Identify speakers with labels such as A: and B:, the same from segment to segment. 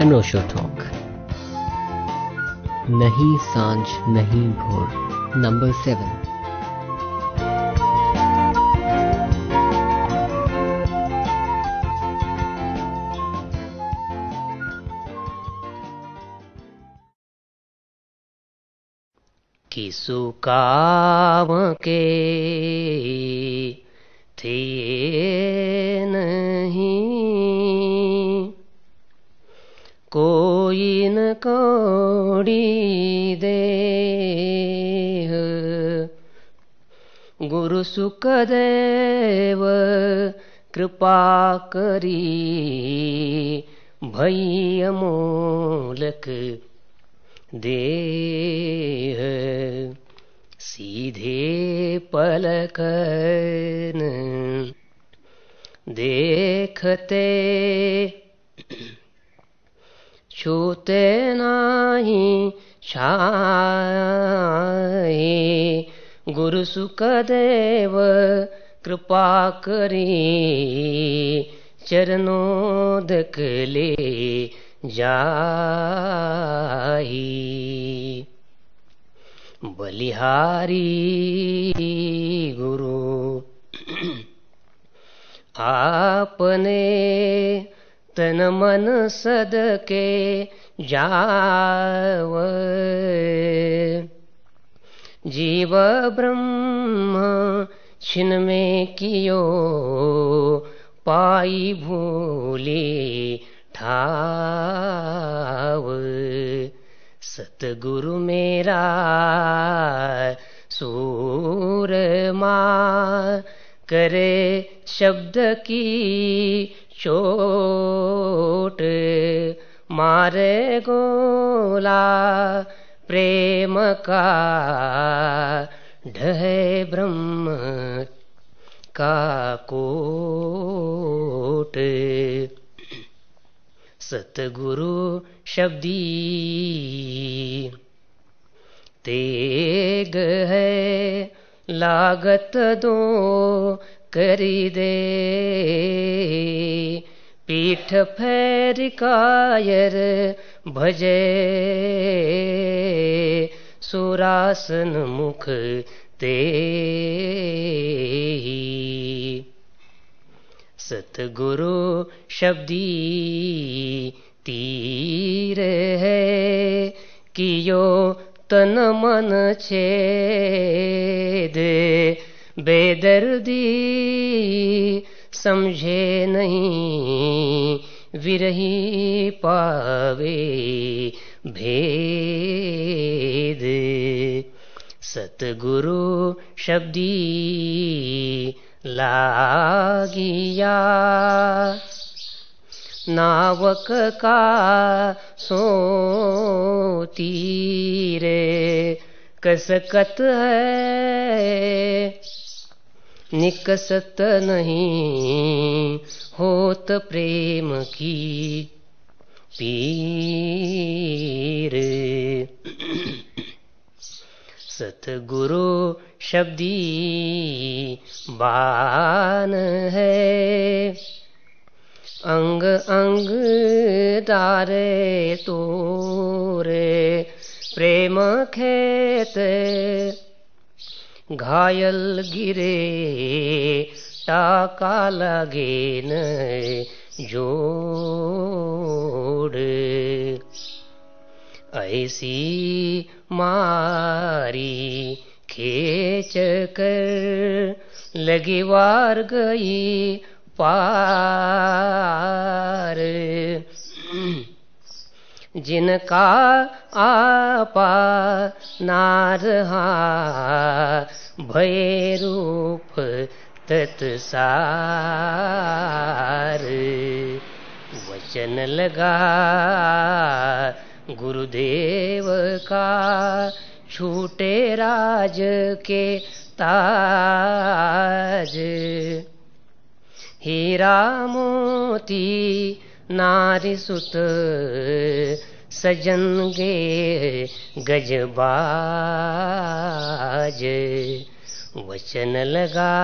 A: अनोशो talk नहीं साँझ नहीं भोर. नंबर सेवन
B: किसु काम के थे को न कौडी दे गुरु सुखदेव कृपा भै अलक दे सीधे पलकन देखते छूते नाही छाए। गुरु सुखदेव कृपा करी। चरणोदक ले जाई। बलिहारी गुरु आपने तन मन सदके जाव। जीव ब्रह्म छिन में कियो, पाई भूली ठाव। सतगुरु मेरा सूर माँ करे शब्द की चोट मारे गोला प्रेम का ढहे ब्रह्म का कोट। सतगुरु शब्दी तेग है, लागत दो करी दे पीठ फेर कायर भजे। सुरासन मुख ते सतगुरु शब्दी तीर है। कियो तन मन छेद। बेदर्दी समझे नहीं, विरही पावे भेद। सतगुरु शब्दी लागिया। नावक का सोती रे, कसकत है निकसत नहीं होत प्रेम की पीर। सतगुरु शब्दी बान है। अंग अंग डारे तोरे, प्रेम खेत घायल गिरे टाका लगे न जोड़। ऐसी मारी खेच कर लगी वार गई पार। जिनका आपा नारहा भय रूप तत्सार। वचन लगा गुरुदेव का छूटे राज के ताज। हीरा मोती नारी सुत, सजन गे गजबाज। वचन लगा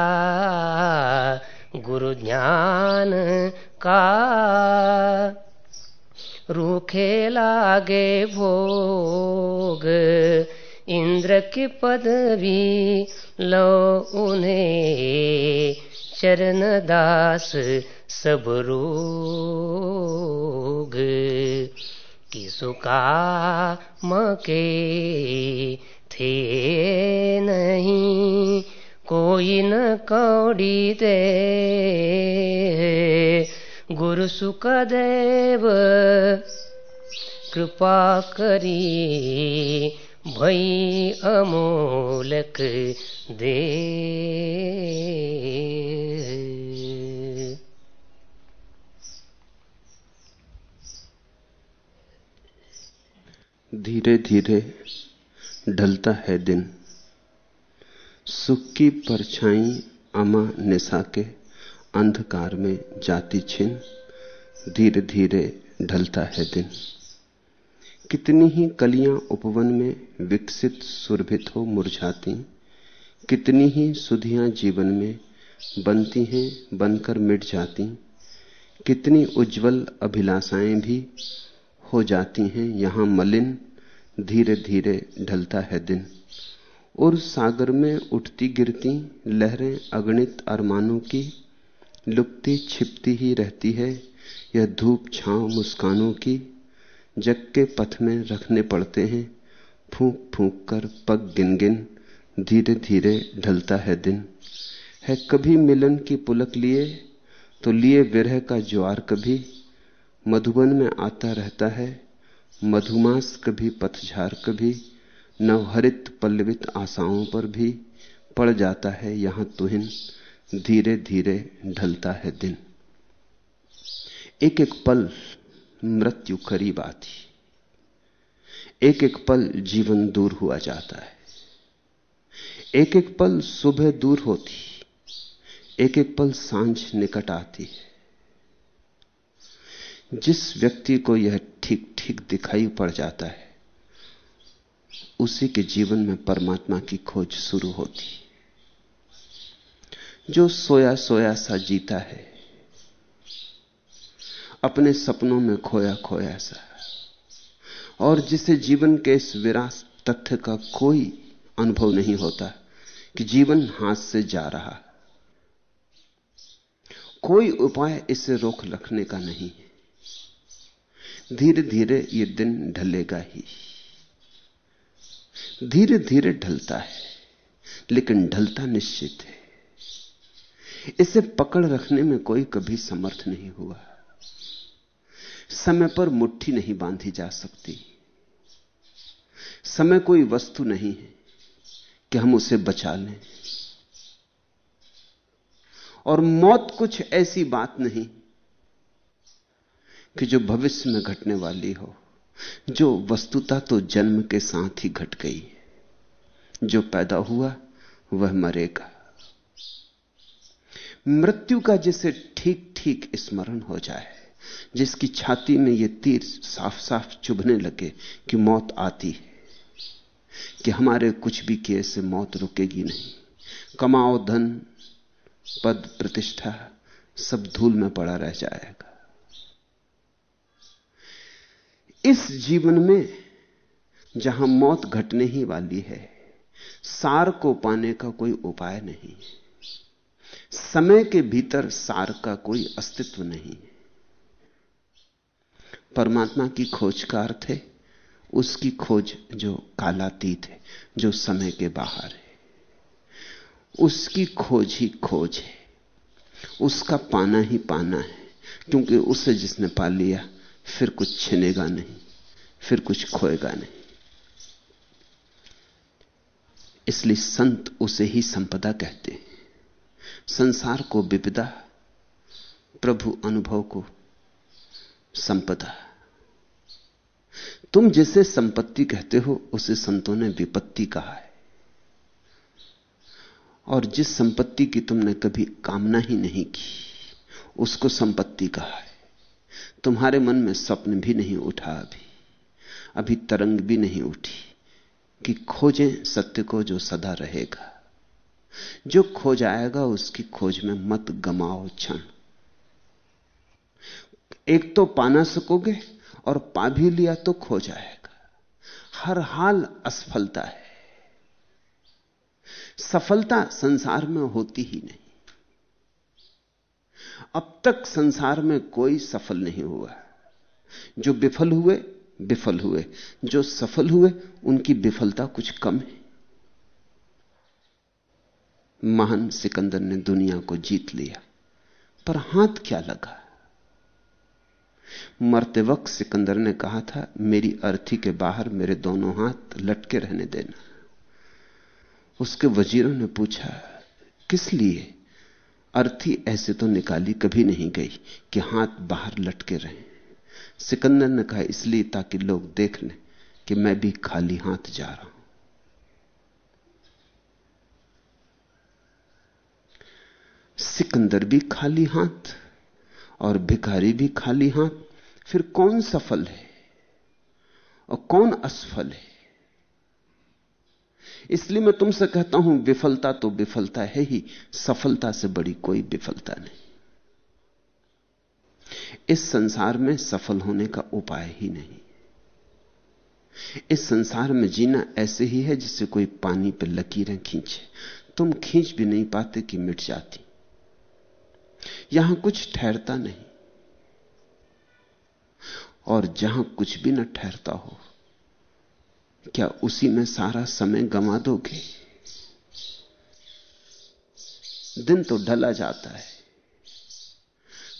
B: गुरु ज्ञान का। रूखे लागे भोग, इंद्र की पदवी लो उन्हें। चरण दास सब रोग। किसुका मके थे नहीं, कोई न कौड़ी दे। गुरु सुखदेव, कृपा करी भई अमोलक दे।
C: धीरे धीरे ढलता है दिन। सुख की परछाई अमा निशा के अंधकार में जाती छिन। धीरे धीरे ढलता है दिन। कितनी ही कलियाँ उपवन में विकसित सुरभित हो मुरझाती, कितनी ही सुधियाँ जीवन में बनती हैं, बनकर मिट जाती, कितनी उज्जवल अभिलाषाएँ भी हो जाती हैं, यहाँ मलिन धीरे धीरे ढलता है दिन। और सागर में उठती गिरती लहरें अगणित अरमानों की लुकती छिपती ही रहती है, यह धूप छांव मुस्कानों की जग के पथ में रखने पड़ते हैं। फूंक फूंक कर पग गिन गिन, धीरे धीरे ढलता है दिन। है कभी मिलन की पुलक लिए तो लिए विरह का ज्वार कभी। मधुबन में आता रहता है, मधुमास कभी पथझार कभी। नवहरित पल्लवित आशाओं पर भी पड़ जाता है यहाँ तुहिन, धीरे धीरे ढलता है दिन। एक एक पल मृत्यु करीब आती। एक एक पल जीवन दूर हुआ जाता है। एक एक पल सुबह दूर होती। एक एक पल साँझ निकट आती है। जिस व्यक्ति को यह ठीक ठीक दिखाई पड़ जाता है, उसी के जीवन में परमात्मा की खोज शुरू होती। जो सोया सोया सा जीता है अपने सपनों में खोया खोया सा। और जिसे जीवन के इस विरास तथ्य का कोई अनुभव नहीं होता, कि जीवन हाथ से जा रहा। कोई उपाय इसे रोक रखने का नहीं। है धीरे धीरे ये दिन ढलेगा ही। धीरे धीरे ढलता है, लेकिन ढलता निश्चित है। इसे पकड़ रखने में कोई कभी समर्थ नहीं हुआ। समय पर मुट्ठी नहीं बांधी जा सकती। समय कोई वस्तु नहीं है कि हम उसे बचा लें। और मौत कुछ ऐसी बात नहीं कि जो भविष्य में घटने वाली हो, जो वस्तुता तो जन्म के साथ ही घट गई जो पैदा हुआ, वह मरेगा। मृत्यु का जिसे ठीक ठीक स्मरण हो जाए जिसकी छाती में यह तीर साफ़ साफ़ चुभने लगे कि मौत आती है। कि हमारे कुछ भी किए से मौत रुकेगी नहीं। कमाओ धन, पद प्रतिष्ठा, सब धूल में पड़ा रह जाएगा। इस जीवन में जहाँ मौत घटने ही वाली है, सार को पाने का कोई उपाय नहीं। समय के भीतर सार का कोई अस्तित्व नहीं। परमात्मा की खोज का अर्थ है उसकी खोज जो कालातीत है, जो समय के बाहर है। उसकी खोज ही खोज है। उसका पाना ही पाना है, क्योंकि उसे जिसने पा लिया, फिर कुछ छिनेगा नहीं, फिर कुछ खोएगा नहीं। इसलिए संत उसे ही संपदा कहते हैं। संसार को विपदा प्रभु अनुभव को संपदा। तुम जिसे संपत्ति कहते हो, उसे संतों ने विपत्ति कहा है। और जिस संपत्ति की तुमने कभी कामना ही नहीं की, उसको संपत्ति कहा है। तुम्हारे मन में स्वप्न भी नहीं उठा अभी। अभी तरंग भी नहीं उठी कि खोजें सत्य को जो सदा रहेगा। जो खो जाएगा उसकी खोज में मत गमाओ क्षण। एक तो पाना सकोगे और पा भी लिया तो खो जाएगा। हर हाल असफलता है। सफलता संसार में होती ही नहीं। अब तक संसार में कोई सफल नहीं हुआ। जो विफल हुए विफल हुए। जो सफल हुए, उनकी विफलता कुछ कम है। महान सिकंदर ने दुनिया को जीत लिया। पर हाथ क्या लगा? मरते वक्त सिकंदर ने कहा था, मेरी अर्थी के बाहर मेरे दोनों हाथ लटके रहने देना। उसके वजीरों ने पूछा, किस लिए? अर्थी ऐसे तो निकाली कभी नहीं गई कि हाथ बाहर लटके रहे। सिकंदर ने कहा, इसलिए ताकि लोग देख लें कि मैं भी खाली हाथ जा रहा हूँ। सिकंदर भी खाली हाथ और भिखारी भी खाली हाथ। फिर कौन सफल है? और कौन असफल है? इसलिए मैं तुमसे कहता हूँ, विफलता तो विफलता है ही, सफलता से बड़ी कोई विफलता नहीं। इस संसार में सफल होने का उपाय ही नहीं। इस संसार में जीना ऐसे ही है जिससे कोई पानी पर लकीरें खींचे। तुम खींच भी नहीं पाते कि मिट जाती। यहाँ कुछ ठहरता नहीं। और जहाँ कुछ भी न ठहरता हो, क्या उसी में सारा समय गंवा दोगे? दिन तो ढला जाता है।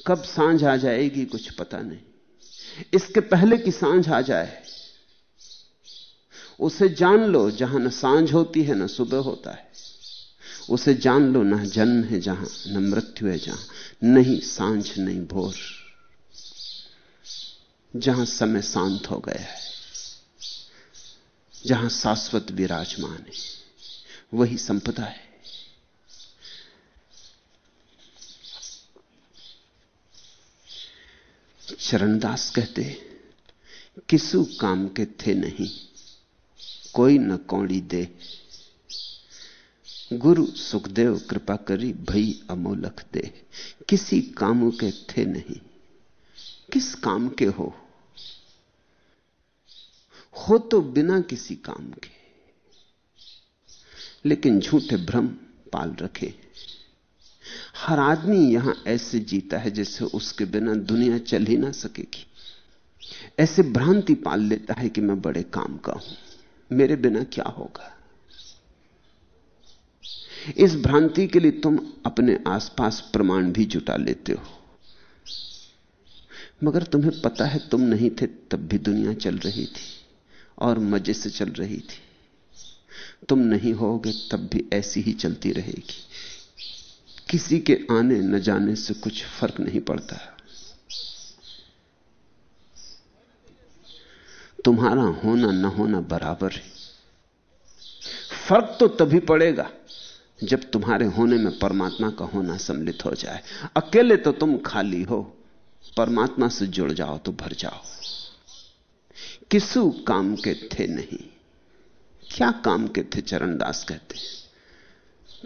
C: कब साँझ आ जाएगी कुछ पता नहीं। इसके पहले कि साँझ आ जाए, उसे जान लो जहाँ न साँझ होती है, न सुबह होता है। उसे जान लो, न जन्म है जहाँ, न मृत्यु है जहाँ, नहीं साँझ, नहीं भोर। जहाँ समय शांत हो गया है, जहाँ शाश्वत विराजमान है, वही संपदा है। चरणदास कहते किसु काम के थे नहीं, कोई न कौड़ी दे। गुरु सुखदेव कृपा करी भई अमोलक दे। किसी काम के थे नहीं, किस काम के हो? हो तो बिना किसी काम के। लेकिन झूठे भ्रम पाल रखे। हर आदमी यहाँ ऐसे जीता है जैसे उसके बिना दुनिया चल ही ना सकेगी। ऐसे भ्रांति पाल लेता है कि मैं बड़े काम का हूँ। मेरे बिना क्या होगा? इस भ्रांति के लिए तुम अपने आसपास प्रमाण भी जुटा लेते हो। मगर तुम्हें पता है तुम नहीं थे, तब भी दुनिया चल रही थी। और मज़े से चल रही थी। तुम नहीं होगे तब भी ऐसी ही चलती रहेगी। किसी के आने न जाने से कुछ फ़र्क नहीं पड़ता। तुम्हारा होना न होना बराबर है। फ़र्क तो तभी पड़ेगा जब तुम्हारे होने में परमात्मा का होना सम्मिलित हो जाए। अकेले तो तुम खाली हो। परमात्मा से जुड़ जाओ तो भर जाओ। किसु काम के थे नहीं? क्या काम के थे चरणदास कहते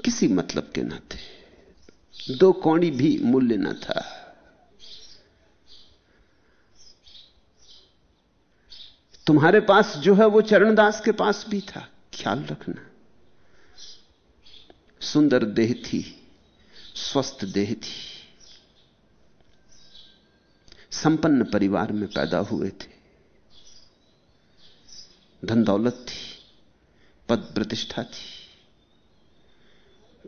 C: किसी मतलब के ना थे। दो कौड़ी भी मूल्य न था। तुम्हारे पास जो है वो चरणदास के पास भी था। ख्याल रखना। सुंदर देह थी, स्वस्थ देह थी। संपन्न परिवार में पैदा हुए थे। धन दौलत थी पद प्रतिष्ठा थी,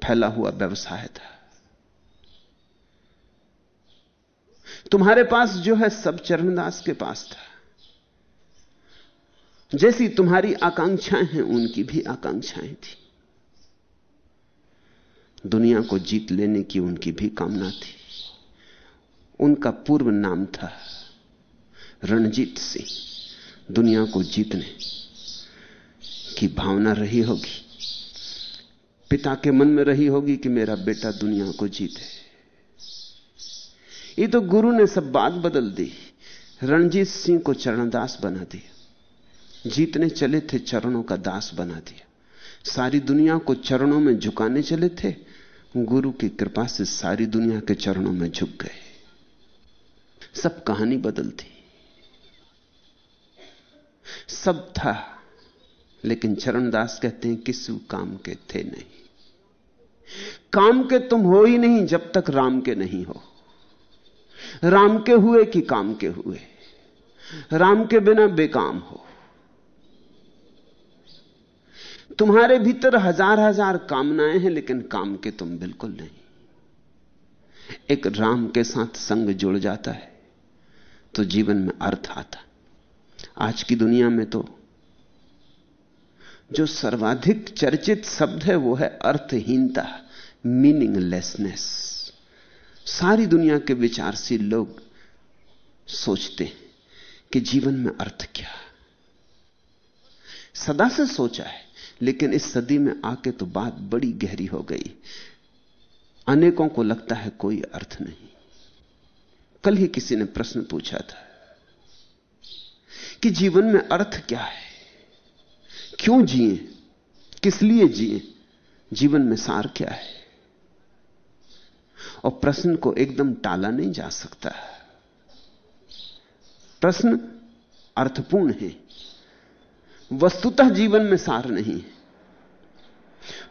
C: फैला हुआ व्यवसाय था। तुम्हारे पास जो है सब चरणदास के पास था। जैसी तुम्हारी आकांक्षाएँ हैं, उनकी भी आकांक्षाएँ थी। दुनिया को जीत लेने की उनकी भी कामना थी। उनका पूर्व नाम था रणजीत सिंह, दुनिया को जीतने की भावना रही होगी, पिता के मन में रही होगी कि मेरा बेटा दुनिया को जीते। ये तो गुरु ने सब बात बदल दी, रणजीत सिंह को चरणदास बना दिया, जीतने चले थे चरणों का दास बना दिया, सारी दुनिया को चरणों में झुकाने चले थे, गुरु की कृपा से सारी दुनिया के चरणों में झुक गए। सब कहानी बदल बदलती सब था लेकिन चरणदास कहते हैं, किसी काम के थे नहीं। काम के तुम हो ही नहीं जब तक राम के नहीं हो। राम के हुए कि काम के हुए? राम के बिना बेकाम हो। तुम्हारे भीतर हज़ार हज़ार कामनाएँ हैं, लेकिन काम के तुम बिल्कुल नहीं। एक राम के साथ संग जुड़ जाता है तो जीवन में अर्थ आता आज की दुनिया में तो जो सर्वाधिक चर्चित शब्द है, वो है अर्थहीनता मीनिंगलेसनेस सारी दुनिया के विचारशील लोग सोचते हैं कि जीवन में अर्थ क्या सदा से सोचा है, लेकिन इस सदी में आके तो बात बड़ी गहरी हो गई। अनेकों को लगता है कोई अर्थ नहीं। कल ही किसी ने प्रश्न पूछा था कि जीवन में अर्थ क्या है? क्यों जिए? किस लिए जिए? जीवन में सार क्या है? और प्रश्न को एकदम टाला नहीं जा सकता। प्रश्न अर्थपूर्ण है। वस्तुतः जीवन में सार नहीं है।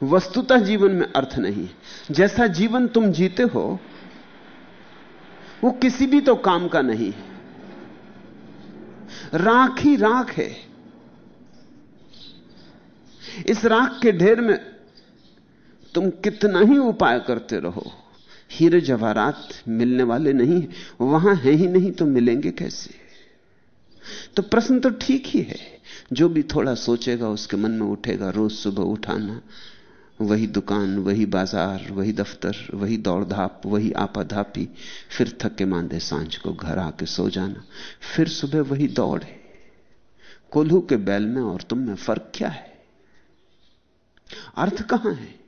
C: वस्तुतः जीवन में अर्थ नहीं है। जैसा जीवन तुम जीते हो, वो किसी भी तो काम का नहीं है। राख ही राख है। इस राख के ढेर में तुम कितना ही उपाय करते रहो। हीरे जवाहरात मिलने वाले नहीं वहाँ है ही नहीं तो मिलेंगे कैसे? तो प्रश्न तो ठीक ही है। जो भी थोड़ा सोचेगा, उसके मन में उठेगा, रोज सुबह उठाना। वही दुकान, वही बाज़ार, वही दफ्तर, वही दौड़ धाप वही आपाधापी, फिर थके मांदे साँझ को घर आके सो जाना। फिर सुबह वही दौड़ है। कोल्हू के बैल में और तुम में फ़र्क क्या है? अर्थ कहाँ है?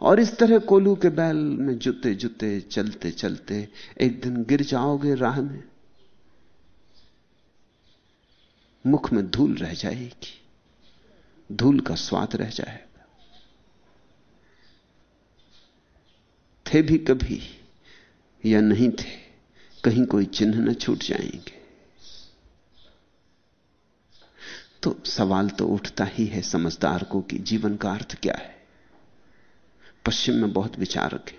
C: और इस तरह कोलू के बैल में जुते जुते, चलते चलते एक दिन गिर जाओगे राह में। मुख में धूल रह जाएगी, धूल का स्वाद रह जाएगा। थे भी कभी या नहीं थे, कहीं कोई चिन्ह न छूट जाएँगे। तो सवाल तो उठता ही है समझदार को कि जीवन का अर्थ क्या है? पश्चिम में बहुत विचारक है।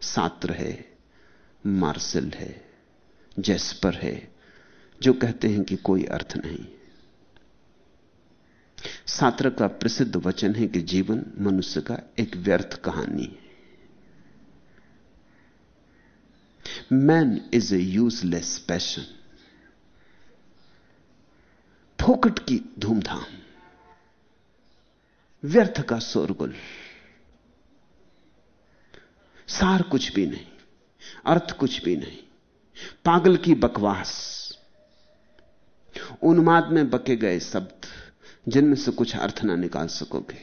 C: सात्र है मार्शल है, जेस्पर है, जो कहते हैं कि कोई अर्थ नहीं। सात्र का प्रसिद्ध वचन है कि जीवन मनुष्य का एक व्यर्थ कहानी है। Man is a useless passion फोकट की धूमधाम। व्यर्थ का शोरगुल। सार कुछ भी नहीं, अर्थ कुछ भी नहीं, पागल की बकवास। उन्माद में बके गए शब्द, जिनमें से कुछ अर्थ ना निकाल सकोगे।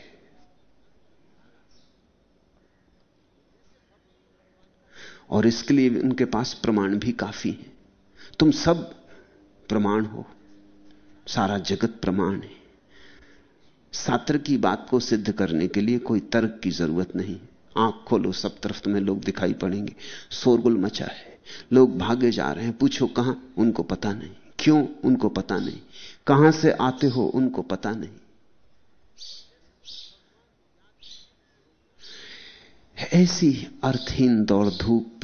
C: और इसके लिए उनके पास प्रमाण भी काफ़ी है। तुम सब प्रमाण हो। सारा जगत प्रमाण है। सात्र की बात को सिद्ध करने के लिए कोई तर्क की ज़रूरत नहीं। आँख खोलो, सब तरफ़ तुम्हें लोग दिखाई पड़ेंगे। शोरगुल मचा है। लोग भागे जा रहे हैं। पूछो, कहाँ? उनको पता नहीं। क्यों? उनको पता नहीं। कहाँ से आते हो? उनको पता नहीं। ऐसी अर्थहीन दौड़ धूप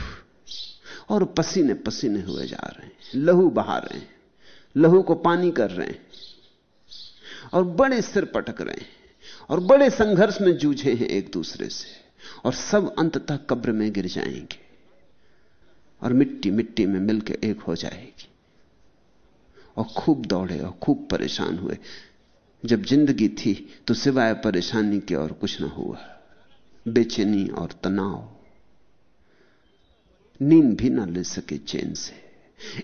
C: और पसीने पसीने हुए जा रहे हैं। लहू बहा रहे हैं। लहू को पानी कर रहे हैं और बड़े सिर पटक रहे हैं और बड़े संघर्ष में जूझे हैं एक दूसरे से और सब अंततः कब्र में गिर जाएँगे और मिट्टी मिट्टी में मिलकर एक हो जाएगी और खूब दौड़े और खूब परेशान हुए। जब ज़िंदगी थी तो सिवाय परेशानी के और कुछ ना हुआ। बेचैनी और तनाव। नींद भी ना ले सके चैन से।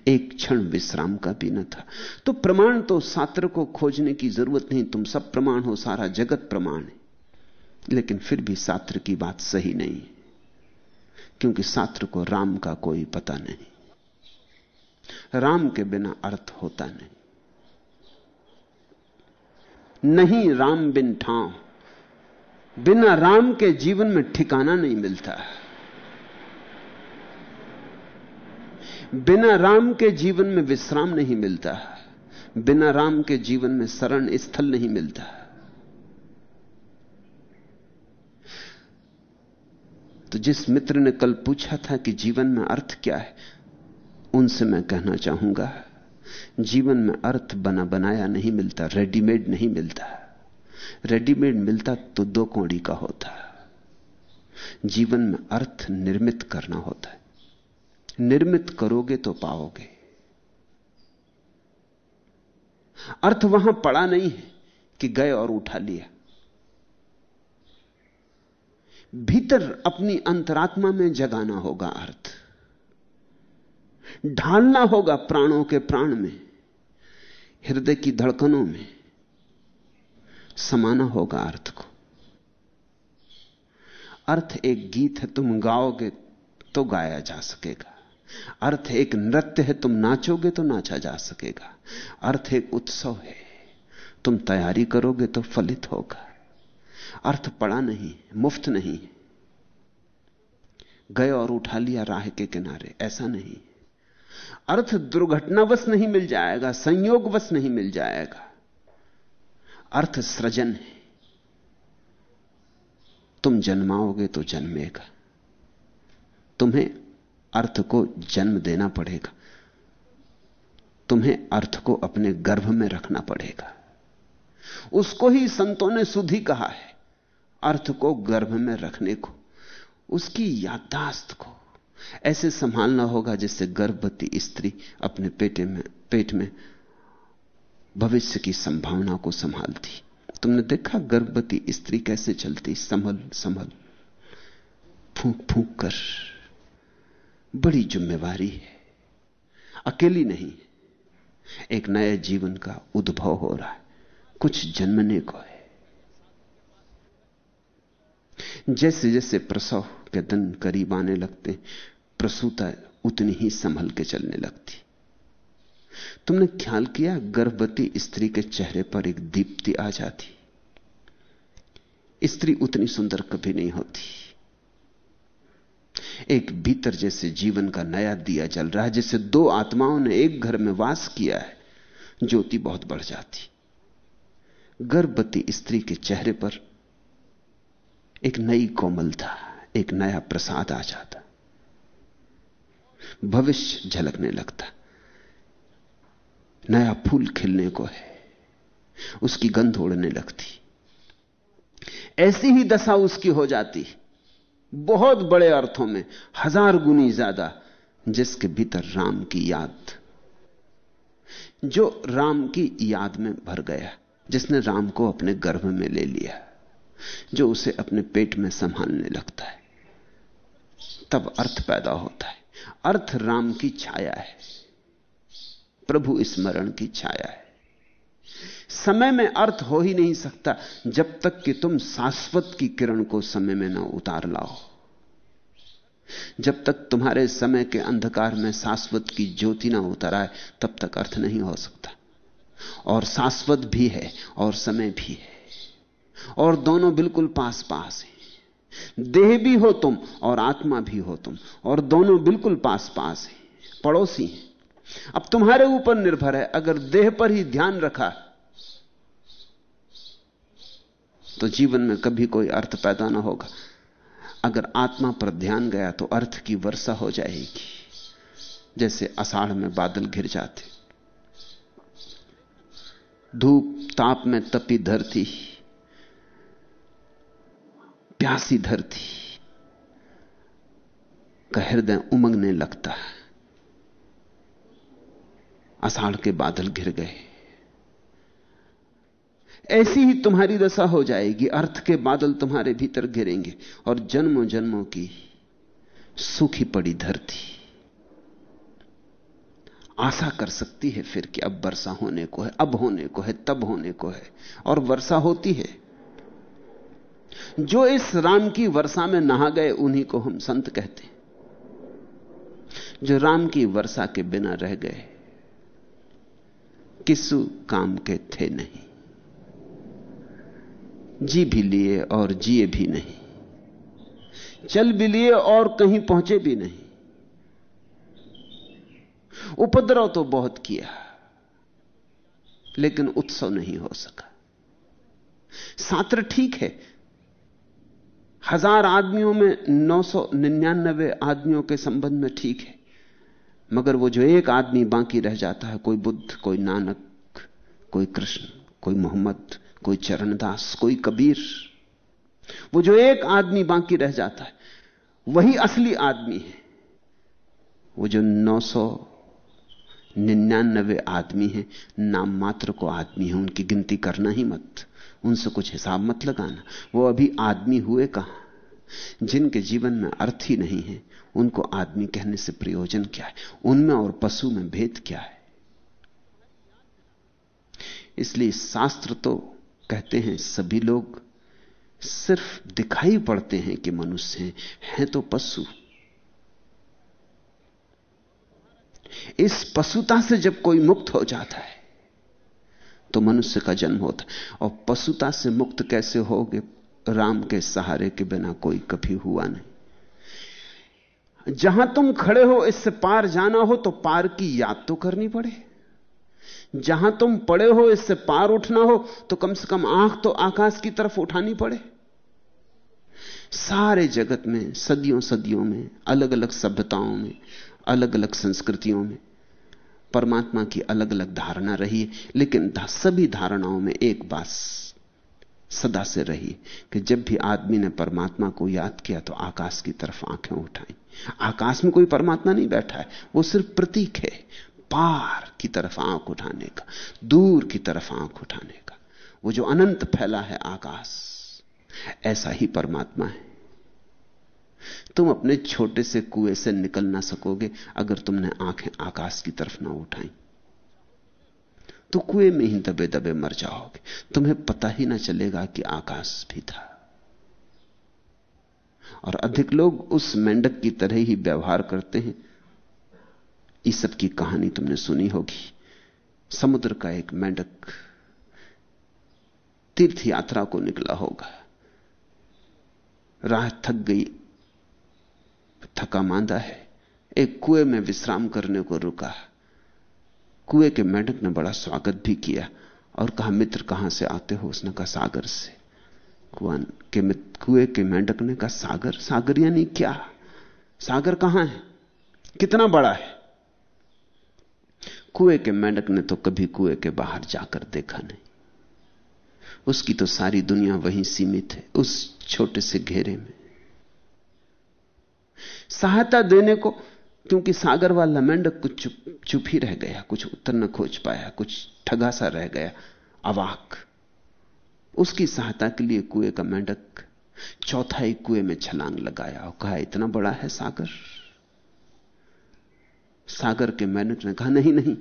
C: एक क्षण विश्राम का भी न था। तो प्रमाण तो सात्र को खोजने की ज़रूरत नहीं, तुम सब प्रमाण हो, सारा जगत प्रमाण है। लेकिन फिर भी सात्र की बात सही नहीं क्योंकि सात्र को राम का कोई पता नहीं। राम के बिना अर्थ होता नहीं। नहीं राम बिन ठाव, बिना राम के जीवन में ठिकाना नहीं मिलता। बिना राम के जीवन में विश्राम नहीं मिलता, बिना राम के जीवन में शरण स्थल नहीं मिलता। तो जिस मित्र ने कल पूछा था कि जीवन में अर्थ क्या है, उनसे मैं कहना चाहूँगा, जीवन में अर्थ बना बनाया नहीं मिलता, रेडीमेड नहीं मिलता। रेडीमेड मिलता तो दो कौड़ी का होता। जीवन में अर्थ निर्मित करना होता है। निर्मित करोगे तो पाओगे। अर्थ वहाँ पड़ा नहीं है कि गए और उठा लिया। भीतर अपनी अंतरात्मा में जगाना होगा अर्थ। ढालना होगा प्राणों के प्राण में, हृदय की धड़कनों में। समाना होगा अर्थ को। अर्थ एक गीत है, तुम गाओगे तो गाया जा सकेगा। अर्थ एक नृत्य है, तुम नाचोगे तो नाचा जा सकेगा। अर्थ एक उत्सव है, तुम तैयारी करोगे तो फलित होगा। अर्थ पड़ा नहीं, मुफ़्त नहीं। गए और उठा लिया राह के किनारे, ऐसा नहीं। अर्थ दुर्घटनावश नहीं मिल जाएगा संयोगवश नहीं मिल जाएगा। अर्थ सृजन है, तुम जन्माओगे तो जन्मेगा। तुम्हें अर्थ को जन्म देना पड़ेगा। तुम्हें अर्थ को अपने गर्भ में रखना पड़ेगा। उसको ही संतों ने सुधी कहा है, अर्थ को गर्भ में रखने को, उसकी याददाश्त को। ऐसे संभालना होगा जिससे गर्भवती स्त्री अपने पेटे में, पेट में भविष्य की संभावना को संभालती। तुमने देखा गर्भवती स्त्री कैसे चलती? संभल संभल, फूंक फूंक कर। बड़ी जिम्मेवारी है। अकेली नहीं। एक नए जीवन का उद्भव हो रहा है। कुछ जन्मने को है। जैसे जैसे प्रसव के दिन करीब आने लगते, प्रसूता उतनी ही संभल के चलने लगती। तुमने ख्याल किया, गर्भवती स्त्री के चेहरे पर एक दीप्ति आ जाती। स्त्री उतनी सुंदर कभी नहीं होती। एक भीतर जैसे जीवन का नया दिया जल रहा है, जैसे दो आत्माओं ने एक घर में वास किया है, ज्योति बहुत बढ़ जाती। गर्भवती स्त्री के चेहरे पर एक नई कोमलता एक नया प्रसाद आ जाता। भविष्य झलकने लगता। नया फूल खिलने को है, उसकी गंध उड़ने लगती। ऐसी ही दशा उसकी हो जाती। बहुत बड़े अर्थों में, हज़ार गुनी ज़्यादा, जिसके भीतर राम की याद। जो राम की याद में भर गया, जिसने राम को अपने गर्भ में ले लिया, जो उसे अपने पेट में संभालने लगता है, तब अर्थ पैदा होता है। अर्थ राम की छाया है, प्रभु स्मरण की छाया है। समय में अर्थ हो ही नहीं सकता, जब तक कि तुम शाश्वत की किरण को समय में ना उतार लाओ। जब तक तुम्हारे समय के अंधकार में शाश्वत की ज्योति ना उतर आए तब तक अर्थ नहीं हो सकता। और शाश्वत भी है, और समय भी है, और दोनों बिल्कुल पास पास हैं। देह भी हो तुम, और आत्मा भी हो तुम, और दोनों बिल्कुल पास पास हैं, पड़ोसी हैं। अब तुम्हारे ऊपर निर्भर है, अगर देह पर ही ध्यान रखा तो जीवन में कभी कोई अर्थ पैदा ना होगा। अगर आत्मा पर ध्यान गया तो अर्थ की वर्षा हो जाएगी, जैसे अषाढ़ में बादल घिर जाते। धूप ताप में तपी धरती, प्यासी धरती, का हृदय उमंगने लगता है। अषाढ़ के बादल घिर गए। ऐसी ही तुम्हारी दशा हो जाएगी, अर्थ के बादल तुम्हारे भीतर गिरेंगे, और जन्मों जन्मों की सूखी पड़ी धरती। आशा कर सकती है फिर कि अब वर्षा होने को है, अब होने को है, तब होने को है, और वर्षा होती है। जो इस राम की वर्षा में नहा गए, उन्हीं को हम संत कहते हैं। जो राम की वर्षा के बिना रह गए, किसु काम के थे नहीं। जी भी लिए और जिए भी नहीं। चल भी लिए और कहीं पहुँचे भी नहीं। उपद्रव तो बहुत किया, लेकिन उत्सव नहीं हो सका। सात्र ठीक है। हज़ार आदमियों में 999 आदमियों के संबंध में ठीक है। मगर वो जो एक आदमी बाकी रह जाता है, कोई बुद्ध, कोई नानक, कोई कृष्ण, कोई मोहम्मद कोई चरणदास, कोई कबीर। वो जो एक आदमी बाकी रह जाता है, वही असली आदमी है। वो जो 999 आदमी है, नाम मात्र को आदमी है, उनकी गिनती करना ही मत, उनसे कुछ हिसाब मत लगाना। वो अभी आदमी हुए कहाँ? जिनके जीवन में अर्थ ही नहीं है, उनको आदमी कहने से प्रयोजन क्या है? उनमें और पशु में भेद क्या है? इसलिए शास्त्र तो कहते हैं, सभी लोग सिर्फ़ दिखाई पड़ते हैं कि मनुष्य हैं हैं तो पशु। इस पशुता से जब कोई मुक्त हो जाता है तो मनुष्य का जन्म होता है। और पशुता से मुक्त कैसे होगे? राम के सहारे के बिना कोई कभी हुआ नहीं। जहाँ तुम खड़े हो, इससे पार जाना हो तो पार की याद तो करनी पड़े। जहाँ तुम पड़े हो, इससे पार उठना हो तो कम से कम आँख तो आकाश की तरफ़ उठानी पड़े। सारे जगत में, सदियों सदियों में अलग अलग सभ्यताओं में अलग अलग संस्कृतियों में, परमात्मा की अलग अलग धारणा रही, लेकिन सभी धारणाओं में एक बात सदा से रही, कि जब भी आदमी ने परमात्मा को याद किया तो आकाश की तरफ़ आँखें उठाई। आकाश में कोई परमात्मा नहीं बैठा है, वो सिर्फ़ प्रतीक है पार की तरफ़ आँख उठाने का, दूर की तरफ़ आँख उठाने का। वो जो अनंत फैला है आकाश, ऐसा ही परमात्मा है। तुम अपने छोटे से कुएँ से निकल ना सकोगे अगर तुमने आँखें आकाश की तरफ़ ना उठाई। तो कुएँ में ही दबे दबे मर जाओगे। तुम्हें पता ही ना चलेगा कि आकाश भी था। और अधिक लोग उस मेंढक की तरह ही व्यवहार करते हैं इस सब की कहानी तुमने सुनी होगी। समुद्र का एक मेंढक तीर्थ यात्रा को निकला होगा। राह थक गई, थका मांदा है। एक कुएँ में विश्राम करने को रुका। कुएँ के मेंढक ने बड़ा स्वागत भी किया और कहा, मित्र, कहाँ से आते हो उसने कहा, सागर से? कुआँ के कुएँ के मेंढक ने कहा, सागर? सागर यानी क्या? सागर कहाँ है? कितना बड़ा है? कुएँ के मेंढक ने तो कभी कुएँ के बाहर जाकर देखा नहीं। उसकी तो सारी दुनिया वहीं सीमित है, उस छोटे से घेरे में। सहायता देने को, क्योंकि सागर वाला मेंढक कुछ चुप चुप ही रह गया, कुछ उत्तर न खोज पाया, कुछ ठगा सा रह गया, अवाक। उसकी सहायता के लिए कुएँ का मेंढक चौथाई कुएँ में छलांग लगाया, और कहा, इतना बड़ा है सागर? सागर के मेंढक ने कहा, नहीं नहीं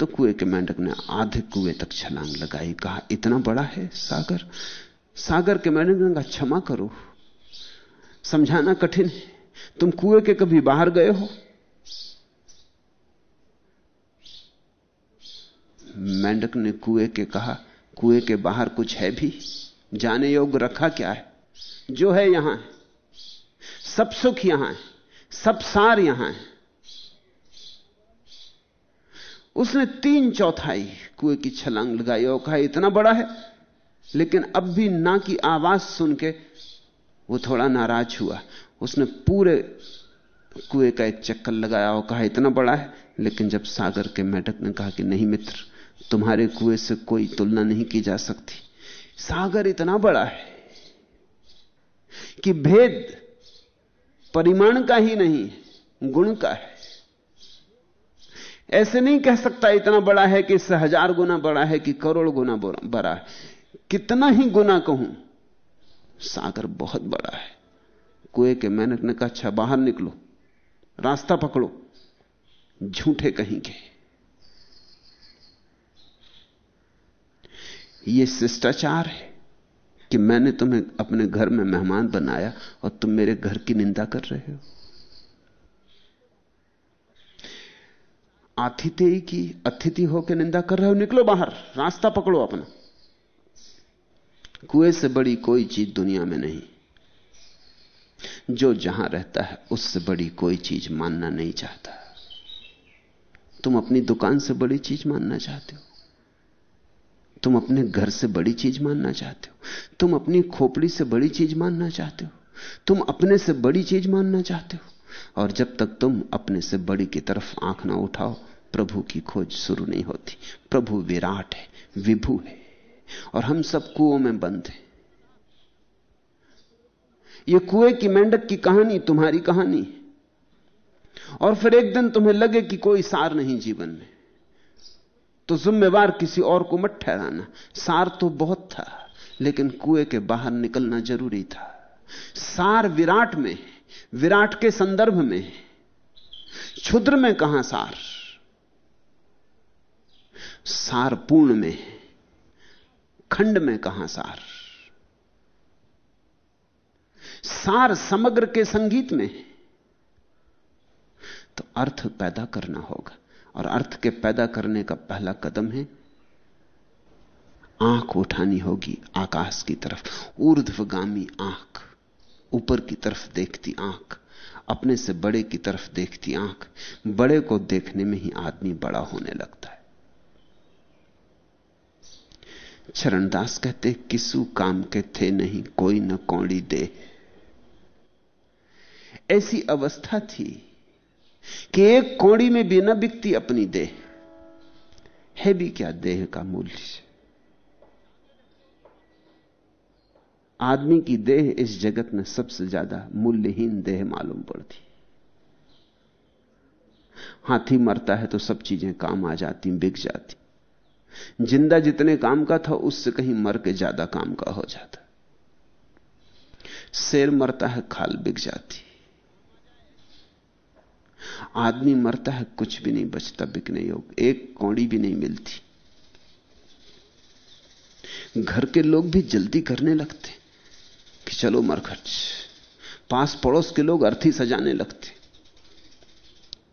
C: तो कुएँ के मेंढक ने आधे कुएँ तक छलांग लगाई, कहा, इतना बड़ा है सागर? सागर के मेंढक ने कहा, क्षमा करो, समझाना कठिन है। तुम कुएँ के कभी बाहर गए हो? मेंढक ने कुएँ के कहा, कुएँ के बाहर कुछ है भी? जाने योग्य रखा क्या है? जो है यहाँ है, सब सुख यहाँ है, सब सार यहाँ है उसने तीन चौथाई कुएँ की छलांग लगाई, और कहा, इतना बड़ा है? लेकिन अब भी ना की आवाज़ सुन के वो थोड़ा नाराज़ हुआ। उसने पूरे कुएँ का एक चक्कर लगाया और कहा, इतना बड़ा है? लेकिन जब सागर के मेढक ने कहा कि, नहीं मित्र, तुम्हारे कुएँ से कोई तुलना नहीं की जा सकती। सागर इतना बड़ा है कि भेद परिमाण का ही नहीं, गुण का है। ऐसे नहीं कह सकता इतना बड़ा है कि इससे हज़ार गुना बड़ा है कि करोड़ गुना बड़ा है। कितना ही गुना कहूँ, सागर बहुत बड़ा है। कुएँ के मेहनत ने कहा अच्छा बाहर निकलो, रास्ता पकड़ो, झूठे कहीं के। यह शिष्टाचार है कि मैंने तुम्हें अपने घर में मेहमान बनाया और तुम मेरे घर की निंदा कर रहे हो। आतिथ्य की, अतिथि होकर निंदा कर रहे हो, निकलो बाहर, रास्ता पकड़ो अपना। कुएँ से बड़ी कोई चीज़ दुनिया में नहीं। जो जहाँ रहता है, उससे बड़ी कोई चीज़ मानना नहीं चाहता। तुम अपनी दुकान से बड़ी चीज़ मानना चाहते हो। तुम अपने घर से बड़ी चीज़ मानना चाहते हो। तुम अपनी खोपड़ी से बड़ी चीज़ मानना चाहते हो। तुम अपने से बड़ी चीज़ मानना चाहते हो। और जब तक तुम अपने से बड़ी की तरफ़ आँख ना उठाओ प्रभु की खोज शुरू नहीं होती। प्रभु विराट है, विभु है, और हम सब कुओं में बंद हैं। यह कुएँ की मेंढक की कहानी तुम्हारी कहानी और फिर एक दिन तुम्हें लगे कि कोई सार नहीं जीवन में। तो जिम्मेवार किसी और को मत ठहराना। सार तो बहुत था, लेकिन कुएँ के बाहर निकलना ज़रूरी था। सार विराट में विराट के संदर्भ में क्षुद्र में कहाँ सार? सार पूर्ण में है। खंड में कहाँ सार? सार समग्र के संगीत में है। तो अर्थ पैदा करना होगा। और अर्थ के पैदा करने का पहला कदम है, आँख उठानी होगी आकाश की तरफ़। ऊर्ध्वगामी आँख, ऊपर की तरफ़ देखती आँख, अपने से बड़े की तरफ़ देखती आँख। बड़े को देखने में ही आदमी बड़ा होने लगता है। चरणदास कहते, किसु काम के थे नहीं, कोई न कौड़ी दे। ऐसी अवस्था थी कि एक कौड़ी में भी न बिकती अपनी देह। है भी क्या देह का मूल्य? आदमी की देह इस जगत में सबसे ज़्यादा मूल्यहीन देह मालूम पड़ती। हाथी मरता है तो सब चीज़ें काम आ जाती, बिक जाती। ज़िंदा जितने काम का था, उससे कहीं मर के ज़्यादा काम का हो जाता। शेर मरता है, खाल बिक जाती। आदमी मरता है, कुछ भी नहीं बचता, बिकने योग एक कौड़ी भी नहीं मिलती। घर के लोग भी जल्दी करने लगते कि चलो मरखर्च पास पड़ोस के लोग अर्थी सजाने लगते।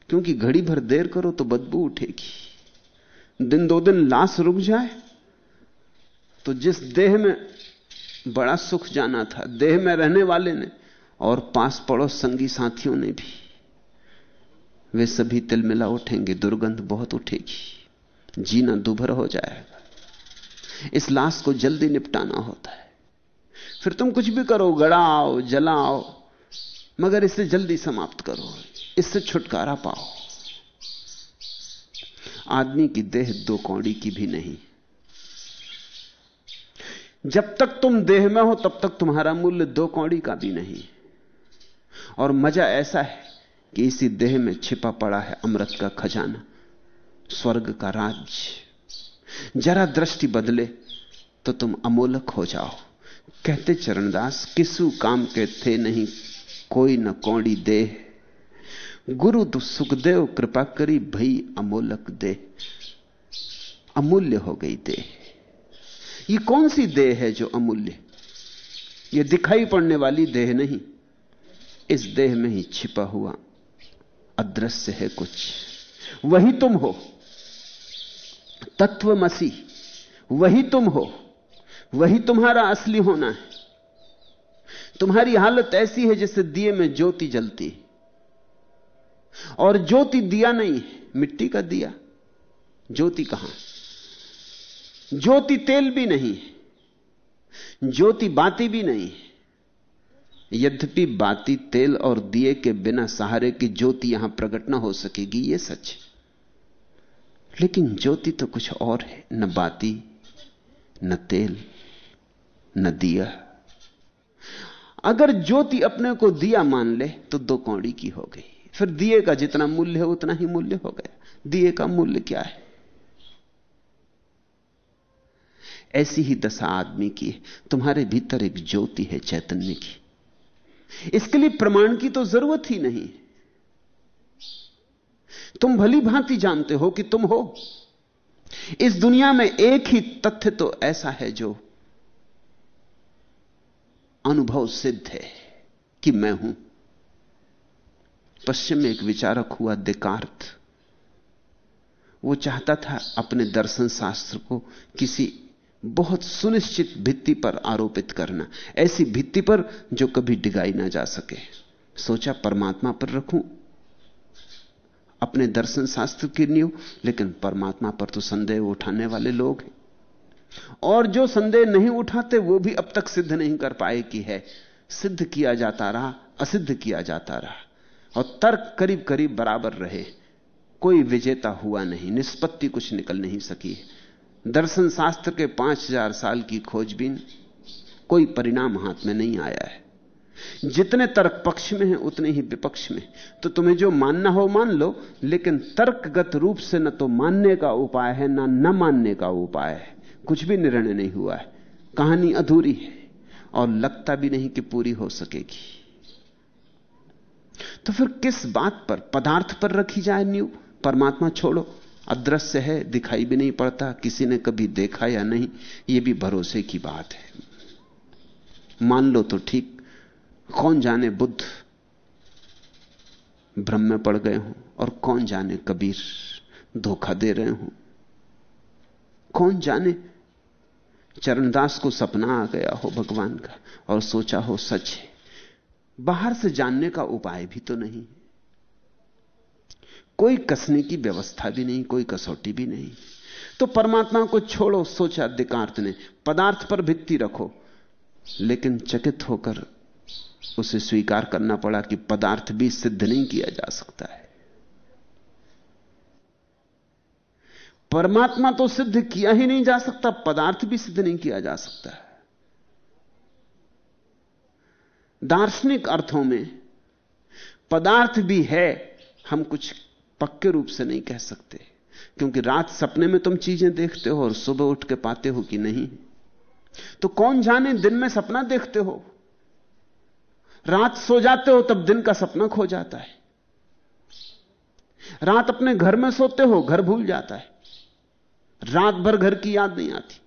C: क्योंकि घड़ी भर देर करो तो बदबू उठेगी। दिन दो दिन लाश रुक जाए तो जिस देह में बड़ा सुख जाना था, देह में रहने वाले ने और पास पड़ोस संगी साथियों ने भी, वे सभी तिलमिला उठेंगे, दुर्गंध बहुत उठेगी, जीना दुभर हो जाएगा। इस लाश को जल्दी निपटाना होता है। फिर तुम कुछ भी करो, गड़ाओ, जलाओ, मगर इसे जल्दी समाप्त करो, इससे छुटकारा पाओ। आदमी की देह दो कौड़ी की भी नहीं। जब तक तुम देह में हो, तब तक तुम्हारा मूल्य दो कौड़ी का भी नहीं। और मज़ा ऐसा है कि इसी देह में छिपा पड़ा है अमृत का खजाना, स्वर्ग का राज जरा दृष्टि बदले तो तुम अमोलक हो जाओ। कहते चरणदास, किसु काम के थे नहीं, कोई न कौड़ी दे गुरु तो सुखदेव, कृपा करी, भई अमोलक दे अमूल्य हो गई देह। ये कौन सी देह है जो अमूल्य? ये दिखाई पड़ने वाली देह नहीं। इस देह में ही छिपा हुआ अदृश्य है कुछ। वही तुम हो। तत्वमसी वही तुम हो। वही तुम्हारा असली होना है। तुम्हारी हालत ऐसी है जैसे दिए में ज्योति जलती और ज्योति दिया नहीं मिट्टी का दिया। ज्योति कहाँ? ज्योति तेल भी नहीं ज्योति बाती भी नहीं यद्यपि बाती, तेल और दिए के बिना सहारे की ज्योति यहाँ प्रकट ना हो सकेगी यह सच लेकिन ज्योति तो कुछ और है। न बाती, न तेल, न दिया। अगर ज्योति अपने को दिया मान ले तो दो कौड़ी की हो गई। फिर दिए का जितना मूल्य है, उतना ही मूल्य हो गया। दिए का मूल्य क्या है? ऐसी ही दशा आदमी की है। तुम्हारे भीतर एक ज्योति है, चैतन्य की। इसके लिए प्रमाण की तो ज़रूरत ही नहीं तुम भली भांति जानते हो कि तुम हो। इस दुनिया में एक ही तथ्य तो ऐसा है जो अनुभव सिद्ध है कि मैं हूँ। पश्चिम एक विचारक हुआ दिकार्थ वो चाहता था अपने दर्शन शास्त्र को किसी बहुत सुनिश्चित भित्ति पर आरोपित करना, ऐसी भित्ति पर जो कभी डिगाई ना जा सके। सोचा, परमात्मा पर रखूँ। अपने दर्शन शास्त्र की नींव, लेकिन परमात्मा पर तो संदेह उठाने वाले लोग हैं। और जो संदेह नहीं उठाते, वो भी अब तक सिद्ध नहीं कर पाए कि है। सिद्ध किया जाता रहा, असिद्ध किया जाता रहा। और तर्क करीब करीब बराबर रहे। कोई विजेता हुआ नहीं, निष्पत्ति कुछ निकल नहीं सकी। दर्शन शास्त्र के पाँच हज़ार साल की खोजबीन, कोई परिणाम हाथ में नहीं आया है। जितने तर्क पक्ष में है, उतने ही विपक्ष में। तो तुम्हें जो मानना हो मान लो, लेकिन तर्कगत रूप से न तो मानने का उपाय है, ना न मानने का उपाय है। कुछ भी निर्णय नहीं हुआ है। कहानी अधूरी है, और लगता भी नहीं कि पूरी हो सकेगी। तो फिर किस बात पर? पदार्थ पर रखी जाए न्यू परमात्मा छोड़ो। अदृश्य है, दिखाई भी नहीं पड़ता, किसी ने कभी देखा या नहीं यह भी भरोसे की बात है। मान लो तो ठीक। कौन जाने बुद्ध? भ्रम में पड़ गए हों, और कौन जाने कबीर? धोखा दे रहे हों। कौन जाने? चरणदास को सपना आ गया हो भगवान का, और सोचा हो सच है। बाहर से जानने का उपाय भी तो नहीं कोई कसने की व्यवस्था भी नहीं, कोई कसौटी भी नहीं। तो परमात्मा को छोड़ो, सोचा दिकार्थ ने, पदार्थ पर भित्ति रखो। लेकिन चकित होकर उसे स्वीकार करना पड़ा कि पदार्थ भी सिद्ध नहीं किया जा सकता है। परमात्मा तो सिद्ध किया ही नहीं जा सकता, पदार्थ भी सिद्ध नहीं किया जा सकता। है दार्शनिक अर्थों में पदार्थ भी है, हम कुछ पक्के रूप से नहीं कह सकते। क्योंकि रात सपने में तुम चीज़ें देखते हो और सुबह उठ के पाते हो कि नहीं। तो कौन जाने दिन में सपना देखते हो? रात सो जाते हो तब दिन का सपना खो जाता है। रात अपने घर में सोते हो, घर भूल जाता है। रात भर घर की याद नहीं आती।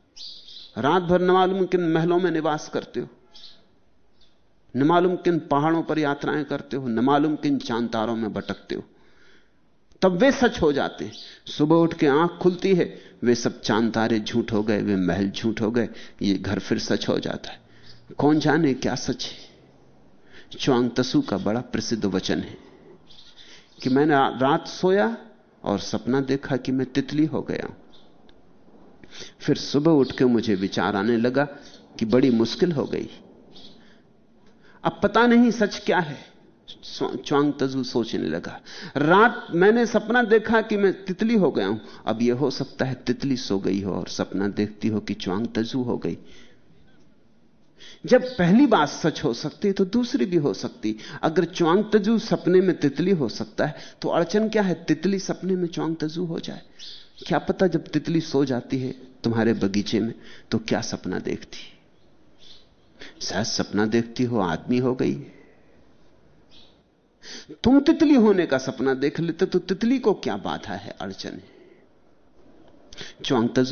C: रात भर न किन महलों में निवास करते हो। न मालूम किन पहाड़ों पर यात्राएँ करते हो, न मालूम किन चांतारों में भटकते हो। तब वे सच हो जाते हैं। सुबह उठ के आँख खुलती है, वे सब चांतारे झूठ हो गए, वे महल झूठ हो गए, ये घर फिर सच हो जाता है। कौन जाने क्या सच है? च्वांग तसु का बड़ा प्रसिद्ध वचन है कि मैंने रात सोया और सपना देखा कि मैं तितली हो गया फिर सुबह उठ के मुझे विचार आने लगा कि बड़ी मुश्किल हो गई। अब पता नहीं सच क्या है। च्वांग तजु सोचने लगा। रात मैंने सपना देखा कि मैं तितली हो गया हूँ। अब यह हो सकता है तितली सो गई हो और सपना देखती हो कि च्वांग तजु हो गई। जब पहली बात सच हो सकती तो दूसरी भी हो सकती। अगर च्वांग तजु सपने में तितली हो सकता है तो अड़चन क्या है? तितली सपने में च्वांग तजु हो जाए। क्या पता जब तितली सो जाती है तुम्हारे बगीचे में तो क्या सपना देखती? शायद सपना देखती हो, आदमी हो गई। तुम तितली होने का सपना देख लेते तो तितली को क्या बाधा है, अड़चन है?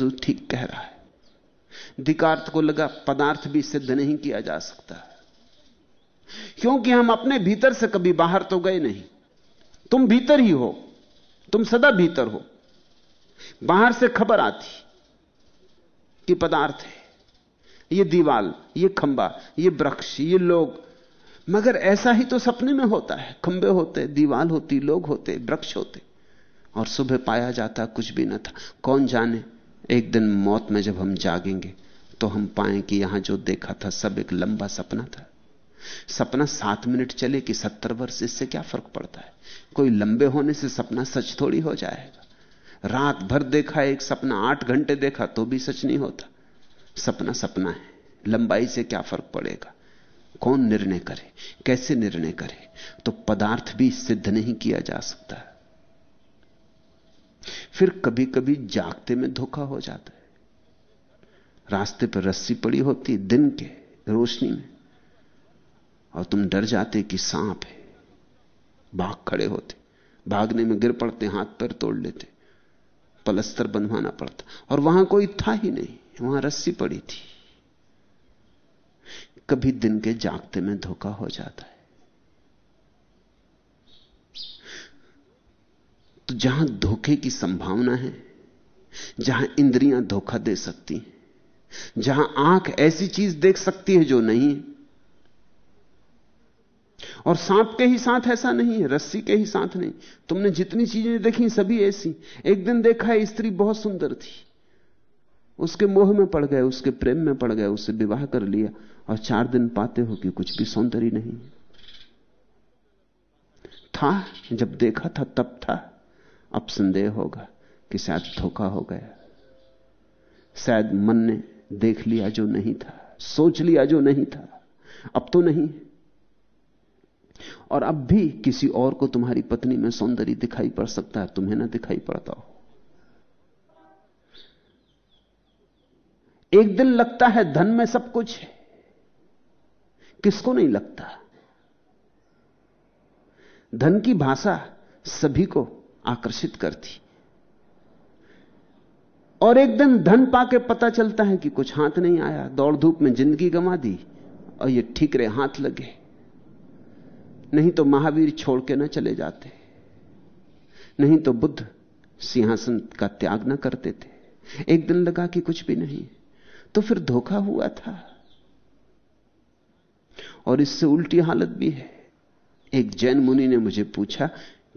C: ठीक कह रहा है। दिकार्थ को लगा पदार्थ भी सिद्ध नहीं किया जा सकता। क्योंकि हम अपने भीतर से कभी बाहर तो गए नहीं। तुम भीतर ही हो, तुम सदा भीतर हो। बाहर से खबर आती कि पदार्थ है। ये दीवाल, ये खंबा, ये वृक्ष, ये लोग। मगर ऐसा ही तो सपने में होता है। खंबे होते, दीवाल होती, लोग होते, वृक्ष होते। और सुबह पाया जाता, कुछ भी न था। कौन जाने? एक दिन मौत में जब हम जागेंगे तो हम पाए कि यहाँ जो देखा था, सब एक लंबा सपना था। सपना सात मिनट चले कि सत्तर वर्ष, इससे क्या फ़र्क पड़ता है? कोई लंबे होने से सपना सच थोड़ी हो जाएगा। रात भर देखा, एक सपना आठ घंटे देखा तो भी सच नहीं होता। सपना सपना है। लंबाई से क्या फ़र्क पड़ेगा? कौन निर्णय करे? कैसे निर्णय करे? तो पदार्थ भी सिद्ध नहीं किया जा सकता। फिर कभी कभी जागते में धोखा हो जाता है। रास्ते पर रस्सी पड़ी होती दिन के, रोशनी में। और तुम डर जाते कि सांप है। भाग खड़े होते। भागने में गिर पड़ते, हाथ पैर तोड़ लेते। पलस्तर बनवाना पड़ता। और वहाँ कोई था ही नहीं। वहाँ रस्सी पड़ी थी। कभी दिन के जागते में धोखा हो जाता है। तो जहाँ धोखे की संभावना है, जहाँ इंद्रियाँ धोखा दे सकती हैं, जहाँ आँख ऐसी चीज़ देख सकती है जो नहीं और सांप के ही साथ ऐसा नहीं है, रस्सी के ही साथ नहीं। तुमने जितनी चीज़ें देखी, सभी ऐसी। एक दिन देखा है, स्त्री बहुत सुंदर थी। उसके मोह में पड़ गए, उसके प्रेम में पड़ गए, उससे विवाह कर लिया और चार दिन पाते हो कि कुछ भी सौंदर्य नहीं। था, जब देखा था, तब था। अब संदेह होगा कि शायद धोखा हो गया। शायद मन ने देख लिया जो नहीं था, सोच लिया जो नहीं था। अब तो नहीं। और अब भी किसी और को तुम्हारी पत्नी में सौंदर्य दिखाई पड़ सकता है, तुम्हें ना दिखाई पड़ता हो। एक दिन लगता है धन में सब कुछ है। किसको नहीं लगता? धन की भाषा सभी को आकर्षित करती। और एक दिन धन पाके पता चलता है कि कुछ हाथ नहीं आया। दौड़ धूप में ज़िंदगी गंवा दी और ये ठीक रहे हाथ लगे। नहीं तो महावीर छोड़ के ना चले जाते। नहीं तो बुद्ध सिंहासन का त्याग ना करते थे एक दिन लगा कि कुछ भी नहीं। तो फिर धोखा हुआ था। और इससे उल्टी हालत भी है। एक जैन मुनि ने मुझे पूछा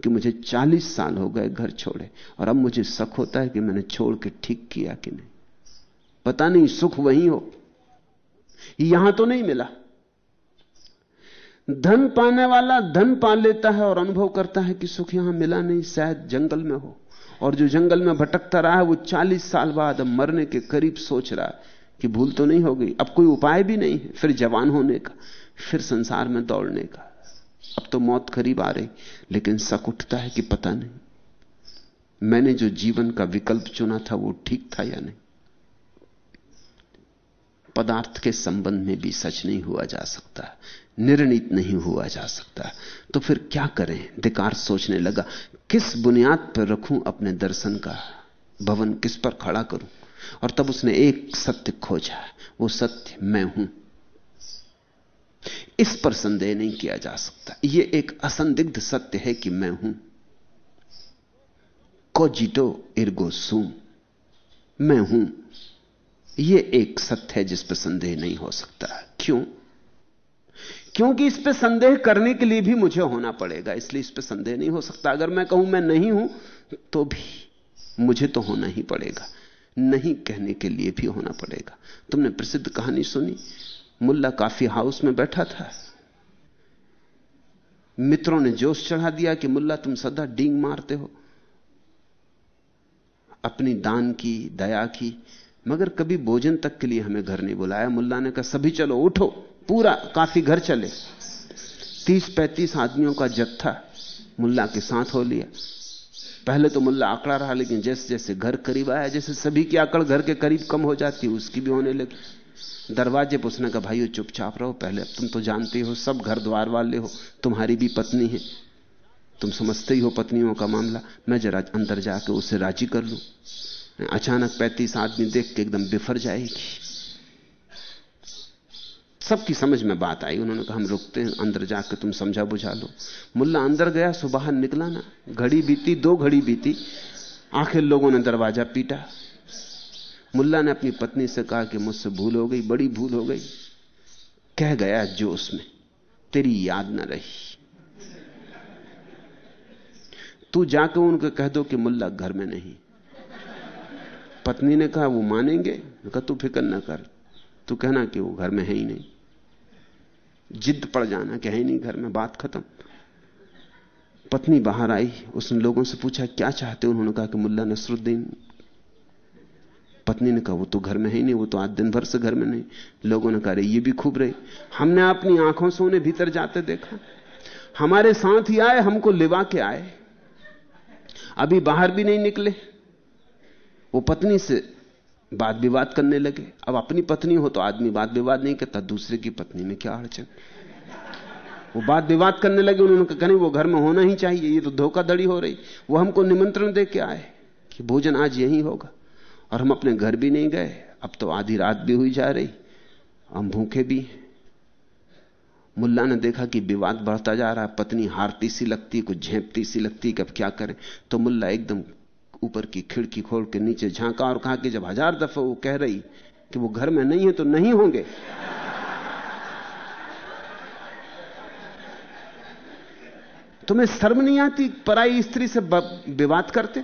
C: कि मुझे 40 साल हो गए घर छोड़े और अब मुझे शक होता है कि मैंने छोड़ के ठीक किया कि नहीं। पता नहीं सुख वहीं हो। यहाँ तो नहीं मिला। धन पाने वाला धन पा लेता है और अनुभव करता है कि सुख यहाँ मिला नहीं, शायद जंगल में हो। और जो जंगल में भटकता रहा है, वो 40 साल बाद मरने के करीब सोच रहा है कि भूल तो नहीं हो गई। अब कोई उपाय भी नहीं है। फिर जवान होने का, फिर संसार में दौड़ने का। अब तो मौत करीब आ रही, लेकिन शक उठता है कि पता नहीं, मैंने जो जीवन का विकल्प चुना था वो ठीक था या नहीं। पदार्थ के संबंध में भी सच नहीं हुआ जा सकता, निर्णित नहीं हुआ जा सकता। तो फिर क्या करें? दिकार सोचने लगा, किस बुनियाद पर रखूँ अपने दर्शन का? भवन किस पर खड़ा करूँ? और तब उसने एक सत्य खोजा, वो सत्य मैं हूँ। इस पर संदेह नहीं किया जा सकता। यह एक असंदिग्ध सत्य है कि मैं हूँ। कोजिटो इर्गो सूम, मैं हूँ। यह एक सत्य है जिस पर संदेह नहीं हो सकता। क्यों? क्योंकि इस पर संदेह करने के लिए भी मुझे होना पड़ेगा, इसलिए इस पर संदेह नहीं हो सकता। अगर मैं कहूँ मैं नहीं हूँ तो भी मुझे तो होना ही पड़ेगा। नहीं कहने के लिए भी होना पड़ेगा। तुमने प्रसिद्ध कहानी सुनी? मुल्ला काफ़ी हाउस में बैठा था। मित्रों ने जोश चढ़ा दिया कि मुल्ला, तुम सदा डींग मारते हो। अपनी दान की, दया की, मगर कभी भोजन तक के लिए हमें घर नहीं बुलाया। मुल्ला ने कहा, सभी चलो, उठो, पूरा काफ़ी घर चले। तीस पैंतीस आदमियों का जत्था मुल्ला के साथ हो लिया। पहले तो मुल्ला आंकड़ा रहा, लेकिन जैसे जैसे घर करीब आया, जैसे सभी की आकड़ घर के करीब कम हो जाती है उसकी भी होने लगी। दरवाजे पर उसने कहा चुपचाप रहो, पहले तुम तो जानते हो, सब घर द्वार वाले हो, तुम्हारी भी पत्नी है। तुम समझते ही हो पत्नियों का मामला। मैं जरा अंदर जाके उसे राज़ी कर लू। अचानक पैंतीस आदमी देख के एकदम बिफर जाएगी। सबकी समझ में बात आई। उन्होंने कहा, हम रुकते हैं, अंदर जाकर तुम समझा बुझा लो। मुल्ला अंदर गया सो बाहर निकला ना। घड़ी बीती, दो घड़ी बीती। आखिर लोगों ने दरवाज़ा पीटा। मुल्ला ने अपनी पत्नी से कहा कि मुझसे भूल हो गई, बड़ी भूल हो गई। कह गया जोश में तेरी याद ना रही। तू जाकर उनको कह दो कि मुल्ला घर में नहीं। पत्नी ने कहा, वो मानेंगे? कहा, तू फ़िक्र ना कर। तू कहना कि वो घर में है ही नहीं। जिद पड़ जाना कि है नहीं घर में, बात खत्म। पत्नी बाहर आई, उसने लोगों से पूछा, क्या चाहते उन्होंने कहा कि मुल्ला नसरुद्दीन। पत्नी ने कहा, वो तो घर में है ही नहीं, वो तो आज दिन भर से घर में नहीं। लोगों ने कहा ये भी खूब रही। हमने अपनी आँखों से उन्हें भीतर जाते देखा। हमारे साथ ही आए, हमको लिवा के आए। अभी बाहर भी नहीं निकले। वो पत्नी से बात विवाद करने लगे। अब अपनी पत्नी हो तो आदमी बात विवाद नहीं करता, दूसरे की पत्नी में क्या अड़चन? वो बात विवाद करने लगे, उन्होंने कहा वो घर में होना ही चाहिए, ये तो धोखाधड़ी हो रही। वो हमको निमंत्रण दे के आए कि भोजन आज यही होगा। और हम अपने घर भी नहीं गए, अब तो आधी रात भी हुई जा रही, हम भूखे भी मुल्ला ने देखा कि विवाद बढ़ता जा रहा है, पत्नी हारती सी लगती, कुछ झेपती सी लगती कि अब क्या करें? तो मुल्ला एकदम ऊपर की खिड़की खोल के नीचे झांका और कहा कि जब हज़ार दफे वो कह रही कि वो घर में नहीं है तो नहीं होंगे। तुम्हें शर्म नहीं आती पराई स्त्री से विवाद करते?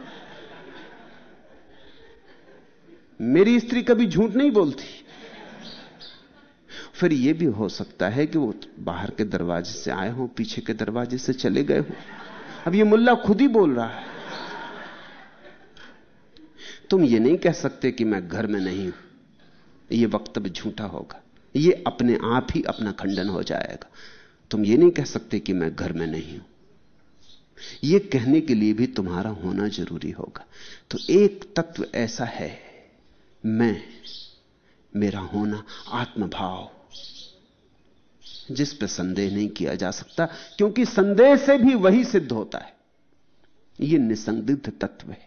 C: मेरी स्त्री कभी झूठ नहीं बोलती। फिर यह भी हो सकता है कि वो बाहर के दरवाजे से आए हो, पीछे के दरवाजे से चले गए हो। अब ये मुल्ला खुद ही बोल रहा है। तुम ये नहीं कह सकते कि मैं घर में नहीं हूँ। ये वक्तव्य झूठा होगा। ये अपने आप ही अपना खंडन हो जाएगा। तुम ये नहीं कह सकते कि मैं घर में नहीं हूँ। यह कहने के लिए भी तुम्हारा होना ज़रूरी होगा। तो एक तत्व ऐसा है, मैं, मेरा होना आत्मभाव। जिस पर संदेह नहीं किया जा सकता, क्योंकि संदेह से भी वही सिद्ध होता है। यह निसंदिग्ध तत्व है।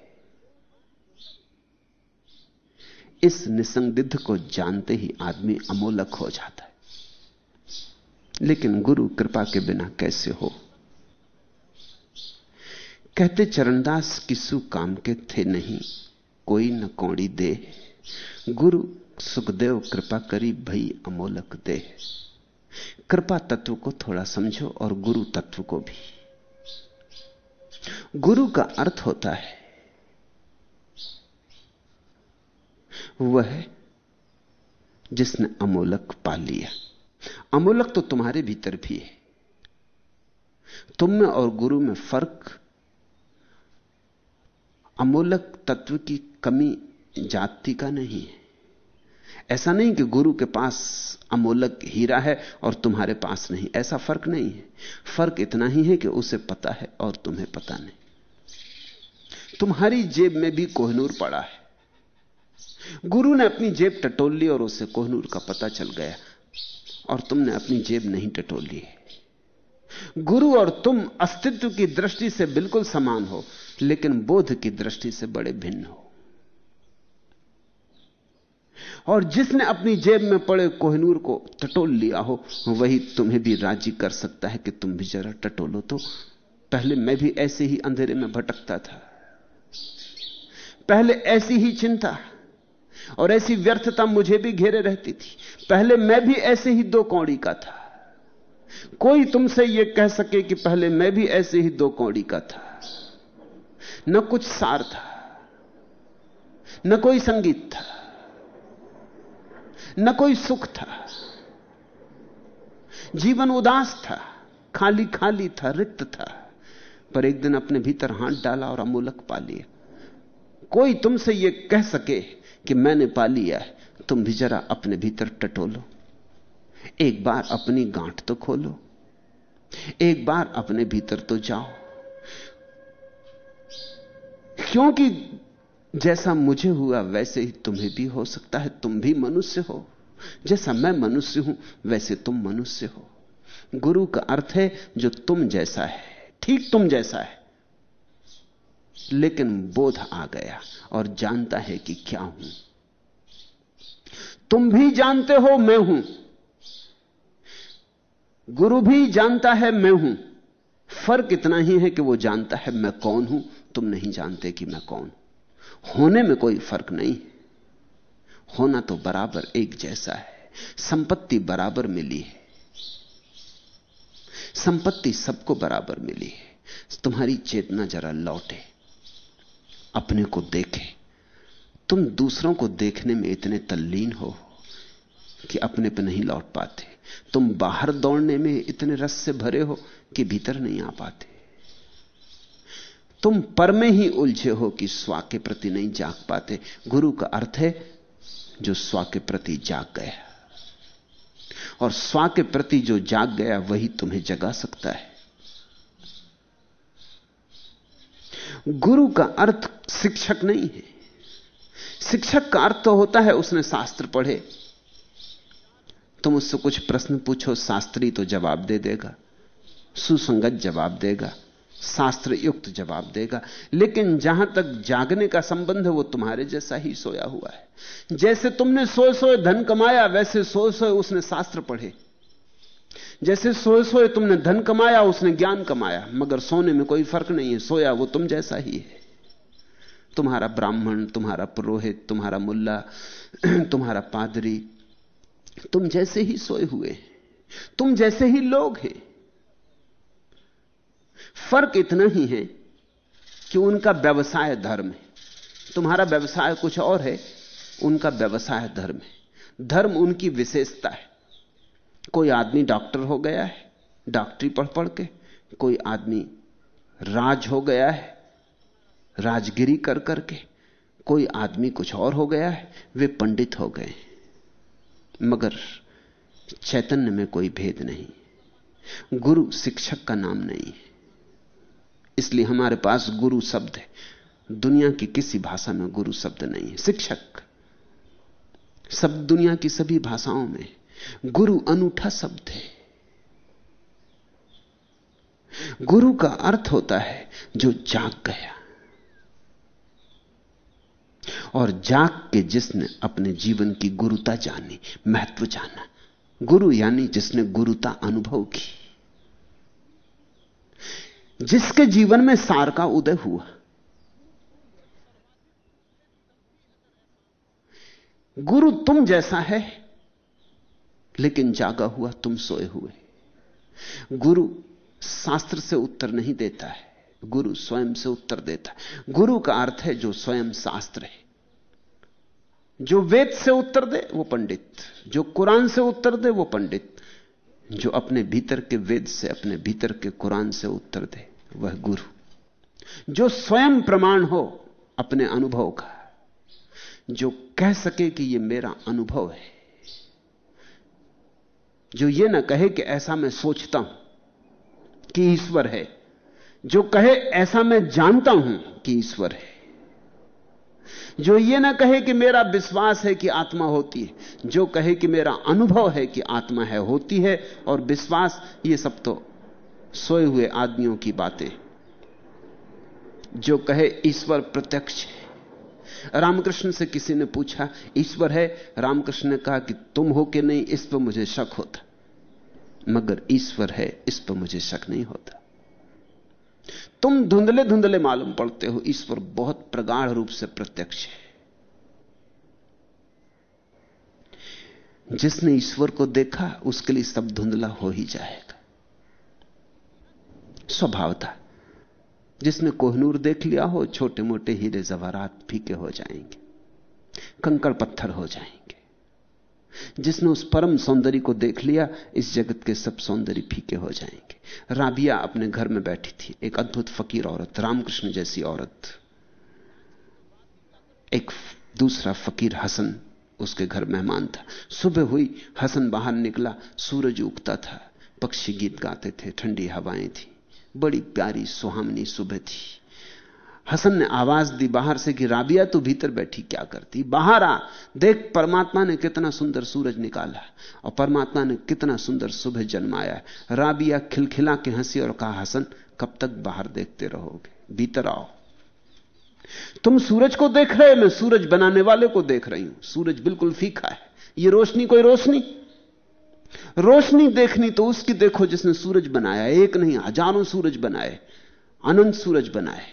C: इस निसंदिग्ध को जानते ही आदमी अमोलक हो जाता है। लेकिन गुरु कृपा के बिना कैसे हो? कहते चरणदास किसु काम के थे नहीं, कोई न कौड़ी दे। गुरु सुखदेव कृपा करी भई अमोलक दे। कृपा तत्व को थोड़ा समझो और गुरु तत्व को भी। गुरु का अर्थ होता है वह है जिसने अमोलक पा लिया। अमोलक तो तुम्हारे भीतर भी है। तुम में और गुरु में फ़र्क, अमोलक तत्व की कमी जाति का नहीं है। ऐसा नहीं कि गुरु के पास अमोलक हीरा है और तुम्हारे पास नहीं। ऐसा फ़र्क नहीं है। फ़र्क इतना ही है कि उसे पता है और तुम्हें पता नहीं। तुम्हारी जेब में भी कोहनूर पड़ा है। गुरु ने अपनी जेब टटोल ली और उसे कोहनूर का पता चल गया। और तुमने अपनी जेब नहीं टटोल ली। गुरु और तुम अस्तित्व की दृष्टि से बिल्कुल समान हो, लेकिन बोध की दृष्टि से बड़े भिन्न हो। और जिसने अपनी जेब में पड़े कोहनूर को टटोल लिया हो, वही तुम्हें भी राज़ी कर सकता है कि तुम भी जरा टटोलो तो। पहले मैं भी ऐसे ही अंधेरे में भटकता था। पहले ऐसी ही चिंता। और ऐसी व्यर्थता मुझे भी घेरे रहती थी। पहले मैं भी ऐसे ही दो कौड़ी का था। कोई तुमसे यह कह सके कि पहले मैं भी ऐसे ही दो कौड़ी का था। न कुछ सार था, न कोई संगीत था, न कोई सुख था। जीवन उदास था खाली खाली था, रिक्त था, पर एक दिन अपने भीतर हाथ डाला और अमूलक पा लिया। कोई तुमसे यह कह सके कि मैंने पा लिया है, तुम भी जरा अपने भीतर टटोलो। एक बार अपनी गांठ तो खोलो। एक बार अपने भीतर तो जाओ। क्योंकि जैसा मुझे हुआ, वैसे ही तुम्हें भी हो सकता है। तुम भी मनुष्य हो। जैसा मैं मनुष्य हूँ, वैसे तुम मनुष्य हो। गुरु का अर्थ है, जो तुम जैसा है, ठीक तुम जैसा है। लेकिन बोध आ गया और जानता है कि क्या हूँ। तुम भी जानते हो मैं हूँ। गुरु भी जानता है मैं हूँ। फ़र्क इतना ही है कि वो जानता है मैं कौन हूँ। तुम नहीं जानते कि मैं कौन। होने में कोई फ़र्क नहीं। होना तो बराबर एक जैसा है। संपत्ति बराबर मिली है। संपत्ति सबको बराबर मिली है। तुम्हारी चेतना जरा लौटे। अपने को देखे। तुम दूसरों को देखने में इतने तल्लीन हो कि अपने पे नहीं लौट पाते। तुम बाहर दौड़ने में इतने रस से भरे हो कि भीतर नहीं आ पाते। तुम पर में ही उलझे हो कि स्वा के प्रति नहीं जाग पाते। गुरु का अर्थ है, जो स्वा के प्रति जाग गया। और स्वा के प्रति जो जाग गया, वही तुम्हें जगा सकता है। गुरु का अर्थ शिक्षक नहीं है। शिक्षक का अर्थ तो होता है उसने शास्त्र पढ़े। तुम उससे कुछ प्रश्न पूछो, शास्त्री तो जवाब दे देगा। सुसंगत जवाब देगा। शास्त्र युक्त जवाब देगा। लेकिन जहाँ तक जागने का संबंध है, वो तुम्हारे जैसा ही सोया हुआ है। जैसे तुमने सोए सोए धन कमाया, वैसे सोए सोए उसने शास्त्र पढ़े। जैसे सोए सोए तुमने धन कमाया, उसने ज्ञान कमाया, मगर सोने में कोई फ़र्क नहीं है, सोया वो तुम जैसा ही है। तुम्हारा ब्राह्मण, तुम्हारा पुरोहित, तुम्हारा मुल्ला, तुम्हारा पादरी, तुम जैसे ही सोए हुए तुम जैसे ही लोग हैं। फ़र्क इतना ही है कि उनका व्यवसाय धर्म है। तुम्हारा व्यवसाय कुछ और है, उनका व्यवसाय धर्म है। धर्म उनकी विशेषता है। कोई आदमी डॉक्टर हो गया है, डॉक्टरी पढ़ पढ़ के, कोई आदमी राज हो गया है, राजगिरी कर करके कोई आदमी कुछ और हो गया है, वे पंडित हो गए मगर चैतन्य में कोई भेद नहीं, गुरु शिक्षक का नाम नहीं है। इसलिए हमारे पास गुरु शब्द है। दुनिया की किसी भाषा में गुरु शब्द नहीं है। शिक्षक सब दुनिया की सभी भाषाओं में गुरु अनूठा शब्द है। गुरु का अर्थ होता है जो जाग गया। और जाग के जिसने अपने जीवन की गुरुता जानी, महत्व जाना। गुरु यानी जिसने गुरुता अनुभव की। जिसके जीवन में सार का उदय हुआ। गुरु तुम जैसा है लेकिन जागा हुआ तुम सोए हुए। गुरु शास्त्र से उत्तर नहीं देता है, गुरु स्वयं से उत्तर देता है। गुरु का अर्थ है जो स्वयं शास्त्र है। जो वेद से उत्तर दे, वो पंडित। जो कुरान से उत्तर दे, वो पंडित। जो अपने भीतर के वेद से, अपने भीतर के कुरान से उत्तर दे, वह गुरु। जो स्वयं प्रमाण हो, अपने अनुभव का। जो कह सके कि यह मेरा अनुभव है जो ये ना कहे कि ऐसा मैं सोचता हूँ कि ईश्वर है, जो कहे ऐसा मैं जानता हूँ कि ईश्वर है, जो ये ना कहे कि मेरा विश्वास है कि आत्मा होती है, जो कहे कि मेरा अनुभव है कि आत्मा है, होती है, और विश्वास, ये सब तो सोए हुए आदमियों की बातें, जो कहे ईश्वर प्रत्यक्ष है। रामकृष्ण से किसी ने पूछा, ईश्वर है? रामकृष्ण ने कहा कि तुम हो कि नहीं, इस पर मुझे शक होता। मगर ईश्वर है, इस पर मुझे शक नहीं होता। तुम धुंधले धुंधले मालूम पड़ते हो, ईश्वर बहुत प्रगाढ़ रूप से प्रत्यक्ष है। जिसने ईश्वर को देखा, उसके लिए सब धुंधला हो ही जाएगा। स्वभाव था। जिसने कोहनूर देख लिया हो छोटे मोटे हीरे जवारात फीके हो जाएँगे, कंकड़ पत्थर हो जाएँगे। जिसने उस परम सौंदर्य को देख लिया, इस जगत के सब सौंदर्य फीके हो जाएँगे। राबिया अपने घर में बैठी थी, एक अद्भुत फकीर औरत, रामकृष्ण जैसी औरत। एक दूसरा फकीर हसन, उसके घर मेहमान था। सुबह हुई, हसन बाहर निकला, सूरज उगता था, पक्षी गीत गाते थे, ठंडी हवाएँ थी। बड़ी प्यारी सुहामनी सुबह थी। हसन ने आवाज़ दी बाहर से कि, राबिया तो भीतर बैठी क्या करती? बाहर आ, देख परमात्मा ने कितना सुंदर सूरज निकाला और परमात्मा ने कितना सुंदर सुबह जन्माया राबिया खिलखिला के हँसी और कहा, हसन, कब तक बाहर देखते रहोगे? भीतर आओ। तुम सूरज को देख रहे मैं सूरज बनाने वाले को देख रही हूँ। सूरज बिल्कुल फीका है। ये रोशनी कोई रोशनी? रोशनी देखनी तो उसकी देखो जिसने सूरज बनाया एक नहीं, हज़ारों सूरज बनाए, अनंत सूरज बनाए।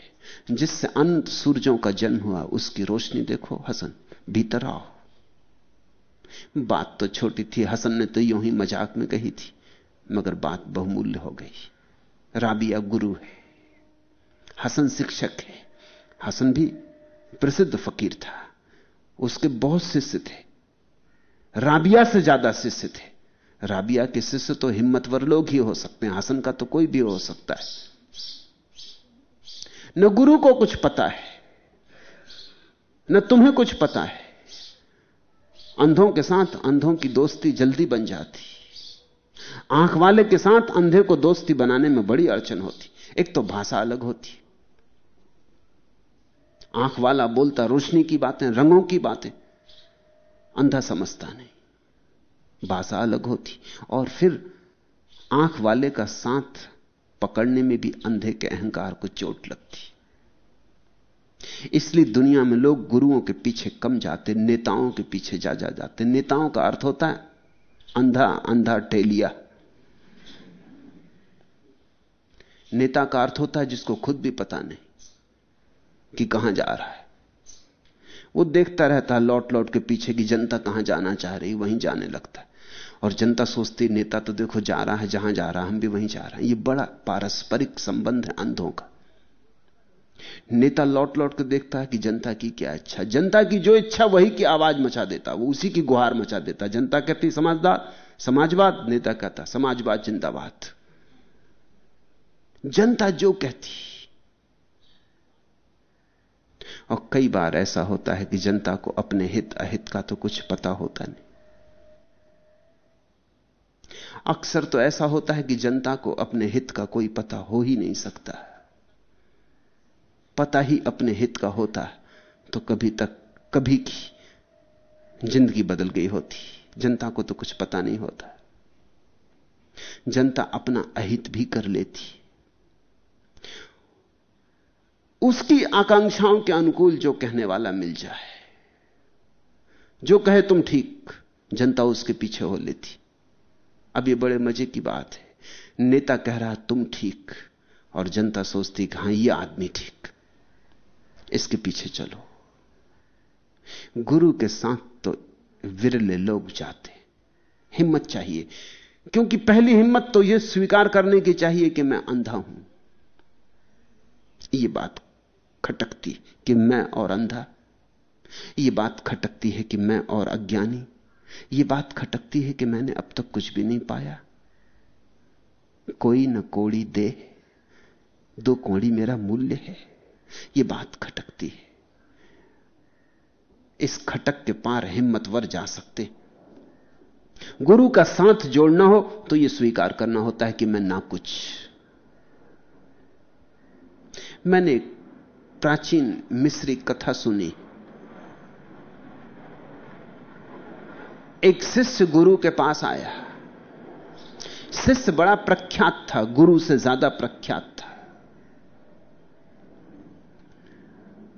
C: जिससे अनंत सूरजों का जन्म हुआ, उसकी रोशनी देखो, हसन, भीतर आओ। बात तो छोटी थी, हसन ने तो यूँ ही मज़ाक में कही थी, मगर बात बहुमूल्य हो गई। राबिया गुरु है, हसन शिक्षक है। हसन भी प्रसिद्ध फकीर था, उसके बहुत शिष्य थे। राबिया से ज़्यादा शिष्य थे। राबिया के शिष्य तो हिम्मतवर लोग ही हो सकते हैं हसन का तो कोई भी हो सकता है। न गुरु को कुछ पता है, न तुम्हें कुछ पता है। अंधों के साथ अंधों की दोस्ती जल्दी बन जाती। आँख वाले के साथ अंधे को दोस्ती बनाने में बड़ी अड़चन होती। एक तो भाषा अलग होती। आँख वाला बोलता रोशनी की बातें, रंगों की बातें। अंधा समझता नहीं। भाषा अलग होती। और फिर आँख वाले का साथ पकड़ने में भी अंधे के अहंकार को चोट लगती। इसलिए दुनिया में लोग गुरुओं के पीछे कम जाते, नेताओं के पीछे जा जा जाते। नेताओं का अर्थ होता है अंधा अंधा टेलिया नेता का अर्थ होता है जिसको खुद भी पता नहीं कि कहाँ जा रहा है। वो देखता रहता है लौट लौट के पीछे की जनता कहाँ जाना चाह रही, वहीं जाने लगता है। और जनता सोचती, नेता तो देखो जा रहा है, जहाँ जा रहा हम भी वहीं जा रहे हैं। ये बड़ा पारस्परिक संबंध है अंधों का। नेता लौट लौट कर देखता है कि जनता की क्या इच्छा। जनता की जो इच्छा, वही की आवाज़ मचा देता। वो उसी की गुहार मचा देता। जनता कहती, समाजदार, समाजवाद। नेता कहता, समाजवाद, जिंदाबाद। जनता जो कहती। और कई बार ऐसा होता है कि जनता को अपने हित, अहित का तो कुछ पता होता नहीं। अक्सर तो ऐसा होता है कि जनता को अपने हित का कोई पता हो ही नहीं सकता। पता ही अपने हित का होता तो कभी तक, कभी की ज़िंदगी बदल गई होती। जनता को तो कुछ पता नहीं होता। जनता अपना अहित भी कर लेती। उसकी आकांक्षाओं के अनुकूल जो कहने वाला मिल जाए, जो कहे तुम ठीक, जनता उसके पीछे हो लेती। अब ये बड़े मज़े की बात है। नेता कह रहा, तुम ठीक और जनता सोचती कि हाँ, ये आदमी ठीक। इसके पीछे चलो। गुरु के साथ तो विरले लोग जाते। हिम्मत चाहिए। क्योंकि पहली हिम्मत तो यह स्वीकार करने की चाहिए कि मैं अंधा हूँ। यह बात खटकती कि मैं और अंधा। यह बात खटकती है कि मैं और अज्ञानी। यह बात खटकती है कि मैंने अब तक कुछ भी नहीं पाया। कोई न कोड़ी दे, दो कोड़ी मेरा मूल्य है। यह बात खटकती है। इस खटक के पार हिम्मतवर जा सकते। गुरु का साथ जोड़ना हो तो यह स्वीकार करना होता है कि मैं ना कुछ। मैंने प्राचीन मिस्री कथा सुनी। एक शिष्य गुरु के पास आया। शिष्य बड़ा प्रख्यात था, गुरु से ज़्यादा प्रख्यात था।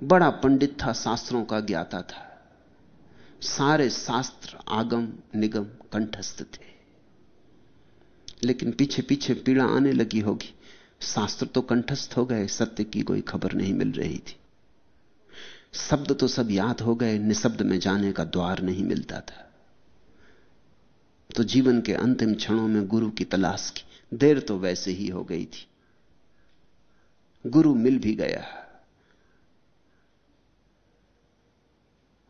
C: बड़ा पंडित था, शास्त्रों का ज्ञाता था। सारे शास्त्र, आगम, निगम, कंठस्थ थे। लेकिन पीछे पीछे पीड़ा आने लगी होगी। शास्त्र तो कंठस्थ हो गए, सत्य की कोई खबर नहीं मिल रही थी। शब्द तो सब याद हो गए, निशब्द में जाने का द्वार नहीं मिलता था। तो जीवन के अंतिम क्षणों में गुरु की तलाश की। देर तो वैसे ही हो गई थी। गुरु मिल भी गया।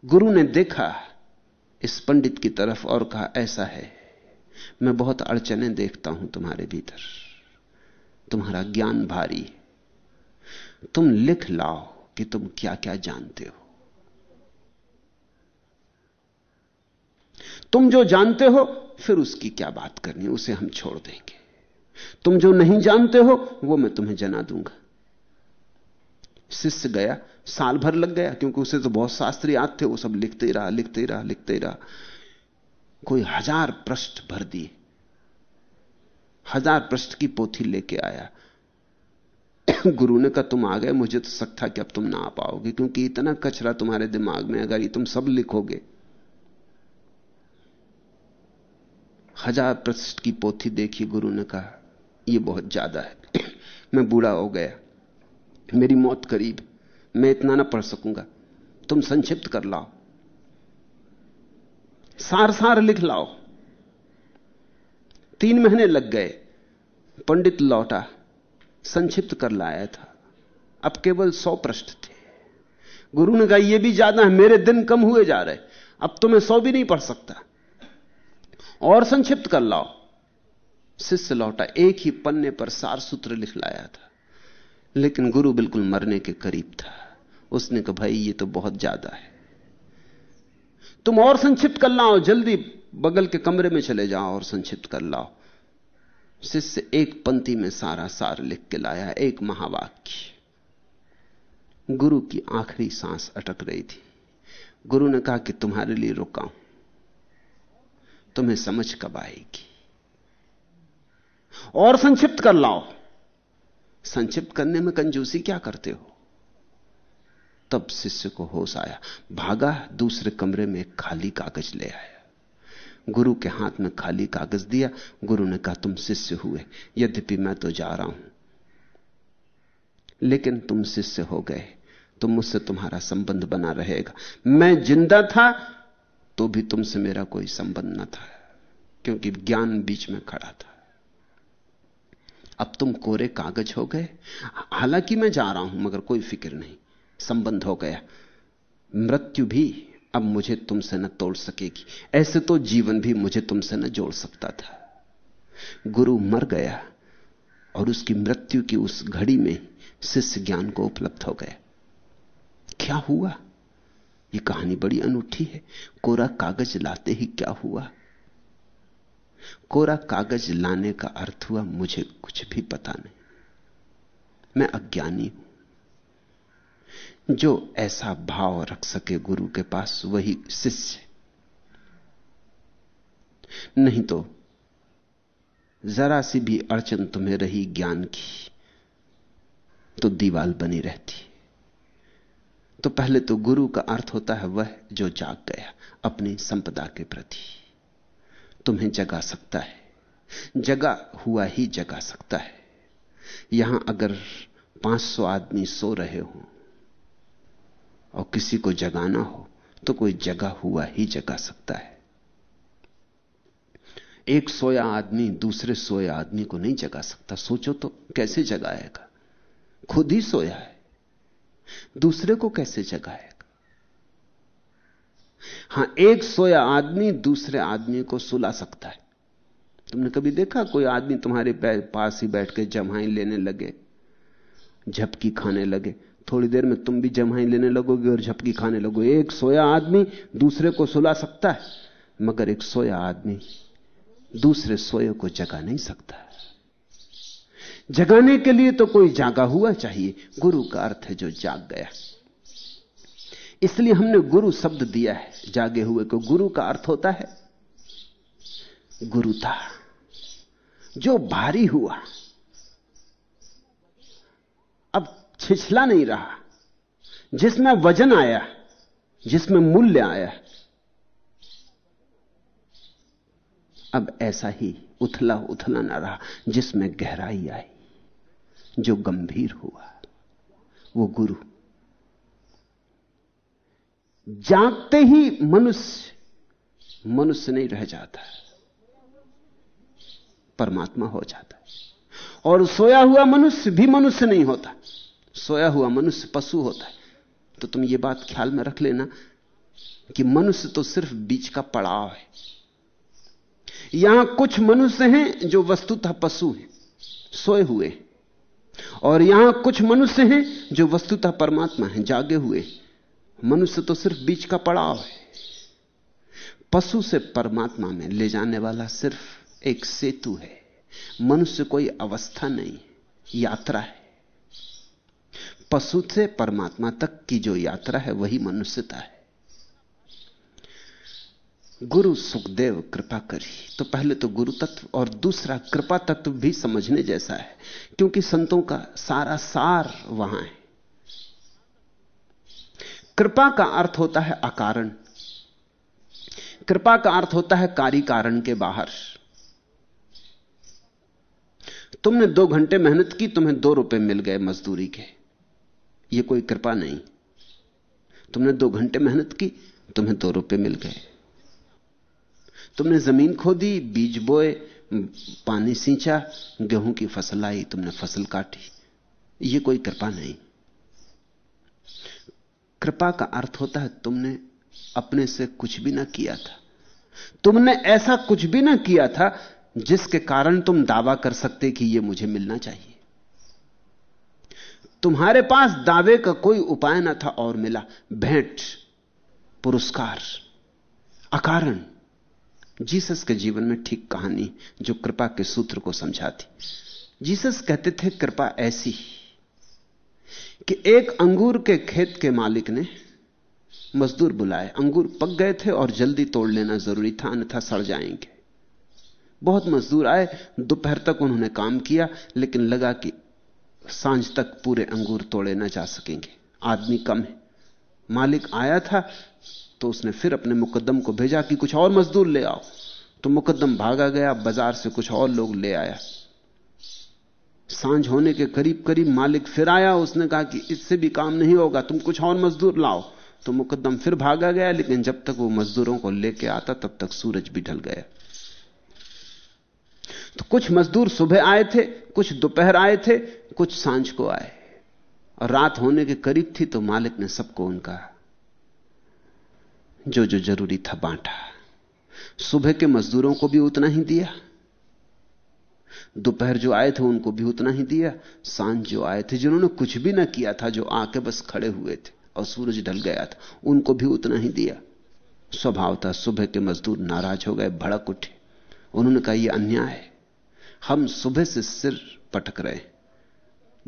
C: गुरु ने देखा, इस पंडित की तरफ़ और कहा, ऐसा है। मैं बहुत अड़चने देखता हूँ तुम्हारे भीतर। तुम्हारा ज्ञान भारी तुम लिख लाओ कि तुम क्या क्या जानते हो। तुम जो जानते हो फिर उसकी क्या बात करनी उसे हम छोड़ देंगे। तुम जो नहीं जानते हो, वो मैं तुम्हें जना दूँगा। शिष्य गया, साल भर लग गया, क्योंकि उसे तो बहुत शास्त्री याद थे, वो सब लिखते ही रहा, लिखते ही रहा, लिखते ही रहा। कोई हज़ार पृष्ठ भर दिए। हज़ार पृष्ठ की पोथी लेके आया। गुरु ने कहा, तुम आ गए, मुझे तो शक था कि अब तुम ना आ पाओगे, क्योंकि इतना कचरा तुम्हारे दिमाग में अगर ये तुम सब लिखोगे हज़ार पृष्ठ की पोथी देखी, गुरु ने कहा यह बहुत ज़्यादा है। मैं बूढ़ा हो गया। मेरी मौत करीब। मैं इतना ना पढ़ सकूँगा। तुम संक्षिप्त कर लाओ। सार सार लिख लाओ। तीन महीने लग गए। पंडित लौटा। संक्षिप्त कर लाया था। अब केवल सौ पृष्ठ थे। गुरु ने कहा यह भी ज़्यादा है। मेरे दिन कम हुए जा रहे अब तो मैं सौ भी नहीं पढ़ सकता। और संक्षिप्त कर लाओ। शिष्य लौटा, एक ही पन्ने पर सार सूत्र लिख लाया था। लेकिन गुरु बिल्कुल मरने के करीब था। उसने कहा, भाई, ये तो बहुत ज़्यादा है। तुम और संक्षिप्त कर लाओ, जल्दी बगल के कमरे में चले जाओ और संक्षिप्त कर लाओ। शिष्य एक पंक्ति में सारा सार लिख के लाया, एक महावाक्य। गुरु की आखिरी सांस अटक रही थी। गुरु ने कहा कि तुम्हारे लिए रुका हूँ तुम्हें समझ कब आएगी? और संक्षिप्त कर लाओ। संक्षिप्त करने में कंजूसी क्या करते हो? तब शिष्य को होश आया। भागा, दूसरे कमरे में खाली कागज़ ले आया। गुरु के हाथ में खाली कागज़ दिया। गुरु ने कहा, तुम शिष्य हुए। यद्यपि मैं तो जा रहा हूँ। लेकिन तुम शिष्य हो गए। तो मुझसे तुम्हारा संबंध बना रहेगा। मैं ज़िंदा था तो भी तुमसे मेरा कोई संबंध न था, क्योंकि ज्ञान बीच में खड़ा था। अब तुम कोरे कागज़ हो गए। हालाँकि मैं जा रहा हूँ, मगर कोई फ़िक्र नहीं। संबंध हो गया। मृत्यु भी अब मुझे तुमसे न तोड़ सकेगी। ऐसे तो जीवन भी मुझे तुमसे न जोड़ सकता था। गुरु मर गया, और उसकी मृत्यु की उस घड़ी में शिष्य ज्ञान को उपलब्ध हो गया। क्या हुआ? यह कहानी बड़ी अनूठी है। कोरा कागज़ लाते ही क्या हुआ? कोरा कागज़ लाने का अर्थ हुआ, मुझे कुछ भी पता नहीं। मैं अज्ञानी हूँ। जो ऐसा भाव रख सके गुरु के पास, वही शिष्य नहीं तो जरा सी भी अड़चन तुम्हें रही ज्ञान की तो दीवाल बनी रहती। तो पहले तो गुरु का अर्थ होता है वह जो जाग गया अपनी संपदा के प्रति। तुम्हें जगा सकता है। जगा हुआ ही जगा सकता है। यहाँ अगर 500 आदमी सो रहे हो और किसी को जगाना हो तो कोई जगा हुआ ही जगा सकता है। एक सोया आदमी दूसरे सोया आदमी को नहीं जगा सकता। सोचो तो कैसे जगाएगा? खुद ही सोया है। दूसरे को कैसे जगाएगा? हाँ, एक सोया आदमी दूसरे आदमी को सुला सकता है। तुमने कभी देखा कोई आदमी तुम्हारे पास ही बैठ के जमाई लेने लगे, झपकी खाने लगे? थोड़ी देर में तुम भी जमाई लेने लगोगे और झपकी खाने लगोगे। एक सोया आदमी दूसरे को सुला सकता है, मगर एक सोया आदमी दूसरे सोए को जगा नहीं सकता। जगाने के लिए तो कोई जागा हुआ चाहिए। गुरु का अर्थ है जो जाग गया। इसलिए हमने गुरु शब्द दिया है, जागे हुए को। गुरु का अर्थ होता है गुरुता। जो भारी हुआ, अब छिछला नहीं रहा। जिसमें वज़न आया, जिसमें मूल्य आया, अब ऐसा ही उथला उथला ना रहा, जिसमें गहराई आई। जो गंभीर हुआ, वो गुरु। जागते ही मनुष्य मनुष्य नहीं रह जाता, परमात्मा हो जाता। है और सोया हुआ मनुष्य भी मनुष्य नहीं होता, सोया हुआ मनुष्य पशु होता है। तो तुम ये बात ख्याल में रख लेना कि मनुष्य तो सिर्फ़ बीच का पड़ाव है। यहाँ कुछ मनुष्य हैं जो वस्तुतः पशु हैं, सोए हुए और यहाँ कुछ मनुष्य हैं जो वस्तुतः परमात्मा हैं, जागे हुए। मनुष्य तो सिर्फ़ बीच का पड़ाव है। पशु से परमात्मा में ले जाने वाला सिर्फ़ एक सेतु है। मनुष्य कोई अवस्था नहीं, यात्रा है। पशु से परमात्मा तक की जो यात्रा है, वही मनुष्यता है। गुरु सुखदेव कृपा करी। तो पहले तो गुरु तत्व और दूसरा कृपा तत्व भी समझने जैसा है, क्योंकि संतों का सारा सार वहाँ है। कृपा का अर्थ होता है अकारण। कृपा का अर्थ होता है कार्य कारण के बाहर। तुमने दो घंटे मेहनत की, तुम्हें दो रुपए मिल गए मजदूरी के। यह कोई कृपा नहीं। तुमने दो घंटे मेहनत की, तुम्हें दो रुपए मिल गए। तुमने ज़मीन खोदी, बीज बोए, पानी सींचा, गेहूँ की फ़सल आई, तुमने फ़सल काटी। ये कोई कृपा नहीं। कृपा का अर्थ होता है तुमने अपने से कुछ भी ना किया था। तुमने ऐसा कुछ भी ना किया था जिसके कारण तुम दावा कर सकते कि यह मुझे मिलना चाहिए। तुम्हारे पास दावे का कोई उपाय ना था और मिला। भेंट, पुरस्कार, अकारण। जीसस के जीवन में ठीक कहानी जो कृपा के सूत्र को समझाती। जीसस कहते थे, कृपा ऐसी कि एक अंगूर के खेत के मालिक ने मजदूर बुलाए। अंगूर पक गए थे और जल्दी तोड़ लेना ज़रूरी था, अन्यथा सड़ जाएँगे। बहुत मजदूर आए। दोपहर तक उन्होंने काम किया, लेकिन लगा कि साँझ तक पूरे अंगूर तोड़े ना जा सकेंगे। आदमी कम है। मालिक आया था तो उसने फिर अपने मुकदम को भेजा कि कुछ और मजदूर ले आओ। तो मुकदम भागा गया, बाज़ार से कुछ और लोग ले आया। साँझ होने के करीब करीब मालिक फिर आया, उसने कहा कि इससे भी काम नहीं होगा, तुम कुछ और मजदूर लाओ। तो मुकदम फिर भागा गया, लेकिन जब तक वो मजदूरों को लेके आता, तब तक सूरज भी ढल गया। तो कुछ मजदूर सुबह आए थे, कुछ दोपहर आए थे, कुछ साँझ को आए। और रात होने के करीब थी तो मालिक ने सबको उनका जो जो ज़रूरी था बांटा। सुबह के मजदूरों को भी उतना ही दिया। दोपहर जो आए थे, उनको भी उतना ही दिया। साँझ जो आए थे, जिन्होंने कुछ भी ना किया था, जो आके बस खड़े हुए थे और सूरज ढल गया था, उनको भी उतना ही दिया। स्वभाव था सुबह के मजदूर नाराज़ हो गए, भड़क उठे। उन्होंने कहा यह अन्याय है। हम सुबह से सिर पटक रहे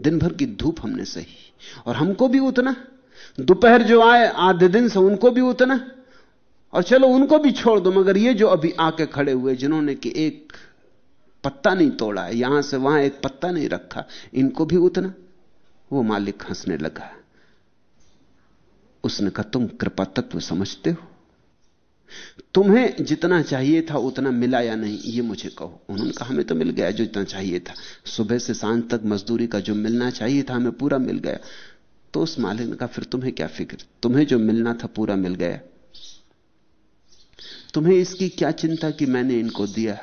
C: दिन भर की धूप हमने सही, और हमको भी उतना। दोपहर जो आए, आधे दिन से उनको भी उतना। और चलो उनको भी छोड़ दो, मगर ये जो अभी आके खड़े हुए, जिन्होंने कि एक पत्ता नहीं तोड़ा है यहाँ से वहाँ एक पत्ता नहीं रखा, इनको भी उतना? वो मालिक हंसने लगा। उसने कहा, तुम कृपा तत्व समझते हो? तुम्हें जितना चाहिए था, उतना मिला या नहीं, ये मुझे कहो। उन्होंने कहा, हमें तो मिल गया जो इतना चाहिए था। सुबह से साँझ तक मजदूरी का जो मिलना चाहिए था, हमें पूरा मिल गया। तो उस मालिक ने कहा, फिर तुम्हें क्या फ़िक्र? तुम्हें जो मिलना था, पूरा मिल गया। तुम्हें इसकी क्या चिंता कि मैंने इनको दिया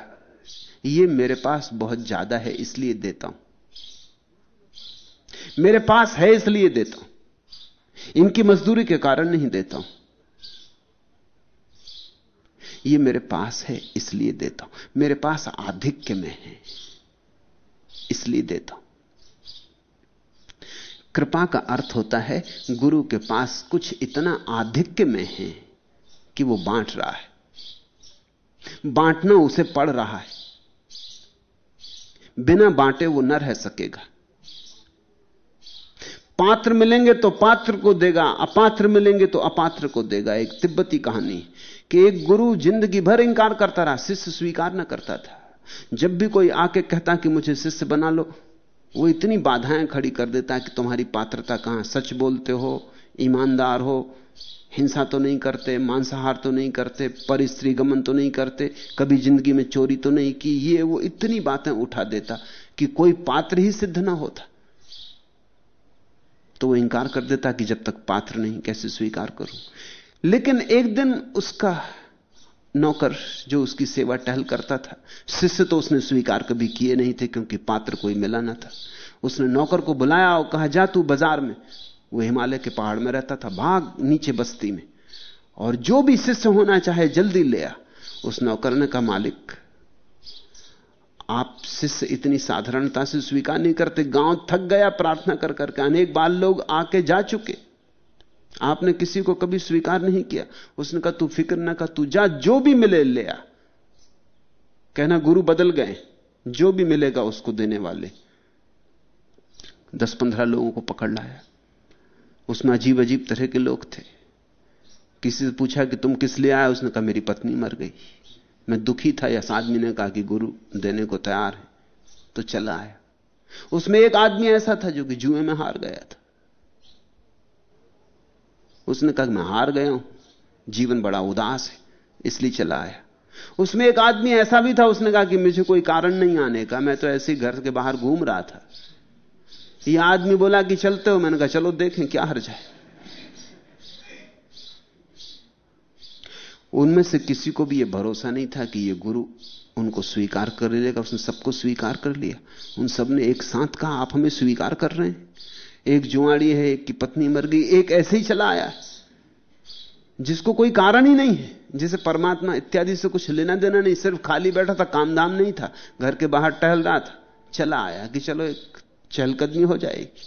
C: ये मेरे पास बहुत ज़्यादा है, इसलिए देता हूँ। मेरे पास है, इसलिए देता हूँ। इनकी मजदूरी के कारण नहीं देता हूँ। ये मेरे पास है, इसलिए देता हूँ। मेरे पास आधिक्य में है, इसलिए देता हूँ। कृपा का अर्थ होता है, गुरु के पास कुछ इतना आधिक्य में है कि वो बांट रहा है। बांटना उसे पड़ रहा है। बिना बांटे वो न रह सकेगा। पात्र मिलेंगे तो पात्र को देगा, अपात्र मिलेंगे तो अपात्र को देगा। एक तिब्बती कहानी कि एक गुरु ज़िंदगी भर इंकार करता रहा, शिष्य स्वीकार न करता था। जब भी कोई आके कहता कि मुझे शिष्य बना लो, वो इतनी बाधाएँ खड़ी कर देता कि तुम्हारी पात्रता कहाँ? सच बोलते हो, ईमानदार हो हिंसा तो नहीं करते, मांसाहार तो नहीं करते पर स्त्री गमन तो नहीं करते, कभी ज़िंदगी में चोरी तो नहीं की, ये वो इतनी बातें उठा देता कि कोई पात्र ही सिद्ध ना होता। तो वो इंकार कर देता कि जब तक पात्र नहीं, कैसे स्वीकार करूँ? लेकिन एक दिन उसका नौकर जो उसकी सेवा टहल करता था, शिष्य तो उसने स्वीकार कभी किए नहीं थे क्योंकि पात्र कोई मिला ना था। उसने नौकर को बुलाया और कहा, जा तू बाज़ार में वो हिमालय के पहाड़ में रहता था, भाग नीचे बस्ती में। और जो भी शिष्य होना चाहे जल्दी ले आ, उस नौकर ने कहा, मालिक, आप शिष्य इतनी साधारणता से स्वीकार नहीं करते, गाँव थक गया, प्रार्थना कर करके अनेक बार लोग आके जा चुके। आपने किसी को कभी स्वीकार नहीं किया। उसने कहा, तू फ़िक्र ना कर, तू जा, जो भी मिले ले आ। कहना, गुरु बदल गए, जो भी मिलेगा उसको देने वाले। दस पंद्रह लोगों को पकड़ लाया। उसमें अजीब अजीब तरह के लोग थे। किसी से पूछा कि तुम किस लिए आए? उसने कहा, मेरी पत्नी मर गई। मैं दुखी था यस आदमी ने कहा कि गुरु, देने को तैयार है। तो चला आया। उसमें एक आदमी ऐसा था जो कि जुए में हार गया था। उसने कहा, मैं हार गया हूँ, जीवन बड़ा उदास है, इसलिए चला आया। उसमें एक आदमी ऐसा भी था, उसने कहा कि मुझे कोई कारण नहीं आने का, मैं तो ऐसे घर के बाहर घूम रहा था। यह आदमी बोला कि चलते हो? मैंने कहा, चलो देखें क्या हर जाए उनमें से किसी को भी यह भरोसा नहीं था कि यह गुरु उनको स्वीकार कर लेगा। उसने सबको स्वीकार कर लिया। उन सबने एक साथ कहा, आप हमें स्वीकार कर रहे हैं। एक जुआड़ी है, एक की पत्नी मर गई, एक ऐसे ही चला आया। जिसको कोई कारण ही नहीं है। जिसे परमात्मा इत्यादि से कुछ लेना देना नहीं, सिर्फ़ खाली बैठा था, काम दाम नहीं था। घर के बाहर टहल रहा था, चला आया कि चलो एक चहलकदमी हो जाएगी।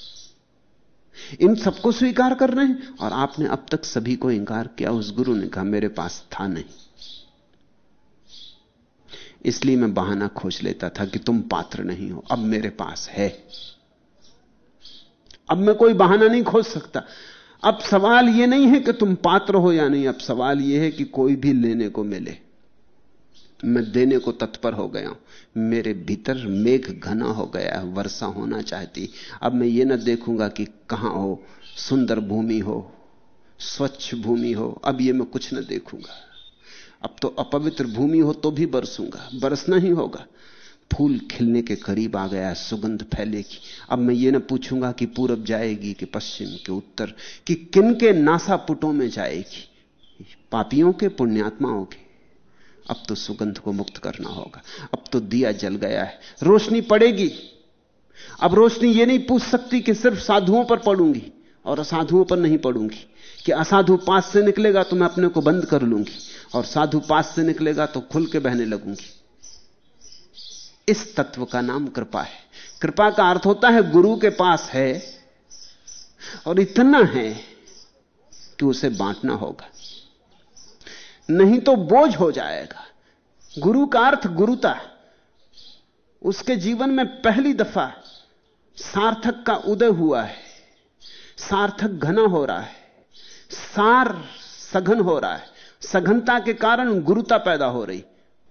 C: इन सबको स्वीकार कर रहे हैं और आपने अब तक सभी को इंकार किया। उस गुरु ने कहा, मेरे पास था नहीं। इसलिए मैं बहाना खोज लेता था कि तुम पात्र नहीं हो। अब मेरे पास है। अब मैं कोई बहाना नहीं खोज सकता। अब सवाल यह नहीं है कि तुम पात्र हो या नहीं। अब सवाल यह है कि कोई भी लेने को मिले। मैं देने को तत्पर हो गया हूँ। मेरे भीतर मेघ घना हो गया है, वर्षा होना चाहती। अब मैं ये ना देखूँगा कि कहाँ हो, सुंदर भूमि हो, स्वच्छ भूमि हो, अब ये मैं कुछ ना देखूँगा। अब तो अपवित्र भूमि हो तो भी बरसूँगा, बरसना ही होगा। फूल खिलने के करीब आ गया सुगंध फैलेगी। अब मैं ये ना पूछूँगा कि पूरब जाएगी कि पश्चिम के उत्तर, कि किन के नासापुटों में जाएगी? पापियों के पुण्यात्माओं के। अब तो सुगंध को मुक्त करना होगा। अब तो दिया जल गया है। रोशनी पड़ेगी। अब रोशनी ये नहीं पूछ सकती कि सिर्फ़ साधुओं पर पड़ूँगी और असाधुओं पर नहीं पड़ूँगी। कि असाधु पास से निकलेगा तो मैं अपने को बंद कर लूँगी और साधु पास से निकलेगा तो खुल के बहने लगूँगी। इस तत्व का नाम कृपा है। कृपा का अर्थ होता है गुरु के पास है और इतना है कि उसे बांटना होगा। नहीं तो बोझ हो जाएगा। गुरु का अर्थ गुरुता उसके जीवन में पहली दफ़ा सार्थक का उदय हुआ है। सार्थक घना हो रहा है। सार सघन हो रहा है। सघनता के कारण गुरुता पैदा हो रही।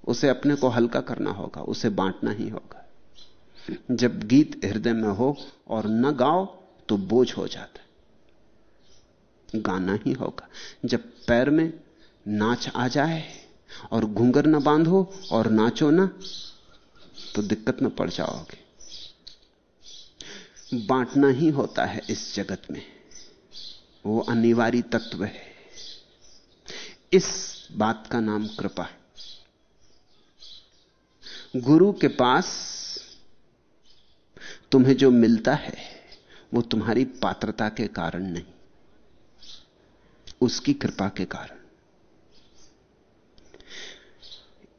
C: उसे अपने को हल्का करना होगा। उसे बांटना ही होगा। जब गीत हृदय में हो और न गाओ तो बोझ हो जाता है। गाना ही होगा। जब पैर में नाच आ जाए और घूंगर ना बांधो और नाचो ना तो दिक्कत में पड़ जाओगे। बांटना ही होता है इस जगत में। वो अनिवार्य तत्व है। इस बात का नाम कृपा गुरु के पास तुम्हें जो मिलता है, वो तुम्हारी पात्रता के कारण नहीं, उसकी कृपा के कारण।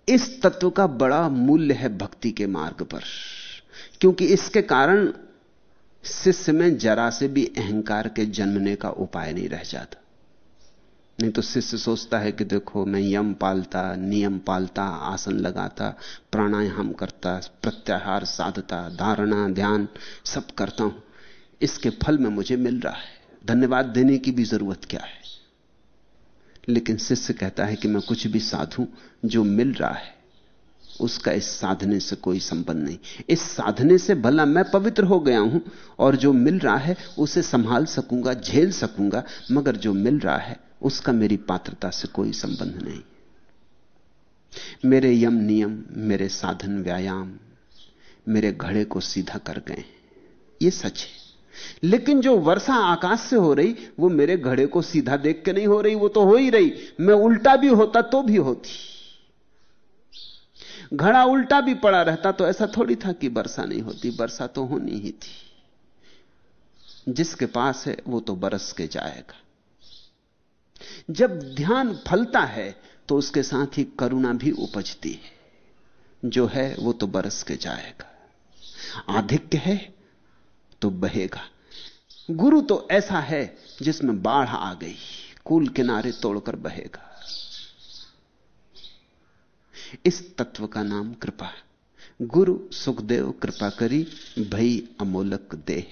C: इस तत्व का बड़ा मूल्य है भक्ति के मार्ग पर। क्योंकि इसके कारण शिष्य में जरा से भी अहंकार के जन्मने का उपाय नहीं रह जाता। नहीं तो शिष्य सोचता है कि देखो, मैं यम पालता, नियम पालता, आसन लगाता, प्राणायाम करता, प्रत्याहार साधता, धारणा, ध्यान सब करता हूँ। इसके फल में मुझे मिल रहा है। धन्यवाद देने की भी ज़रूरत क्या है? लेकिन शिष्य कहता है कि मैं कुछ भी साधू जो मिल रहा है, उसका इस साधने से कोई संबंध नहीं। इस साधने से भला मैं पवित्र हो गया हूँ और जो मिल रहा है, उसे संभाल सकूँगा, झेल सकूँगा, मगर जो मिल रहा है, उसका मेरी पात्रता से कोई संबंध नहीं। मेरे यम नियम, मेरे साधन व्यायाम, मेरे घड़े को सीधा कर गए ये सच है। लेकिन जो वर्षा आकाश से हो रही, वो मेरे घड़े को सीधा देख के नहीं हो रही, वो तो हो ही रही। मैं उल्टा भी होता तो भी होती। घड़ा उल्टा भी पड़ा रहता तो ऐसा थोड़ी था कि वर्षा नहीं होती, वर्षा तो होनी ही थी। जिसके पास है, वो तो बरस के जाएगा। जब ध्यान फलता है तो उसके साथ ही करुणा भी उपजती है। जो है, वो तो बरस के जाएगा। आधिक्य है तो बहेगा। गुरु तो ऐसा है जिसमें बाढ़ आ गई, कुल किनारे तोड़कर बहेगा। इस तत्व का नाम कृपा गुरु सुखदेव कृपा करी, भई अमोलक दे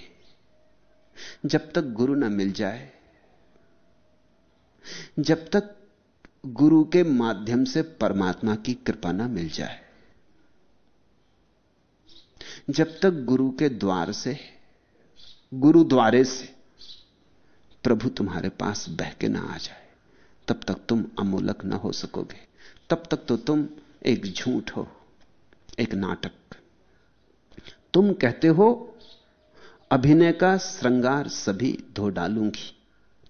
C: जब तक गुरु ना मिल जाए, जब तक गुरु के माध्यम से परमात्मा की कृपा ना मिल जाए, जब तक गुरु के द्वार से गुरु द्वारे से प्रभु तुम्हारे पास बह के ना आ जाए। तब तक तुम अमूलक ना हो सकोगे। तब तक तो तुम एक झूठ हो, एक नाटक। तुम कहते हो, अभिनय का श्रृंगार सभी धो डालूँगी।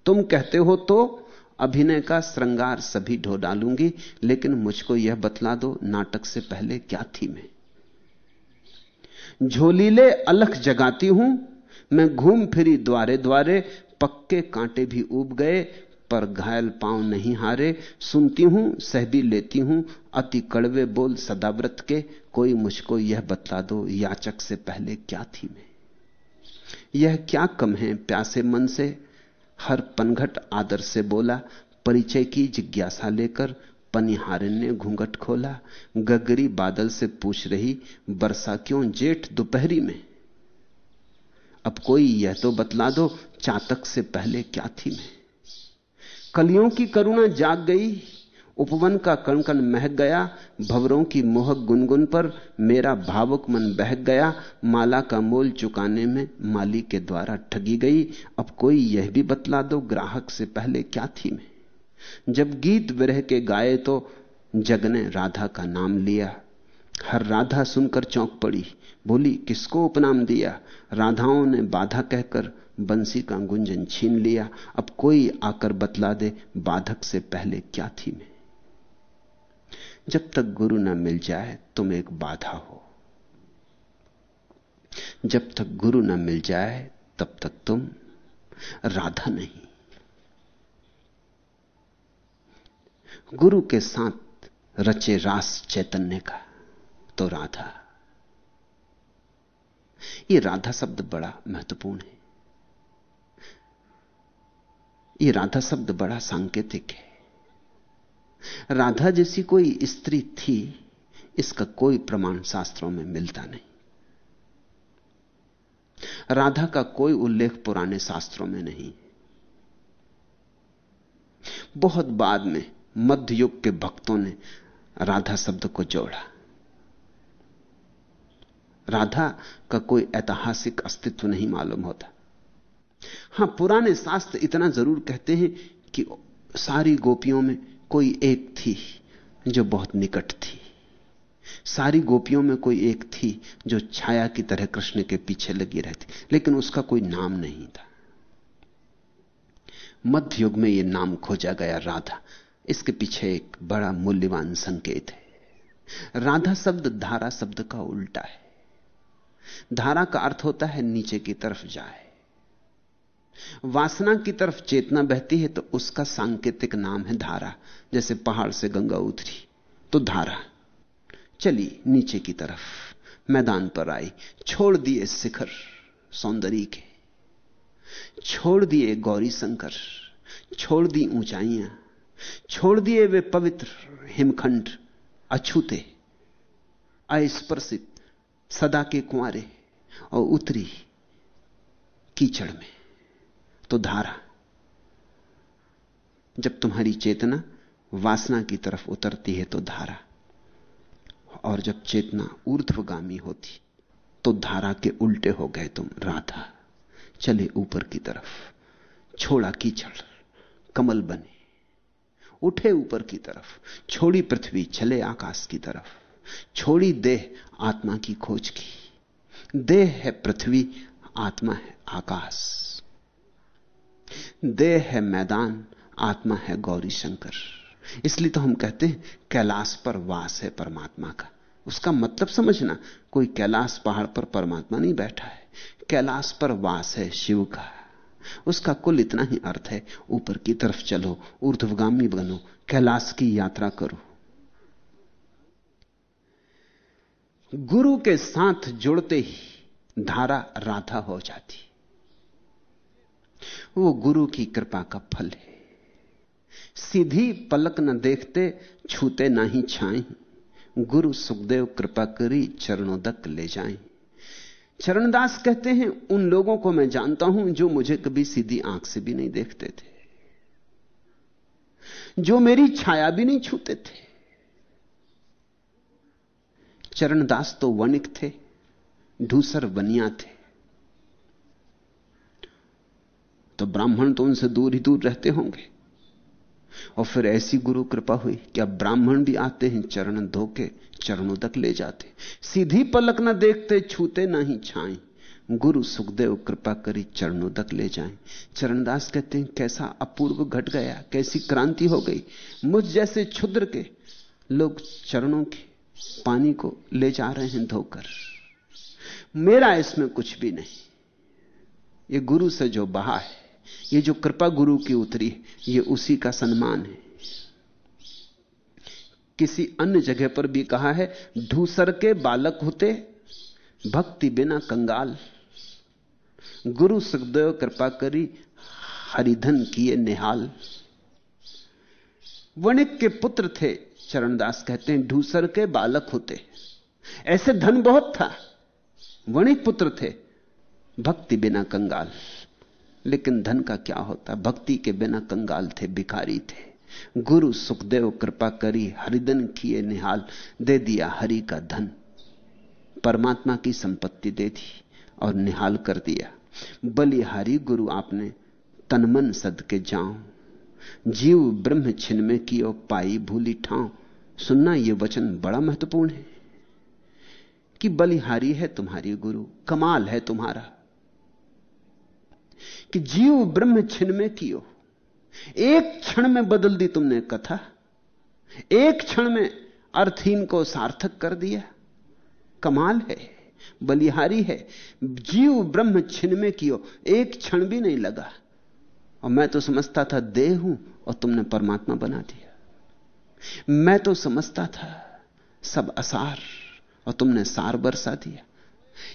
C: तुम कहते हो तो अभिनय का श्रृंगार सभी ढो डालूँगी, लेकिन मुझको यह बतला दो, नाटक से पहले क्या थी मैं? झोलीले अलख जगाती हूँ मैं घूम फिरी द्वारे द्वारे, पक्के कांटे भी उब गए, पर घायल पाँव नहीं हारे। सुनती हूँ सह भी लेती हूँ, अति कड़वे बोल सदाव्रत के, कोई मुझको यह बतला दो, याचक से पहले क्या थी मैं? यह क्या कम है प्यासे मन से? हर पनघट आदर से बोला, परिचय की जिज्ञासा लेकर पनिहारिन ने घूंघट खोला। गगरी बादल से पूछ रही, बरसा क्यों जेठ दोपहरी में? अब कोई यह तो बतला दो, चातक से पहले क्या थी मैं? कलियों की करुणा जाग गई, उपवन का कणकण महक गया, भवरों की मोहक गुनगुन पर मेरा भावुक मन बहक गया, माला का मोल चुकाने में माली के द्वारा ठगी गई, अब कोई यह भी बतला दो, ग्राहक से पहले क्या थी मैं? जब गीत विरह के गाए तो जग ने राधा का नाम लिया हर राधा सुनकर चौंक पड़ी। बोली, किसको उपनाम दिया? राधाओं ने बाधा कहकर बंसी का गुंजन छीन लिया। अब कोई आकर बतला दे, बाधक से पहले क्या थी मैं? जब तक गुरु ना मिल जाए, तुम एक बाधा हो। जब तक गुरु ना मिल जाए, तब तक तुम राधा नहीं। गुरु के साथ रचे रास चैतन्य का। तो राधा। ये राधा शब्द बड़ा महत्वपूर्ण है। ये राधा शब्द बड़ा सांकेतिक है। राधा जैसी कोई स्त्री थी, इसका कोई प्रमाण शास्त्रों में मिलता नहीं। राधा का कोई उल्लेख पुराने शास्त्रों में नहीं। बहुत बाद में मध्य युग के भक्तों ने राधा शब्द को जोड़ा। राधा का कोई ऐतिहासिक अस्तित्व नहीं मालूम होता। हाँ, पुराने शास्त्र इतना ज़रूर कहते हैं कि सारी गोपियों में कोई एक थी जो बहुत निकट थी। सारी गोपियों में कोई एक थी जो छाया की तरह कृष्ण के पीछे लगी रहती, लेकिन उसका कोई नाम नहीं था। मध्य युग में यह नाम खोजा गया राधा। इसके पीछे एक बड़ा मूल्यवान संकेत है। राधा शब्द धारा शब्द का उल्टा है। धारा का अर्थ होता है नीचे की तरफ़ जाए। वासना की तरफ़ चेतना बहती है तो उसका सांकेतिक नाम है धारा। जैसे पहाड़ से गंगा उतरी तो धारा। चली नीचे की तरफ़, मैदान पर आई छोड़ दिए शिखर, सौंदर्य के। छोड़ दिए गौरी शंकर, छोड़ दी ऊंचाइयाँ। छोड़ दिए वे पवित्र हिमखंड, अछूते, अस्पर्शित। सदा के कुआरे और उतरी कीचड़ में। तो धारा, जब तुम्हारी चेतना वासना की तरफ़ उतरती है तो धारा, और जब चेतना ऊर्ध्वगामी होती तो धारा के उल्टे हो गए तुम, राधा, चले ऊपर की तरफ़, छोड़ा कीचड़, कमल बने, उठे ऊपर की तरफ़, छोड़ी पृथ्वी, चले आकाश की तरफ़। छोड़ी देह आत्मा की खोज की। देह है पृथ्वी, आत्मा है आकाश। देह है मैदान, आत्मा है गौरी शंकर। इसलिए तो हम कहते हैं, कैलाश पर वास है परमात्मा का। उसका मतलब समझना, कोई कैलाश पहाड़ पर परमात्मा नहीं बैठा है। कैलाश पर वास है शिव का। उसका कुल इतना ही अर्थ है, ऊपर की तरफ़ चलो, ऊर्ध्वगामी बनो, कैलाश की यात्रा करो। गुरु के साथ जुड़ते ही धारा राधा हो जाती। वो गुरु की कृपा का फल है। सीधी पलक न देखते छूते ना ही छाई गुरु सुखदेव कृपा करी चरणों तक ले जाएँ। चरणदास कहते हैं, उन लोगों को मैं जानता हूँ जो मुझे कभी सीधी आँख से भी नहीं देखते थे। जो मेरी छाया भी नहीं छूते थे। चरणदास तो वणिक थे, ढूसर बनिया थे। तो ब्राह्मण तो उनसे दूर ही दूर रहते होंगे। और फिर ऐसी गुरु कृपा हुई कि अब ब्राह्मण भी आते हैं, चरण धोके चरणों तक ले जाते। सीधी पलक ना देखते, छूते ना ही छाए। गुरु सुखदेव कृपा करी चरणों तक ले जाएँ। चरणदास कहते हैं, कैसा अपूर्व घट गया, कैसी क्रांति हो गई। मुझ जैसे क्षुद्र के लोग चरणों के पानी को ले जा रहे हैं धोकर। मेरा इसमें कुछ भी नहीं। ये गुरु से जो बहा है, ये जो कृपा गुरु की उतरी ये उसी का सम्मान है। किसी अन्य जगह पर भी कहा है, धूसर के बालक होते, भक्ति बिना कंगाल। गुरु सुखदेव कृपा करी, हरिधन किए निहाल। वणिक के पुत्र थे चरणदास कहते हैं, ढूसर के बालक होते। ऐसे धन बहुत था। वणिक पुत्र थे। भक्ति बिना कंगाल। लेकिन धन का क्या होता? भक्ति के बिना कंगाल थे, भिखारी थे। गुरु सुखदेव कृपा करी हरिधन किए निहाल, दे दिया हरि का धन। परमात्मा की संपत्ति दे दी और निहाल कर दिया। बलिहारी गुरु आपने तनमन सद के जाओ जीव ब्रह्म छिन में कियो, पाई भूली ठाव सुनना यह वचन बड़ा महत्वपूर्ण है कि बलिहारी है तुम्हारी गुरु, कमाल है तुम्हारा। कि जीव ब्रह्म छिन में कियो, एक क्षण में बदल दी तुमने कथा, एक क्षण में अर्थहीन को सार्थक कर दिया। कमाल है, बलिहारी है, जीव ब्रह्म छिन में कियो, एक क्षण भी नहीं लगा। और मैं तो समझता था देह हूँ और तुमने परमात्मा बना दिया। मैं तो समझता था सब असार और तुमने सार बरसा दिया।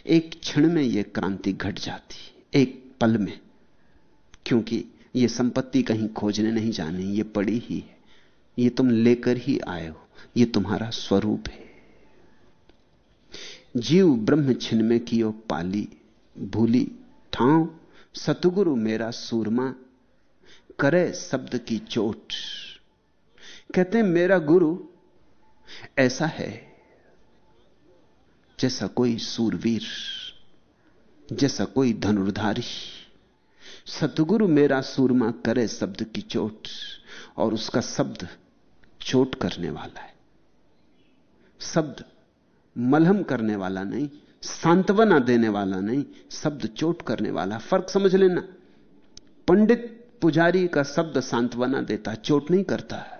C: एक क्षण में यह क्रांति घट जाती, एक पल में, क्योंकि यह संपत्ति कहीं खोजने नहीं जानी, ये पड़ी ही है। ये तुम लेकर ही आए हो, ये तुम्हारा स्वरूप है। जीव ब्रह्म छिन में कियो पाली, भूली, ठाव, सतगुरु मेरा सूरमा, करे शब्द की चोट। कहते हैं, मेरा गुरु ऐसा है जैसा कोई सूरवीर, जैसा कोई धनुर्धारी। सतगुरु मेरा सूरमा करे शब्द की चोट और उसका शब्द चोट करने वाला है। शब्द मलहम करने वाला नहीं, सांत्वना देने वाला नहीं, शब्द चोट करने वाला। फ़र्क समझ लेना, पंडित पुजारी का शब्द सांत्वना देता, चोट नहीं करता।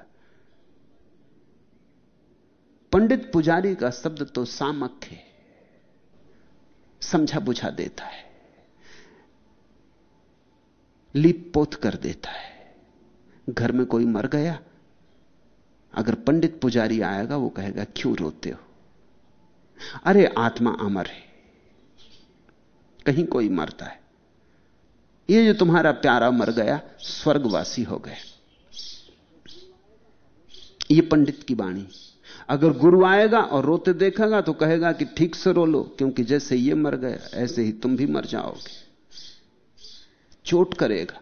C: पंडित पुजारी का शब्द तो सामक है। समझा बुझा देता है। लीप पोत कर देता है। घर में कोई मर गया, अगर पंडित पुजारी आएगा, वो कहेगा, क्यों रोते हो? अरे, आत्मा अमर है। कहीं कोई मरता है। ये जो तुम्हारा प्यारा मर गया, स्वर्गवासी हो गए। ये पंडित की बाणी अगर गुरु आएगा और रोते देखेगा तो कहेगा कि ठीक से रो लो, क्योंकि जैसे ये मर गया ऐसे ही तुम भी मर जाओगे। चोट करेगा,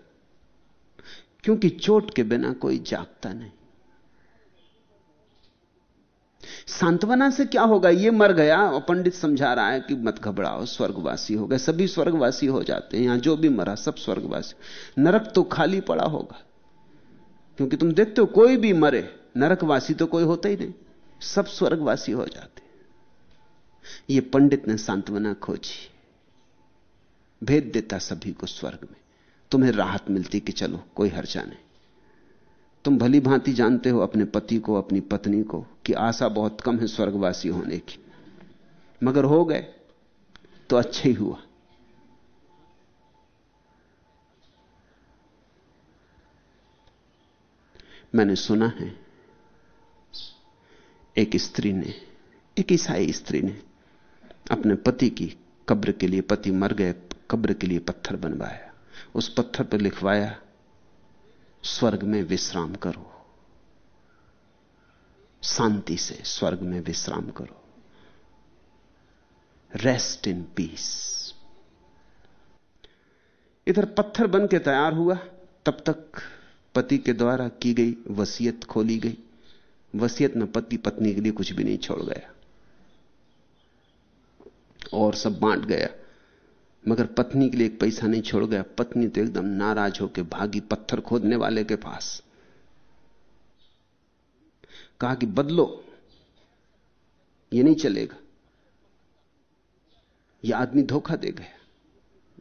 C: क्योंकि चोट के बिना कोई जागता नहीं। सांत्वना से क्या होगा? ये मर गया और पंडित समझा रहा है कि मत घबराओ, स्वर्गवासी हो गए। सभी स्वर्गवासी हो जाते हैं, यहाँ जो भी मरा, सब स्वर्गवासी। नरक तो खाली पड़ा होगा, क्योंकि तुम देखते हो कोई भी मरे, नरकवासी तो कोई होता ही नहीं। सब स्वर्गवासी हो जाते। ये पंडित ने सांत्वना खोजी। भेद देता सभी को स्वर्ग में। तुम्हें राहत मिलती कि चलो, कोई हर्जा नहीं। तुम भली भांति जानते हो अपने पति को, अपनी पत्नी को, कि आशा बहुत कम है स्वर्गवासी होने की। मगर हो गए तो अच्छा ही हुआ। मैंने सुना है एक स्त्री ने, एक ईसाई स्त्री ने अपने पति की कब्र के लिए, पति मर गए, कब्र के लिए पत्थर बनवाया। उस पत्थर पर लिखवाया, स्वर्ग में विश्राम करो। शांति से स्वर्ग में विश्राम करो। रेस्ट इन पीस इधर पत्थर बन के तैयार हुआ, तब तक पति के द्वारा की गई वसीयत खोली गई। वसीयत में पति पत्नी के लिए कुछ भी नहीं छोड़ गया। और सब बांट गया। मगर पत्नी के लिए एक पैसा नहीं छोड़ गया। पत्नी तो एकदम नाराज़ होकर भागी पत्थर खोदने वाले के पास। कहा कि बदलो, ये नहीं चलेगा। यह आदमी धोखा दे गया।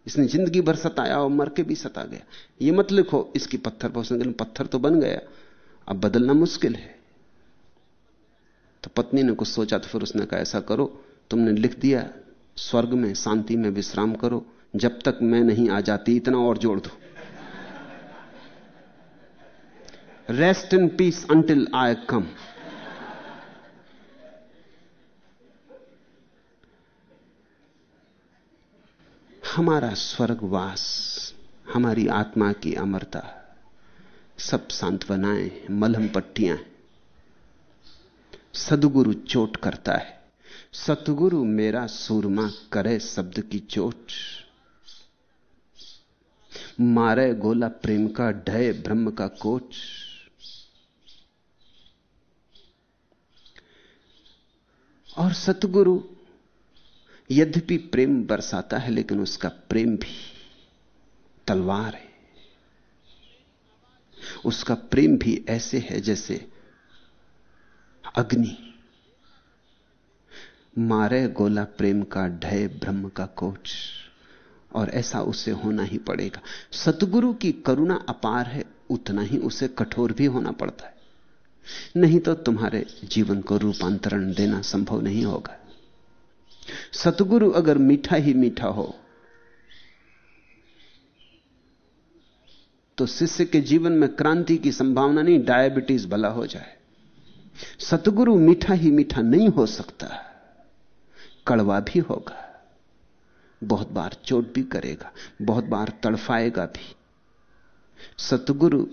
C: इसने ज़िंदगी भर सताया और मर के भी सता गया। ये मत लिखो, इसकी पत्थर पर उसने पत्थर तो बन गया। अब बदलना मुश्किल है। तो पत्नी ने कुछ सोचा तो फिर उसने कहा, ऐसा करो, तुमने लिख दिया, स्वर्ग में, शांति में विश्राम करो, जब तक मैं नहीं आ जाती, इतना और जोड़ दो। Rest in peace until I come हमारा स्वर्गवास, हमारी आत्मा की अमरता, सब सांत्वनाएँ, मलहम पट्टियाँ सदगुरु चोट करता है। सतगुरु मेरा सूरमा करे शब्द की चोट। मारे गोला प्रेम का ढय, ब्रह्म का कोच और सतगुरु यद्यपि प्रेम बरसाता है, लेकिन उसका प्रेम भी तलवार है। उसका प्रेम भी ऐसे है जैसे अग्नि। मारे गोला प्रेम का ढय ब्रह्म का कोच। और ऐसा उसे होना ही पड़ेगा। सतगुरु की करुणा अपार है, उतना ही उसे कठोर भी होना पड़ता है। नहीं तो तुम्हारे जीवन को रूपांतरण देना संभव नहीं होगा। सतगुरु अगर मीठा ही मीठा हो तो शिष्य के जीवन में क्रांति की संभावना नहीं, डायबिटीज़ भला हो जाए। सतगुरु मीठा ही मीठा नहीं हो सकता। कड़वा भी होगा। बहुत बार चोट भी करेगा, बहुत बार तड़फाएगा भी। सतगुरु,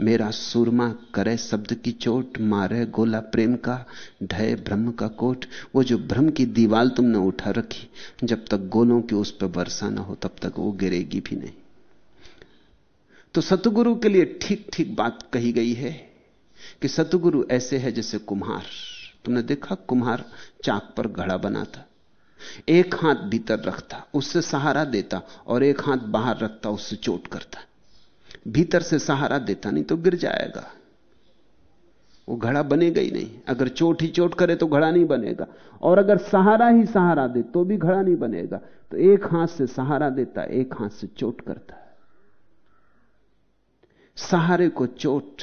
C: मेरा सुरमा करे शब्द की चोट, मारे गोला प्रेम का ढय ब्रह्म का कोट, वो जो भ्रम की दीवाल तुमने उठा रखी, जब तक गोलों की उस पर वर्षा ना हो, तब तक वो गिरेगी भी नहीं। तो सतगुरु के लिए ठीक ठीक बात कही गई है। कि सतगुरु ऐसे है जैसे कुम्हार। तुमने देखा कुम्हार चाक पर घड़ा बनाता, एक हाथ भीतर रखता, उससे सहारा देता और एक हाथ बाहर रखता, उससे चोट करता। भीतर से सहारा देता नहीं तो गिर जाएगा। वो घड़ा बनेगा ही नहीं। अगर चोट ही चोट करे तो घड़ा नहीं बनेगा। और अगर सहारा ही सहारा दे तो भी घड़ा नहीं बनेगा। तो एक हाथ से सहारा देता, एक हाथ से चोट करता। सहारे को चोट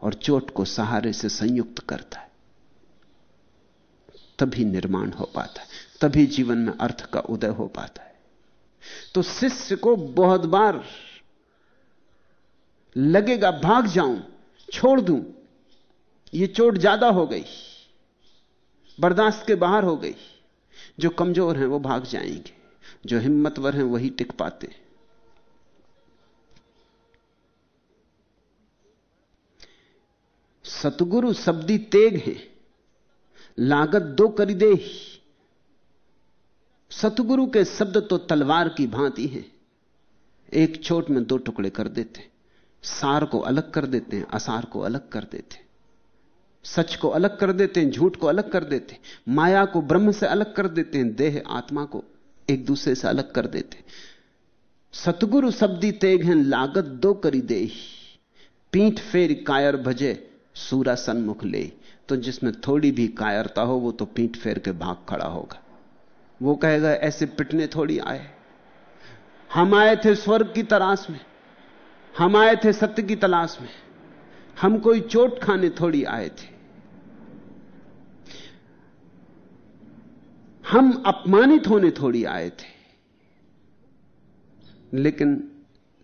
C: और चोट को सहारे से संयुक्त करता है। तभी निर्माण हो पाता है। तभी जीवन में अर्थ का उदय हो पाता है। तो शिष्य को बहुत बार लगेगा, भाग जाऊँ, छोड़ दूँ, ये चोट ज़्यादा हो गई, बर्दाश्त के बाहर हो गई, जो कमज़ोर हैं वो भाग जाएँगे, जो हिम्मतवर हैं वही टिक पाते सतगुरु शब्दी तेग है। लागत दो करी दे सतगुरु के शब्द तो तलवार की भांति हैं। एक चोट में दो टुकड़े कर देते सार को अलग कर देते हैं, असार को अलग कर देते सच को अलग कर देते हैं, झूठ को अलग कर देते माया को ब्रह्म से अलग कर देते हैं, देह आत्मा को एक दूसरे से अलग कर देते सतगुरु शब्दी तेग हैं, लागत दो करी दे पीठ फेर कायर भजे सूरा सन्मुख ले। तो जिसमें थोड़ी भी कायरता हो, वो तो पीठ फेर के भाग खड़ा होगा। वो कहेगा, ऐसे पिटने थोड़ी आए। हम आए थे स्वर्ग की तलाश में। हम आए थे सत्य की तलाश में। हम कोई चोट खाने थोड़ी आए थे। हम अपमानित होने थोड़ी आए थे। लेकिन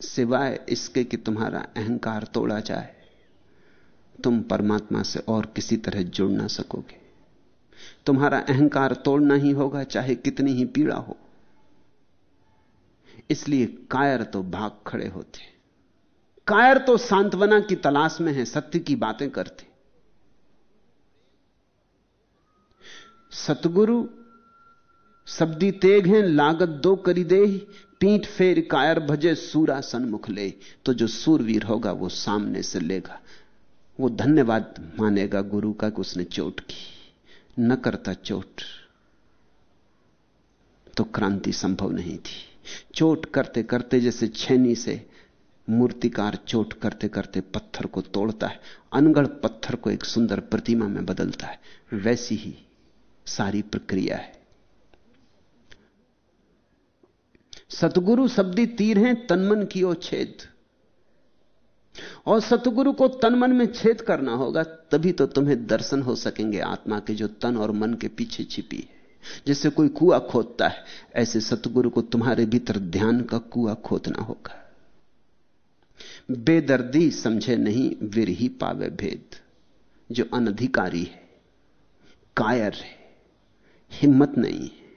C: सिवाय इसके कि तुम्हारा अहंकार तोड़ा जाए तुम परमात्मा से और किसी तरह जुड़ ना सकोगे। तुम्हारा अहंकार तोड़ना ही होगा, चाहे कितनी ही पीड़ा हो। इसलिए कायर तो भाग खड़े होते। कायर तो सांत्वना की तलाश में है, सत्य की बातें करते। सतगुरु, शब्दी तेग हैं, लागत दो करी दे पीठ फेर कायर भजे सूरा सन्मुख ले। तो जो सूरवीर होगा, वो सामने से लेगा। वो धन्यवाद मानेगा गुरु का कि उसने चोट की। न करता चोट। तो क्रांति संभव नहीं थी। चोट करते करते जैसे छेनी से मूर्तिकार चोट करते करते पत्थर को तोड़ता है, अनगढ़ पत्थर को एक सुंदर प्रतिमा में बदलता है। वैसी ही सारी प्रक्रिया है। सतगुरु शब्दी तीर हैं, तनमन की ओ छेद। और सतगुरु को तन मन में छेद करना होगा, तभी तो तुम्हें दर्शन हो सकेंगे आत्मा के जो तन और मन के पीछे छिपी है जैसे कोई कुआ खोदता है। ऐसे सतगुरु को तुम्हारे भीतर ध्यान का कुआ खोदना होगा। बेदर्दी समझे नहीं, वीर ही पावे भेद। जो अनधिकारी है, कायर है, हिम्मत नहीं है,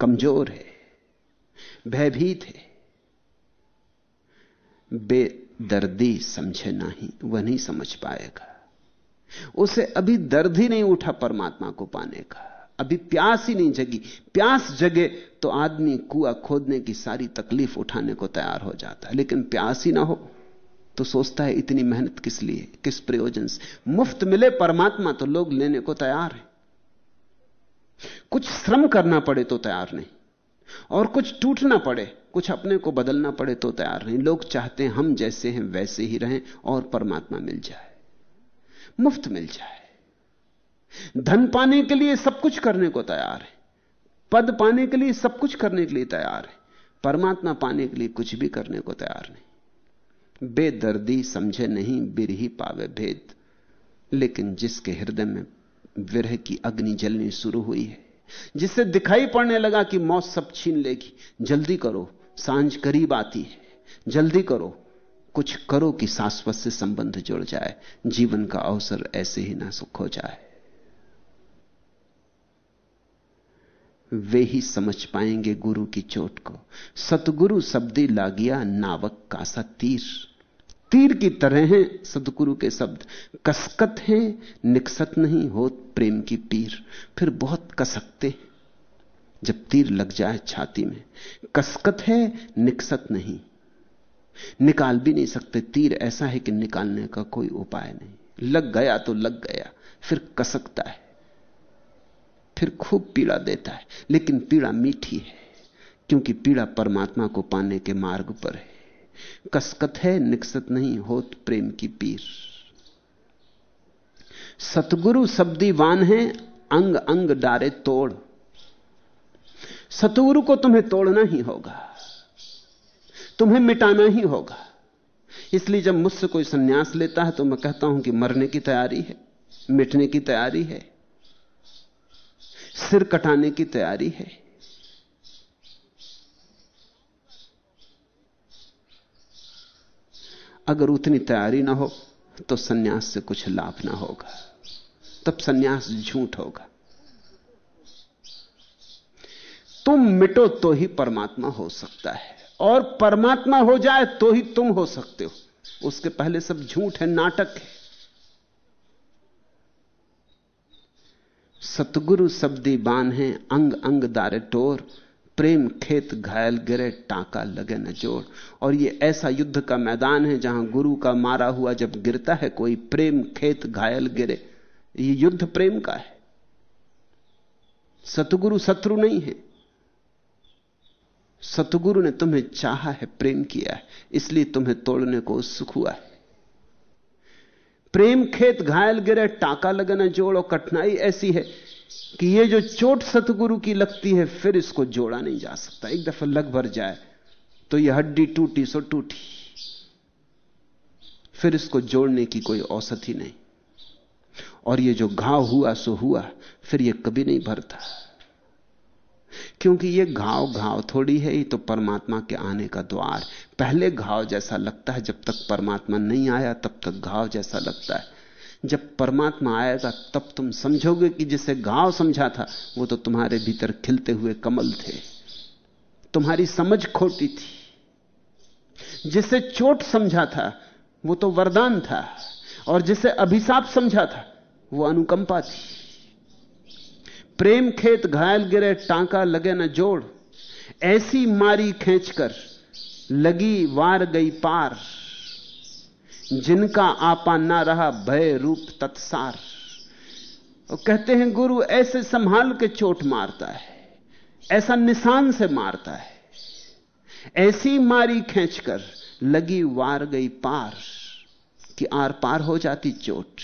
C: कमज़ोर है, भयभीत है बेदर्दी समझे नहीं, वह नहीं समझ पाएगा। उसे अभी दर्द ही नहीं उठा परमात्मा को पाने का। अभी प्यास ही नहीं जगी। प्यास जगे तो आदमी कुआ खोदने की सारी तकलीफ़ उठाने को तैयार हो जाता है। लेकिन प्यास ही ना हो तो सोचता है, इतनी मेहनत किस लिए, किस प्रयोजन से? मुफ़्त मिले परमात्मा तो लोग लेने को तैयार हैं। कुछ श्रम करना पड़े तो तैयार नहीं। और कुछ टूटना पड़े, कुछ अपने को बदलना पड़े तो तैयार नहीं लोग चाहते हैं हम जैसे हैं, वैसे ही रहें और परमात्मा मिल जाए, मुफ़्त मिल जाए। धन पाने के लिए सब कुछ करने को तैयार है। पद पाने के लिए सब कुछ करने के लिए तैयार है। परमात्मा पाने के लिए कुछ भी करने को तैयार नहीं। बेदर्दी समझे नहीं, बिरही पावे भेद। लेकिन जिसके हृदय में विरह की अग्नि जलनी शुरू हुई है जिससे दिखाई पड़ने लगा कि मौत सब छीन लेगी। जल्दी करो, साँझ करीब आती है। जल्दी करो, कुछ करो कि शाश्वत से संबंध जुड़ जाए। जीवन का अवसर ऐसे ही ना सुख हो जाए। वे ही समझ पाएँगे गुरु की चोट को। सतगुरु शब्दी लागिया नावक का सा तीर की तरह हैं, सदगुरु के शब्द। कसकत हैं, निकसत नहीं हो प्रेम की पीर फिर बहुत कसकते जब तीर लग जाए छाती में। कसकत है, निकसत नहीं। निकाल भी नहीं सकते तीर, ऐसा है कि निकालने का कोई उपाय नहीं। लग गया तो लग गया, फिर कसकता है। फिर खूब पीड़ा देता है, लेकिन पीड़ा मीठी है, क्योंकि पीड़ा परमात्मा को पाने के मार्ग पर है। कसकत है, निकसत नहीं, होत प्रेम की पीर। सतगुरु शब्दीवान है, अंग अंग डारे तोड़। सतगुरु को तुम्हें तोड़ना ही होगा, तुम्हें मिटाना ही होगा। इसलिए जब मुझसे कोई सन्यास लेता है तो मैं कहता हूँ कि मरने की तैयारी है, मिटने की तैयारी है, सिर कटाने की तैयारी है। अगर उतनी तैयारी ना हो तो सन्यास से कुछ लाभ ना होगा। तब सन्यास झूठ होगा। तुम मिटो तो ही परमात्मा हो सकता है, और परमात्मा हो जाए तो ही तुम हो सकते हो। उसके पहले सब झूठ है, नाटक है। सतगुरु शब्दी बान है अंग अंग दारे टोर। प्रेम खेत घायल गिरे, टाका लगे न जोड़। और ये ऐसा युद्ध का मैदान है जहाँ गुरु का मारा हुआ जब गिरता है, कोई प्रेम खेत घायल गिरे। ये युद्ध प्रेम का है। सतगुरु शत्रु नहीं है। सतगुरु ने तुम्हें चाहा है, प्रेम किया है, इसलिए तुम्हें तोड़ने को सुख हुआ है। प्रेम खेत घायल गिरे, टाका लगना जोड़, और कठिनाई ऐसी है कि ये जो चोट सतगुरु की लगती है, फिर इसको जोड़ा नहीं जा सकता। एक दफ़ा लग भर जाए तो ये हड्डी टूटी सो टूटी। फिर इसको जोड़ने की कोई औसत ही नहीं। और ये जो घाव हुआ, सो हुआ, फिर ये कभी नहीं भरता। क्योंकि ये घाव घाव थोड़ी है ही तो परमात्मा के आने का द्वार। पहले घाव जैसा लगता है, जब तक परमात्मा नहीं आया, तब तक घाव जैसा लगता है। जब परमात्मा आएगा तब तुम समझोगे कि जिसे घाव समझा था, वो तो तुम्हारे भीतर खिलते हुए कमल थे। तुम्हारी समझ खोटी थी। जिसे चोट समझा था, वो तो वरदान था, और जिसे अभिशाप समझा था, वो अनुकंपा थी। प्रेम खेत घायल गिरे, टांका लगे न जोड़, ऐसी मारी खींचकर, लगी वार गई पार। जिनका आपा ना रहा भय रूप तत्सार। और कहते हैं, गुरु ऐसे संभाल के चोट मारता है, ऐसा निशान से मारता है, ऐसी मारी खींचकर लगी वार गई पार कि आर पार हो जाती चोट।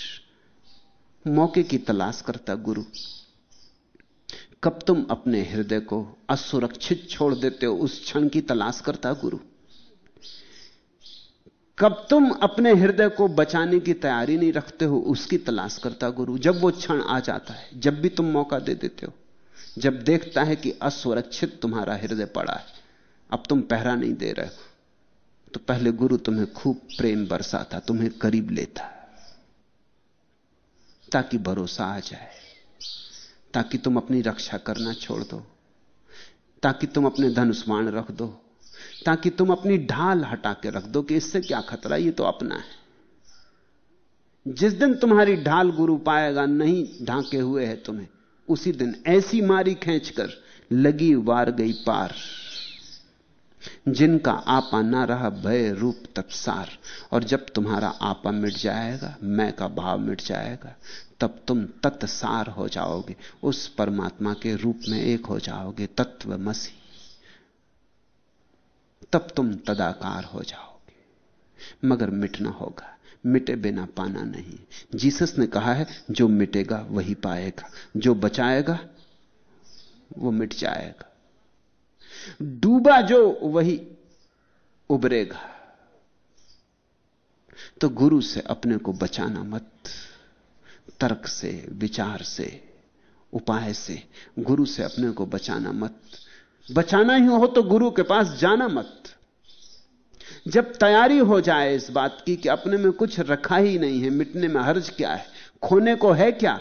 C: मौके की तलाश करता गुरु। कब तुम अपने हृदय को असुरक्षित छोड़ देते हो? उस क्षण की तलाश करता गुरु। कब तुम अपने हृदय को बचाने की तैयारी नहीं रखते हो, उसकी तलाश करता गुरु। जब वो क्षण आ जाता है, जब भी तुम मौका दे देते हो, जब देखता है कि असुरक्षित तुम्हारा हृदय पड़ा है, अब तुम पहरा नहीं दे रहे हो तो पहले गुरु तुम्हें खूब प्रेम बरसाता, तुम्हें करीब लेता, ताकि भरोसा आ जाए, ताकि तुम अपनी रक्षा करना छोड़ दो, ताकि तुम अपने धनुष्वाण रख दो ताकि तुम अपनी ढाल हटा के रख दो कि इससे क्या खतरा ये तो अपना है। जिस दिन तुम्हारी ढाल गुरु पाएगा, नहीं ढांके हुए है तुम्हें, उसी दिन ऐसी मारी खींचकर लगी वार गई पार, जिनका आपा ना रहा भय रूप तत्सार और जब तुम्हारा आपा मिट जाएगा, मैं का भाव मिट जाएगा, तब तुम तत्सार हो जाओगे, उस परमात्मा के रूप में एक हो जाओगे, तत्व मसी तब तुम तदाकार हो जाओगे। मगर मिटना होगा। मिटे बिना पाना नहीं। जीसस ने कहा है, जो मिटेगा, वही पाएगा। जो बचाएगा, वो मिट जाएगा। डूबा जो, वही उबरेगा। तो गुरु से अपने को बचाना मत। तर्क से, विचार से, उपाय से, गुरु से अपने को बचाना मत। बचाना ही हो तो गुरु के पास जाना मत। जब तैयारी हो जाए इस बात की कि अपने में कुछ रखा ही नहीं है, मिटने में हर्ज क्या है, खोने को है क्या,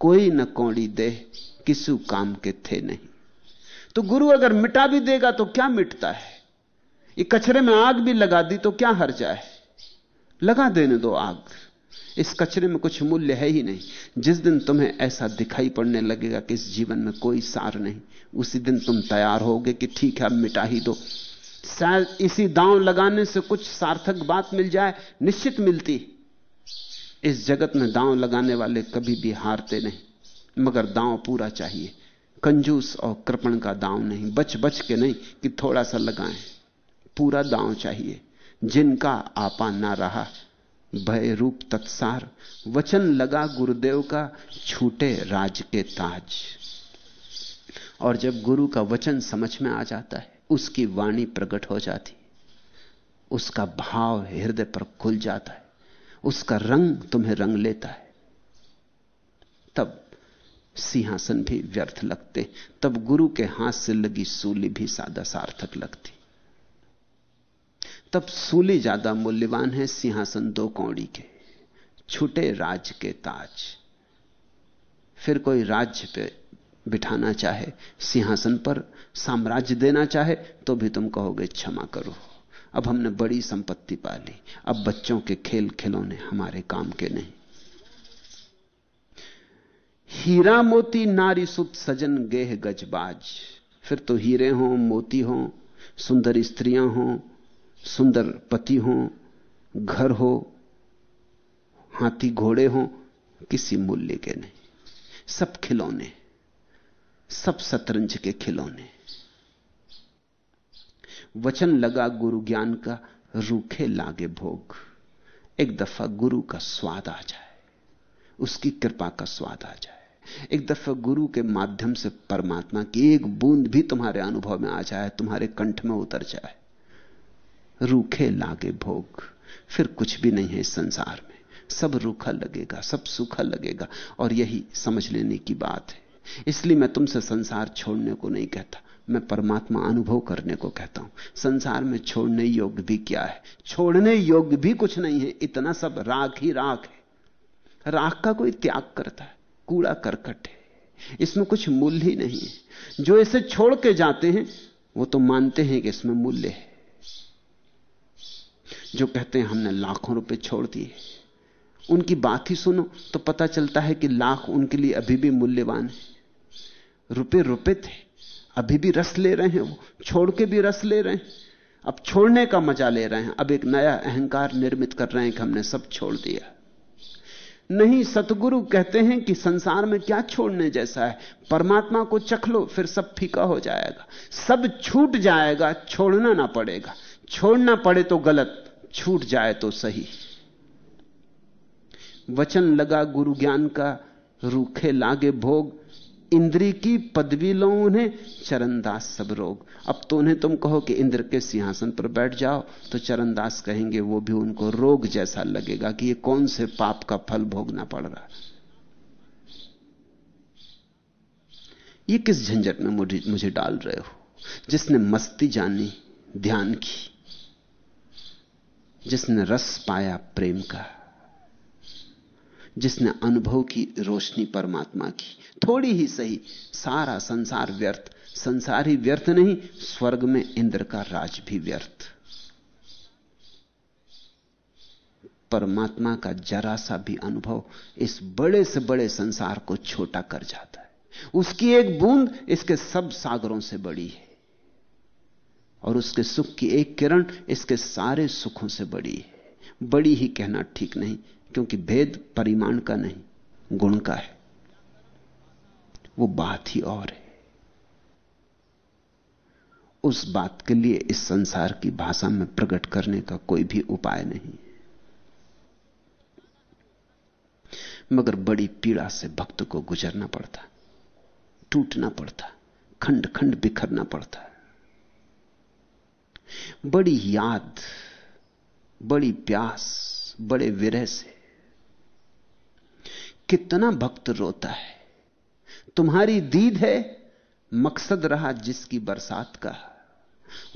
C: कोई न कौड़ी दे किसु काम के थे नहीं। तो गुरु अगर मिटा भी देगा तो क्या मिटता है? ये कचरे में आग भी लगा दी तो क्या हर जाए? लगा देने दो आग। इस कचरे में कुछ मूल्य है ही नहीं। जिस दिन तुम्हें ऐसा दिखाई पड़ने लगेगा कि इस जीवन में कोई सार नहीं उसी दिन तुम तैयार होगे कि ठीक है, अब मिटा ही दो। शायद इसी दांव लगाने से कुछ सार्थक बात मिल जाए, निश्चित मिलती। इस जगत में दांव लगाने वाले कभी भी हारते नहीं, मगर दांव पूरा चाहिए। कंजूस और कृपण का दांव नहीं बच बच के नहीं कि थोड़ा सा लगाएँ। पूरा दांव चाहिए, जिनका आपा ना रहा। भय रूप तत्सार, वचन लगा गुरुदेव का, छूटे राज के ताज। और जब गुरु का वचन समझ में आ जाता है, उसकी वाणी प्रकट हो जाती उसका भाव हृदय पर खुल जाता है। उसका रंग तुम्हें रंग लेता है। तब सिंहासन भी व्यर्थ लगते। तब गुरु के हाथ से लगी सूली भी सादा सार्थक लगती। तब सूली ज़्यादा मूल्यवान है सिंहासन दो कौड़ी के। छूटे राज के ताज। फिर कोई राज्य पे बिठाना चाहे, सिंहासन पर साम्राज्य देना चाहे तो भी तुम कहोगे, क्षमा करो। अब हमने बड़ी संपत्ति पा ली अब बच्चों के खेल खिलौने हमारे काम के नहीं। हीरा मोती नारी सुत सजन गेह गजबाज। फिर तो हीरे हों, मोती हों, सुंदर स्त्रियाँ हों, सुंदर पति हों, घर हो, हाथी घोड़े हों, किसी मूल्य के नहीं। सब खिलौने। सब शतरंज के खिलौने। वचन लगा गुरु ज्ञान का रूखे लागे भोग। एक दफ़ा गुरु का स्वाद आ जाए, उसकी कृपा का स्वाद आ जाए। एक दफ़ा गुरु के माध्यम से परमात्मा की एक बूंद भी तुम्हारे अनुभव में आ जाए, तुम्हारे कंठ में उतर जाए। रूखे लागे भोग, फिर कुछ भी नहीं है इस संसार में। सब रूखा लगेगा, सब सूखा लगेगा। और यही समझ लेने की बात है। इसलिए मैं तुमसे संसार छोड़ने को नहीं कहता। मैं परमात्मा अनुभव करने को कहता हूँ। संसार में छोड़ने योग्य भी क्या है? छोड़ने योग्य भी कुछ नहीं है। इतना सब राख ही राख है। राख का कोई त्याग करता है। कूड़ा करकट है। इसमें कुछ मूल्य ही नहीं है। जो इसे छोड़ के जाते हैं, वो तो मानते हैं कि इसमें मूल्य है। जो कहते हैं, हमने लाखों रुपए छोड़ दिए। उनकी बात ही सुनो तो पता चलता है कि लाख उनके लिए अभी भी मूल्यवान है। रुपए रुपए थे। अभी भी रस ले रहे हैं वो। छोड़ के भी रस ले रहे हैं। अब छोड़ने का मज़ा ले रहे हैं। अब एक नया अहंकार निर्मित कर रहे हैं कि हमने सब छोड़ दिया। नहीं, सतगुरु कहते हैं कि संसार में क्या छोड़ने जैसा है? परमात्मा को चख लो, फिर सब फीका हो जाएगा। सब छूट जाएगा, छोड़ना ना पड़ेगा। छोड़ना पड़े तो गलत, छूट जाए तो सही। वचन लगा गुरु ज्ञान का, रूखे लागे भोग। इंद्री की पदवी लो उन्हें, चरणदास सब रोग। अब तो उन्हें तुम कहो कि इंद्र के सिंहासन पर बैठ जाओ तो चरणदास कहेंगे, वो भी उनको रोग जैसा लगेगा कि ये कौन से पाप का फल भोगना पड़ रहा ये किस झंझट में मुझे मुझे डाल रहे हो? जिसने मस्ती जानी, ध्यान की। जिसने रस पाया, प्रेम का। जिसने अनुभव की, रोशनी परमात्मा की। थोड़ी ही सही। सारा संसार व्यर्थ। संसार ही व्यर्थ नहीं, स्वर्ग में इंद्र का राज भी व्यर्थ। परमात्मा का जरा सा भी अनुभव इस बड़े से बड़े संसार को छोटा कर जाता है। उसकी एक बूंद इसके सब सागरों से बड़ी है। और उसके सुख की एक किरण इसके सारे सुखों से बड़ी है। बड़ी ही कहना ठीक नहीं, क्योंकि भेद परिमाण का नहीं, गुण का है। वो बात ही और है। उस बात के लिए इस संसार की भाषा में प्रकट करने का कोई भी उपाय नहीं मगर बड़ी पीड़ा से भक्त को गुजरना पड़ता, टूटना पड़ता खंड खंड बिखरना पड़ता। बड़ी याद, बड़ी प्यास, बड़े विरह से कितना भक्त रोता है। तुम्हारी दीद है, मकसद रहा जिसकी बरसात का।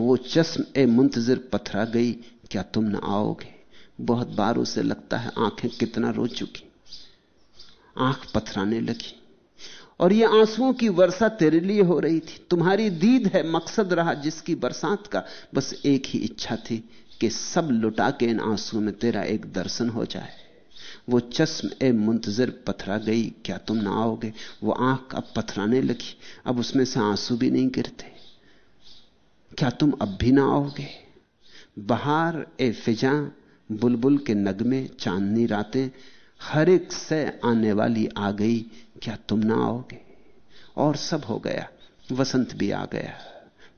C: वो चश्म ए मुंतजर पथरा गई, क्या तुम न आओगे? बहुत बार उसे लगता है आँखें कितना रो चुकी। आँख पथराने लगी। और ये आंसुओं की वर्षा तेरे लिए हो रही थी। तुम्हारी दीद है, मकसद रहा जिसकी बरसात का। बस एक ही इच्छा थी कि सब लुटा के इन आंसुओं में तेरा एक दर्शन हो जाए। वो चश्म ए मुंतजर पथरा गई, क्या तुम ना आओगे? वो आँख अब पथराने लगी, अब उसमें से आँसू भी नहीं गिरते। क्या तुम अब भी ना आओगे? बहार ए फिजा, बुलबुल के नगमे, चांदनी रातें, हर एक से आने वाली आ गई, क्या तुम ना आओगे? और सब हो गया, वसंत भी आ गया,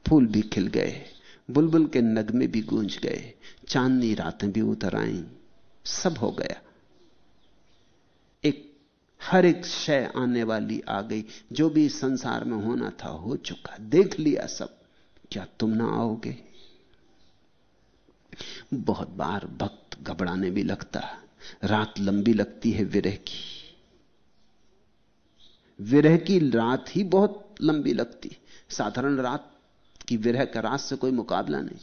C: फूल भी खिल गए, बुलबुल के नगमे भी गूंज गए, चांदनी रातें भी उतर आई, सब हो गया। हर एक शय आने वाली आ गई। जो भी संसार में होना था, हो चुका। देख लिया सब। क्या तुम ना आओगे? बहुत बार भक्त घबराने भी लगता रात लंबी लगती है विरह की। विरह की रात ही बहुत लंबी लगती साधारण रात की विरह का रात से कोई मुकाबला नहीं।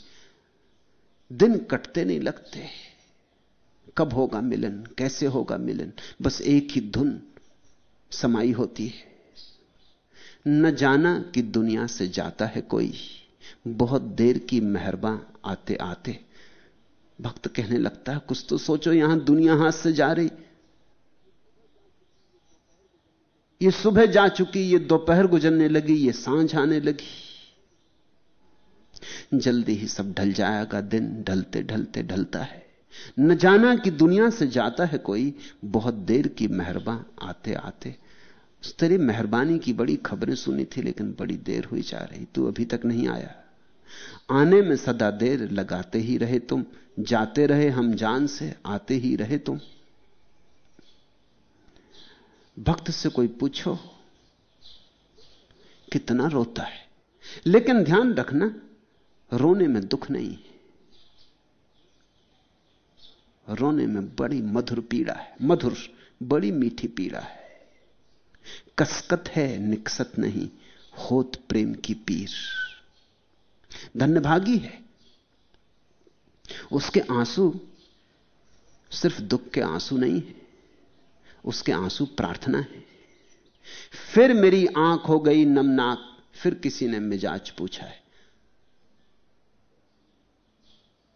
C: दिन कटते नहीं लगते। कब होगा मिलन? कैसे होगा मिलन? बस एक ही धुन समाई होती है। न जाना कि दुनिया से जाता है कोई। बहुत देर की मेहरबा आते आते भक्त कहने लगता है, कुछ तो सोचो यहाँ दुनिया हाथ से जा रही। ये सुबह जा चुकी, ये दोपहर गुजरने लगी, ये साँझ आने लगी। जल्दी ही सब ढल जाएगा दिन, ढलते ढलते, ढलता है। न जाना कि दुनिया से जाता है कोई, बहुत देर की मेहरबा, आते आते। तेरी मेहरबानी की बड़ी खबरें सुनी थी, लेकिन बड़ी देर हुई जा रही। तू अभी तक नहीं आया। आने में सदा देर लगाते ही रहे तुम, जाते रहे हम जान से, आते ही रहे तुम। भक्त से कोई पूछो, कितना रोता है? लेकिन ध्यान रखना, रोने में दुख नहीं है। रोने में बड़ी मधुर पीड़ा है, मधुर, बड़ी मीठी पीड़ा है। कसकत है, निकसत नहीं, होत प्रेम की पीर। धन्यभागी है। उसके आँसू सिर्फ़ दुख के आँसू नहीं है, उसके आँसू प्रार्थना है। फिर मेरी आँख हो गई नमनाक, फिर किसी ने मिजाज पूछा है।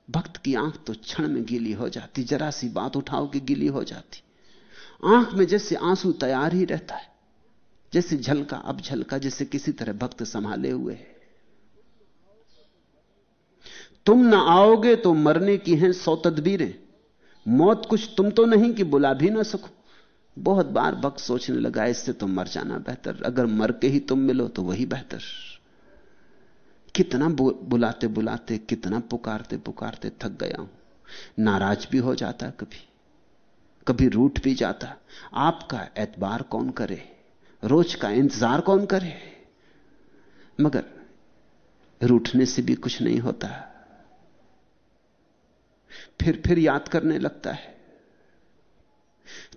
C: भक्त की आँख तो क्षण में गीली हो जाती, जरा सी बात उठाओ कि गीली हो जाती। आँख में जैसे आँसू तैयार ही रहता है, जैसे झलका अब झलका, जैसे किसी तरह भक्त संभाले हुए है। तुम ना आओगे तो मरने की हैं सौ तदबीरें। मौत कुछ तुम तो नहीं कि बुला भी ना सको। बहुत बार भक्त सोचने लगा, इससे तो मर जाना बेहतर। अगर मर के ही तुम मिलो तो वही बेहतर। कितना बुलाते बुलाते, कितना पुकारते पुकारते थक गया हूँ। नाराज़ भी हो जाता कभी कभी रूठ भी जाता। आपका एतबार कौन करे? रोज का इंतज़ार कौन करे? मगर रूठने से भी कुछ नहीं होता। फिर फिर याद करने लगता है।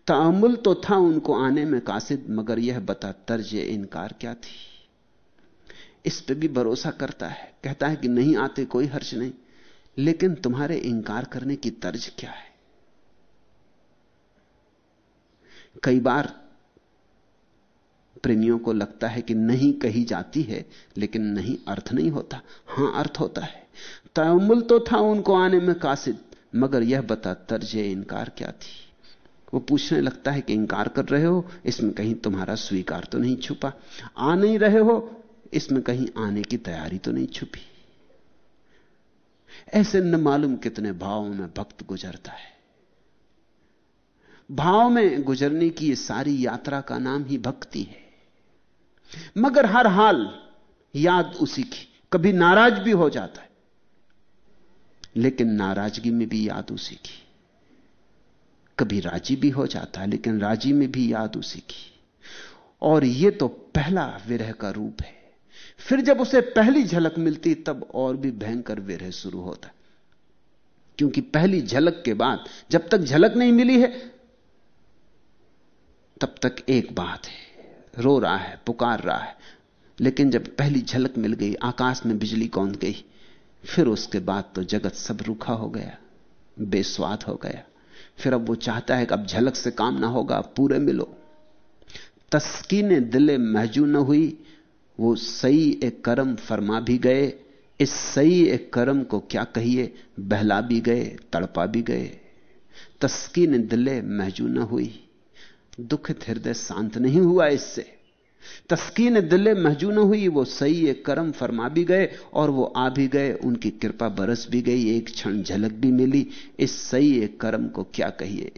C: तामुल तो था उनको आने में कासिद, मगर यह बता तर्ज इनकार क्या थी? इस पे भी भरोसा करता है। कहता है कि नहीं आते कोई हर्ष नहीं। लेकिन तुम्हारे इंकार करने की तर्ज क्या है? कई बार प्रेमियों को लगता है कि नहीं कही जाती है, लेकिन नहीं अर्थ नहीं होता। हाँ, अर्थ होता है। तमुल तो था उनको आने में कासिद, मगर यह बता तर्ज इनकार क्या थी? वो पूछने लगता है कि इंकार कर रहे हो, इसमें कहीं तुम्हारा स्वीकार तो नहीं छुपा। आ नहीं रहे हो इसमें कहीं आने की तैयारी तो नहीं छुपी। ऐसे न मालूम कितने भावों में भक्त गुजरता है। भाव में गुजरने की सारी यात्रा का नाम ही भक्ति है। मगर हर हाल याद उसी की। कभी नाराज़ भी हो जाता है, लेकिन नाराज़गी में भी याद उसी की। कभी राज़ी भी हो जाता है, लेकिन राज़ी में भी याद उसी की। और यह तो पहला विरह का रूप है। फिर जब उसे पहली झलक मिलती, तब और भी भयंकर विरह शुरू होता। क्योंकि पहली झलक के बाद, जब तक झलक नहीं मिली है, तब तक एक बात है, रो रहा है, पुकार रहा है। लेकिन जब पहली झलक मिल गई, आकाश में बिजली कौन गई, फिर उसके बाद तो जगत सब रूखा हो गया, बेस्वाद हो गया। फिर अब वो चाहता है कि अब झलक से काम ना होगा पूरे मिलो। तस्कीन दिले महजू न हुई वो सही एक कर्म फरमा भी गए, इस सही एक कर्म को क्या कहिए, बहला भी गए, तड़पा भी गए। तस्कीन दिले महजू न हुई, दुखित हृदय शांत नहीं हुआ इससे। तस्कीन दिले महजू न हुई, वो सही एक कर्म फरमा भी गए और वो आ भी गए, उनकी कृपा बरस भी गई, एक क्षण झलक भी मिली। इस सही एक कर्म को क्या कहिए?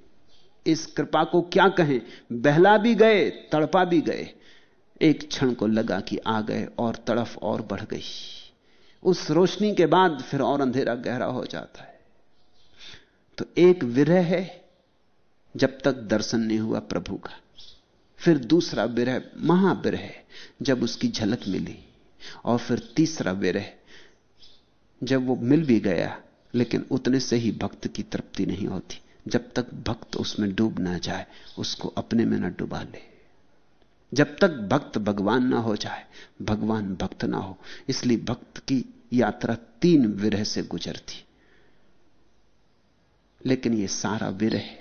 C: इस कृपा को क्या कहें? बहला भी गए, तड़पा भी गए। एक क्षण को लगा कि आ गए और तड़फ और बढ़ गई। उस रोशनी के बाद फिर और अंधेरा गहरा हो जाता है। तो एक विरह है जब तक दर्शन नहीं हुआ प्रभु का। फिर दूसरा विरह, महाविरह जब उसकी झलक मिली। और फिर तीसरा विरह जब वो मिल भी गया, लेकिन उतने से ही भक्त की तृप्ति नहीं होती। जब तक भक्त उसमें डूब ना जाए, उसको अपने में ना डुबा ले। जब तक भक्त भगवान ना हो जाए, भगवान भक्त ना हो। इसलिए भक्त की यात्रा तीन विरह से गुजरती। लेकिन यह सारा विरह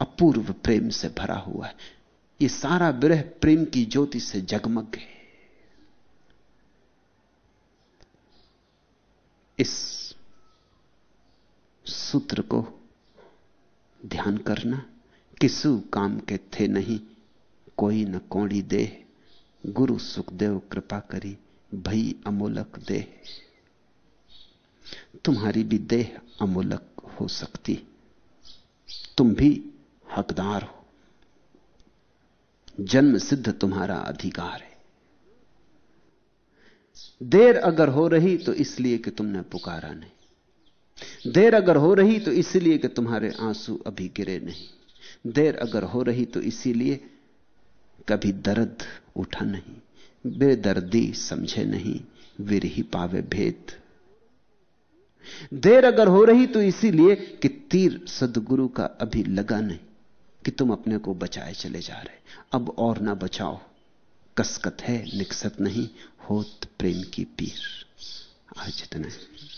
C: अपूर्व प्रेम से भरा हुआ है। यह सारा विरह प्रेम की ज्योति से जगमग है। इस सूत्र को ध्यान करना किसु काम के थे नहीं, कोई न कोड़ी दे। गुरु सुखदेव कृपा करी, भई अमोलक दे। तुम्हारी भी देह अमोलक हो सकती, तुम भी हकदार हो। जन्म सिद्ध तुम्हारा अधिकार है। देर अगर हो रही तो इसलिए कि तुमने पुकारा नहीं। देर अगर हो रही तो इसलिए कि तुम्हारे आँसू अभी गिरे नहीं। देर अगर हो रही तो इसीलिए कभी दर्द उठा नहीं, बेदर्दी समझे नहीं, वीर ही पावे भेद। देर अगर हो रही तो इसीलिए कि तीर सदगुरु का अभी लगा नहीं, कि तुम अपने को बचाए चले जा रहे। अब और ना बचाओ, कसकत है, निकसत नहीं, होत प्रेम की पीर। आज इतना है।